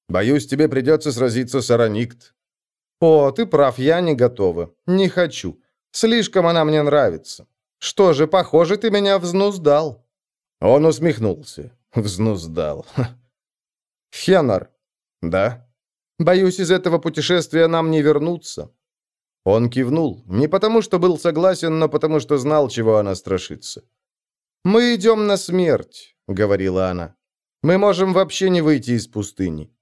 «Боюсь, тебе придется сразиться с Араникт». «О, ты прав, я не готова. Не хочу. Слишком она мне нравится. Что же, похоже, ты меня взнуздал». Он усмехнулся. Взнуздал. «Хенар». «Да?» «Боюсь, из этого путешествия нам не вернуться. Он кивнул, не потому что был согласен, но потому что знал, чего она страшится. «Мы идем на смерть», — говорила она. «Мы можем вообще не выйти из пустыни».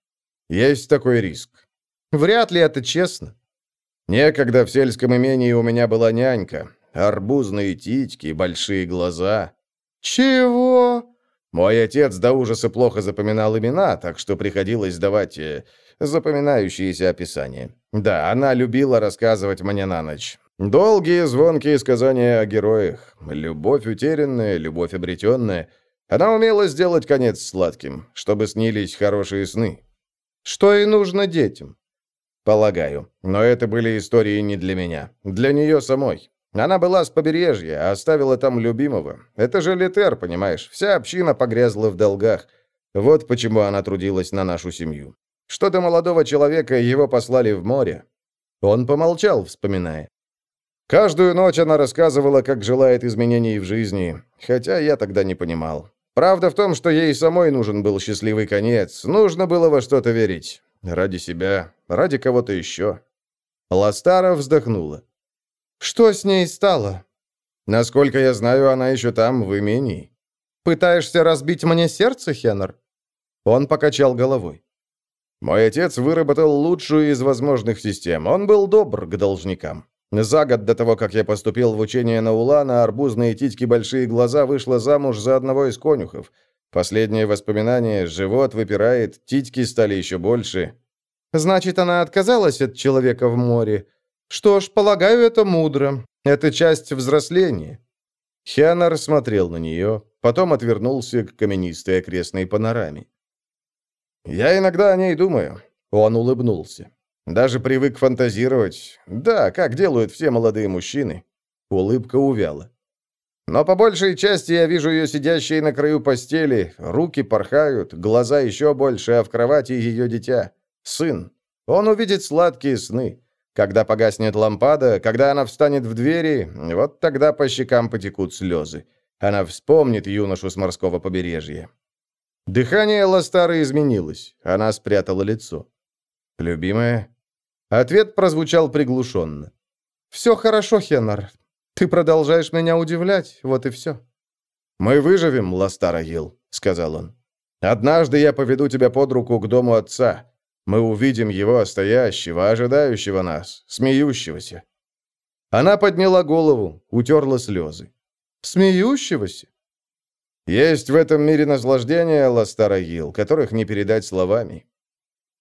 «Есть такой риск». «Вряд ли это честно». «Некогда в сельском имении у меня была нянька. Арбузные титьки, большие глаза». «Чего?» Мой отец до ужаса плохо запоминал имена, так что приходилось давать э, запоминающиеся описания. Да, она любила рассказывать мне на ночь. Долгие звонкие сказания о героях. Любовь утерянная, любовь обретенная. Она умела сделать конец сладким, чтобы снились хорошие сны. Что и нужно детям. Полагаю. Но это были истории не для меня. Для нее самой. Она была с побережья, а оставила там любимого. Это же Литер, понимаешь? Вся община погрязла в долгах. Вот почему она трудилась на нашу семью. Что до молодого человека, его послали в море. Он помолчал, вспоминая. Каждую ночь она рассказывала, как желает изменений в жизни, хотя я тогда не понимал. Правда в том, что ей самой нужен был счастливый конец, нужно было во что-то верить. Ради себя, ради кого-то еще. Ластара вздохнула. «Что с ней стало?» «Насколько я знаю, она еще там, в имении». «Пытаешься разбить мне сердце, Хеннер?» Он покачал головой. Мой отец выработал лучшую из возможных систем. Он был добр к должникам. За год до того, как я поступил в учение на Улана, арбузные титьки большие глаза вышла замуж за одного из конюхов. Последнее воспоминание, живот выпирает, титьки стали еще больше. Значит, она отказалась от человека в море. Что ж, полагаю, это мудро. Это часть взросления. Хианар смотрел на нее, потом отвернулся к каменистой окрестной панораме. «Я иногда о ней думаю», — он улыбнулся. «Даже привык фантазировать. Да, как делают все молодые мужчины». Улыбка увяла. «Но по большей части я вижу ее сидящей на краю постели, руки порхают, глаза еще больше, а в кровати ее дитя. Сын. Он увидит сладкие сны. Когда погаснет лампада, когда она встанет в двери, вот тогда по щекам потекут слезы. Она вспомнит юношу с морского побережья. Дыхание Ластары изменилось. Она спрятала лицо. «Любимая?» Ответ прозвучал приглушенно. «Все хорошо, Хеннер. Ты продолжаешь меня удивлять, вот и все». «Мы выживем, Ластара Гилл», — сказал он. «Однажды я поведу тебя под руку к дому отца. Мы увидим его стоящего, ожидающего нас, смеющегося». Она подняла голову, утерла слезы. «Смеющегося?» «Есть в этом мире наслаждения, Ластарагил, которых не передать словами.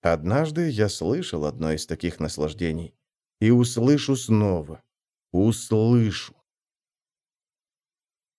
Однажды я слышал одно из таких наслаждений. И услышу снова. Услышу.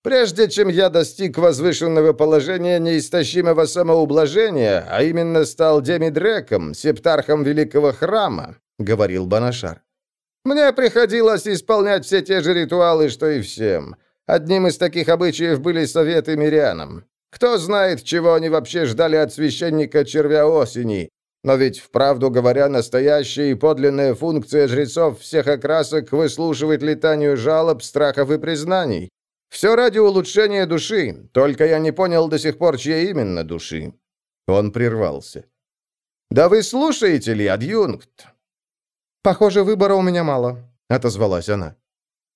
Прежде чем я достиг возвышенного положения неистощимого самоублажения, а именно стал Демидреком, септархом Великого Храма, — говорил Банашар, — мне приходилось исполнять все те же ритуалы, что и всем. Одним из таких обычаев были советы мирянам. Кто знает, чего они вообще ждали от священника червя осени. Но ведь, вправду говоря, настоящая и подлинная функция жрецов всех окрасок выслушивать летанию жалоб, страхов и признаний. Все ради улучшения души, только я не понял до сих пор, чья именно души». Он прервался. «Да вы слушаете ли, адъюнкт?» «Похоже, выбора у меня мало», — отозвалась она.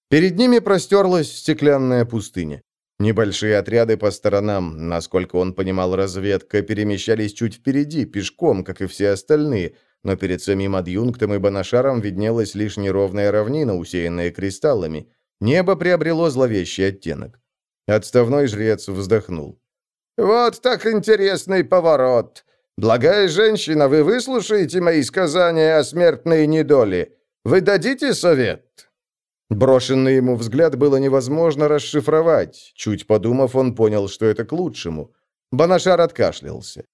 Перед ними простерлась стеклянная пустыня. Небольшие отряды по сторонам, насколько он понимал разведка, перемещались чуть впереди, пешком, как и все остальные, но перед самим адъюнктом и Банашаром виднелась лишь неровная равнина, усеянная кристаллами — Небо приобрело зловещий оттенок. Отставной жрец вздохнул. «Вот так интересный поворот. Благая женщина, вы выслушаете мои сказания о смертной недоле. Вы дадите совет?» Брошенный ему взгляд было невозможно расшифровать. Чуть подумав, он понял, что это к лучшему. Банашар откашлялся.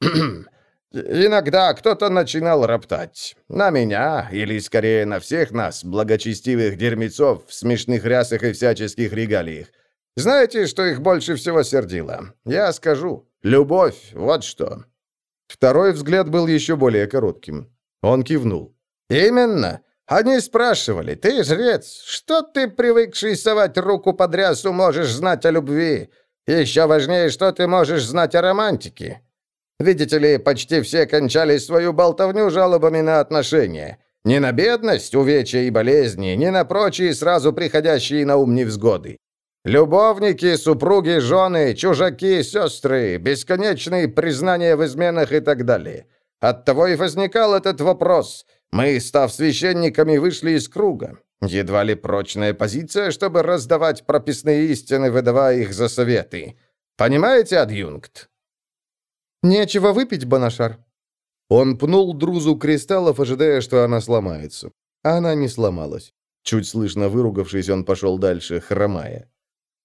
Иногда кто-то начинал роптать. На меня, или скорее на всех нас, благочестивых дерьмецов в смешных рясах и всяческих регалиях. Знаете, что их больше всего сердило? Я скажу. Любовь, вот что. Второй взгляд был еще более коротким. Он кивнул. «Именно. Они спрашивали, ты, жрец, что ты, привыкший совать руку под рясу, можешь знать о любви? Еще важнее, что ты можешь знать о романтике?» Видите ли, почти все кончали свою болтовню жалобами на отношения. Не на бедность, увечья и болезни, не на прочие сразу приходящие на ум невзгоды. Любовники, супруги, жены, чужаки, сестры, бесконечные признания в изменах и так далее. Оттого и возникал этот вопрос. Мы, став священниками, вышли из круга. Едва ли прочная позиция, чтобы раздавать прописные истины, выдавая их за советы. Понимаете, адъюнкт? «Нечего выпить, Банашар». Он пнул друзу кристаллов, ожидая, что она сломается. Она не сломалась. Чуть слышно выругавшись, он пошел дальше, хромая.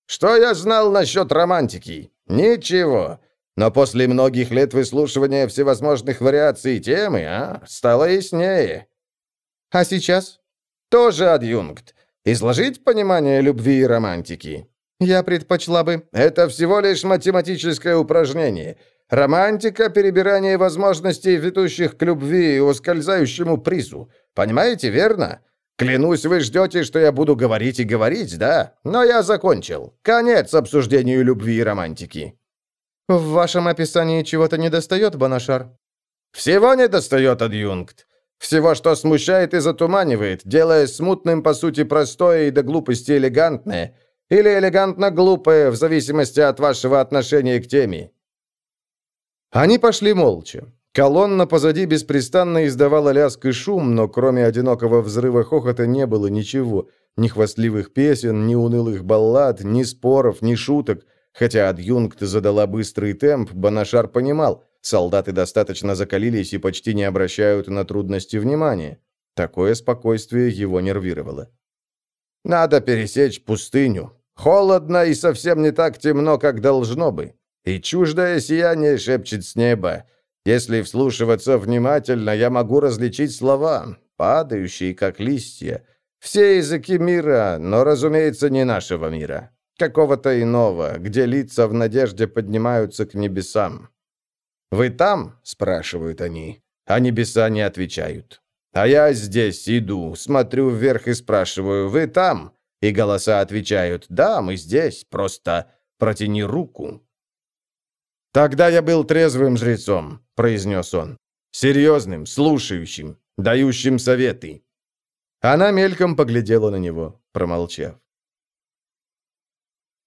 «Что я знал насчет романтики? Ничего. Но после многих лет выслушивания всевозможных вариаций темы, а, стало яснее». «А сейчас?» «Тоже адъюнкт. Изложить понимание любви и романтики?» «Я предпочла бы...» «Это всего лишь математическое упражнение. Романтика — перебирание возможностей, ведущих к любви и ускользающему призу. Понимаете, верно? Клянусь, вы ждете, что я буду говорить и говорить, да? Но я закончил. Конец обсуждению любви и романтики». «В вашем описании чего-то недостает, Банашар?» «Всего недостает, адъюнкт. Всего, что смущает и затуманивает, делая смутным, по сути, простое и до глупости элегантное, или элегантно-глупое, в зависимости от вашего отношения к теме. Они пошли молча. Колонна позади беспрестанно издавала лязг и шум, но кроме одинокого взрыва хохота не было ничего. Ни хвастливых песен, ни унылых баллад, ни споров, ни шуток. Хотя адъюнкт задала быстрый темп, Банашар понимал, солдаты достаточно закалились и почти не обращают на трудности внимания. Такое спокойствие его нервировало. «Надо пересечь пустыню. Холодно и совсем не так темно, как должно бы. И чуждое сияние шепчет с неба. Если вслушиваться внимательно, я могу различить слова, падающие, как листья. Все языки мира, но, разумеется, не нашего мира. Какого-то иного, где лица в надежде поднимаются к небесам. «Вы там?» — спрашивают они, а небеса не отвечают. А я здесь иду, смотрю вверх и спрашиваю, «Вы там?» И голоса отвечают, «Да, мы здесь, просто протяни руку». «Тогда я был трезвым жрецом», — произнес он. «Серьезным, слушающим, дающим советы». Она мельком поглядела на него, промолчав.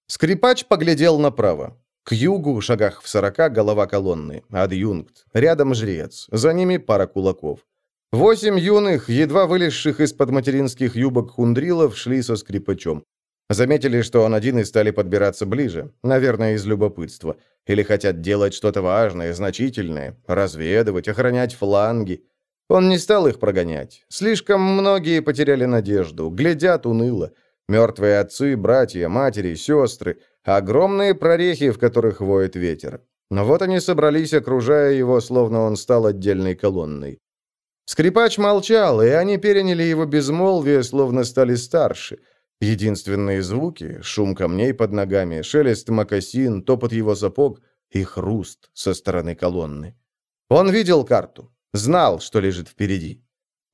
Скрипач поглядел направо. К югу, шагах в сорока, голова колонны, адъюнкт, рядом жрец, за ними пара кулаков. Восемь юных, едва вылезших из-под материнских юбок хундрилов, шли со скрипачом. Заметили, что он один и стали подбираться ближе, наверное, из любопытства. Или хотят делать что-то важное, значительное, разведывать, охранять фланги. Он не стал их прогонять. Слишком многие потеряли надежду, глядят уныло. Мертвые отцы, братья, матери, сестры, огромные прорехи, в которых воет ветер. Но вот они собрались, окружая его, словно он стал отдельной колонной. Скрипач молчал, и они переняли его безмолвие, словно стали старше – Единственные звуки — шум камней под ногами, шелест мокасин, топот его сапог и хруст со стороны колонны. Он видел карту, знал, что лежит впереди.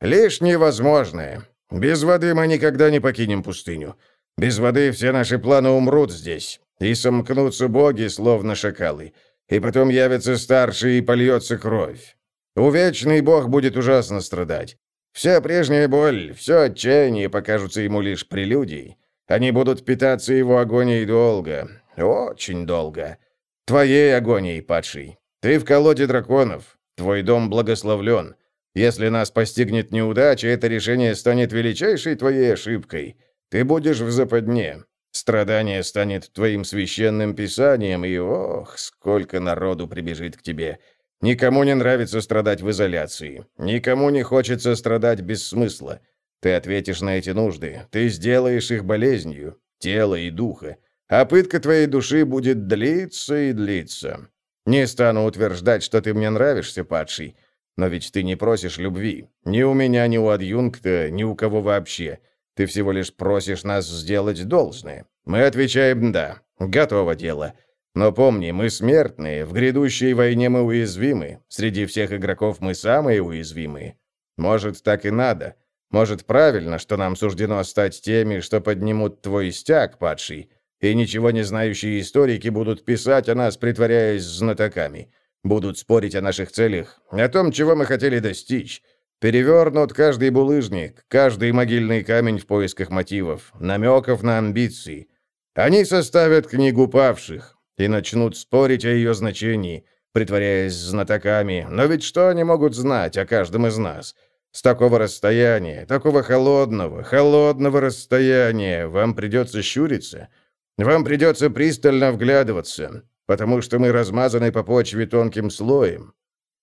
«Лишь невозможное. Без воды мы никогда не покинем пустыню. Без воды все наши планы умрут здесь, и сомкнутся боги, словно шакалы. И потом явятся старшие, и польется кровь. Увечный бог будет ужасно страдать. Вся прежняя боль, все отчаяние покажутся ему лишь прелюдией. Они будут питаться его агонией долго, очень долго. Твоей агонией, падший. Ты в колоде драконов, твой дом благословлен. Если нас постигнет неудача, это решение станет величайшей твоей ошибкой. Ты будешь в западне. Страдание станет твоим священным писанием, и ох, сколько народу прибежит к тебе. Никому не нравится страдать в изоляции. Никому не хочется страдать без смысла. Ты ответишь на эти нужды. Ты сделаешь их болезнью, тела и духа. А пытка твоей души будет длиться и длиться. Не стану утверждать, что ты мне нравишься, падший. Но ведь ты не просишь любви. Ни у меня, ни у адъюнкта, ни у кого вообще. Ты всего лишь просишь нас сделать должное. Мы отвечаем «да». Готово дело. Но помни, мы смертные, в грядущей войне мы уязвимы. Среди всех игроков мы самые уязвимые. Может, так и надо. Может, правильно, что нам суждено стать теми, что поднимут твой стяг, падший, и ничего не знающие историки будут писать о нас, притворяясь знатоками. Будут спорить о наших целях, о том, чего мы хотели достичь. Перевернут каждый булыжник, каждый могильный камень в поисках мотивов, намеков на амбиции. Они составят книгу павших, и начнут спорить о ее значении, притворяясь знатоками. Но ведь что они могут знать о каждом из нас? С такого расстояния, такого холодного, холодного расстояния вам придется щуриться. Вам придется пристально вглядываться, потому что мы размазаны по почве тонким слоем.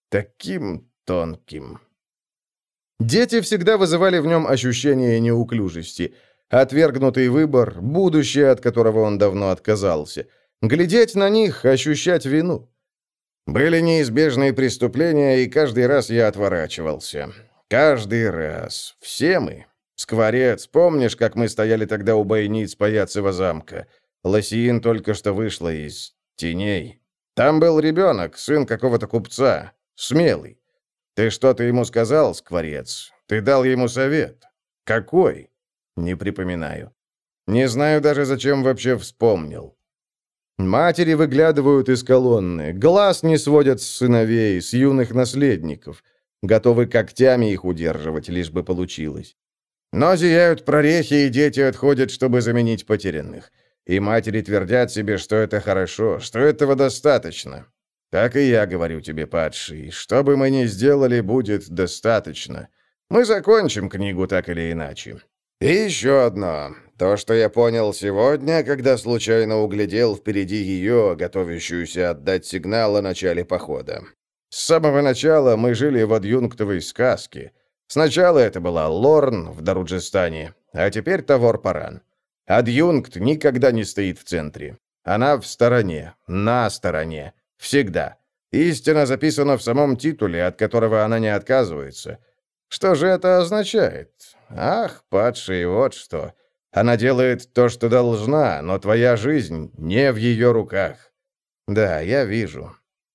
Таким тонким. Дети всегда вызывали в нем ощущение неуклюжести. Отвергнутый выбор, будущее, от которого он давно отказался – Глядеть на них, ощущать вину. Были неизбежные преступления, и каждый раз я отворачивался. Каждый раз. Все мы. Скворец, помнишь, как мы стояли тогда у бойниц Паяцева замка? Лосиин только что вышла из теней. Там был ребенок, сын какого-то купца. Смелый. Ты что-то ему сказал, Скворец? Ты дал ему совет? Какой? Не припоминаю. Не знаю даже, зачем вообще вспомнил. Матери выглядывают из колонны, глаз не сводят с сыновей, с юных наследников, готовы когтями их удерживать, лишь бы получилось. Но зияют прорехи, и дети отходят, чтобы заменить потерянных. И матери твердят себе, что это хорошо, что этого достаточно. Так и я говорю тебе, падший. Что бы мы ни сделали, будет достаточно. Мы закончим книгу так или иначе. И еще одно. То, что я понял сегодня, когда случайно углядел впереди ее, готовящуюся отдать сигнал о начале похода. С самого начала мы жили в адъюнктовой сказке. Сначала это была Лорн в Даруджистане, а теперь Тавор-Паран. Адъюнкт никогда не стоит в центре. Она в стороне, на стороне, всегда. Истина записана в самом титуле, от которого она не отказывается. Что же это означает? Ах, падший, вот что. Она делает то, что должна, но твоя жизнь не в ее руках. Да, я вижу.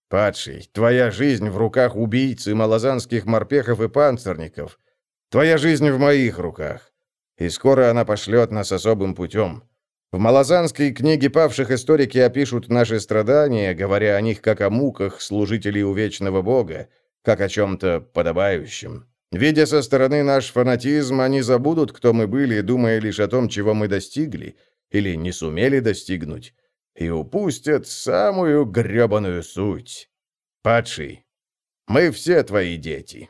«Падший, твоя жизнь в руках убийцы, малозанских морпехов и панцирников. Твоя жизнь в моих руках. И скоро она пошлет нас особым путем. В малозанской книге павших историки опишут наши страдания, говоря о них как о муках служителей увечного Бога, как о чем-то подобающем. Видя со стороны наш фанатизм, они забудут, кто мы были, думая лишь о том, чего мы достигли или не сумели достигнуть и упустят самую гребаную суть. Падший, мы все твои дети.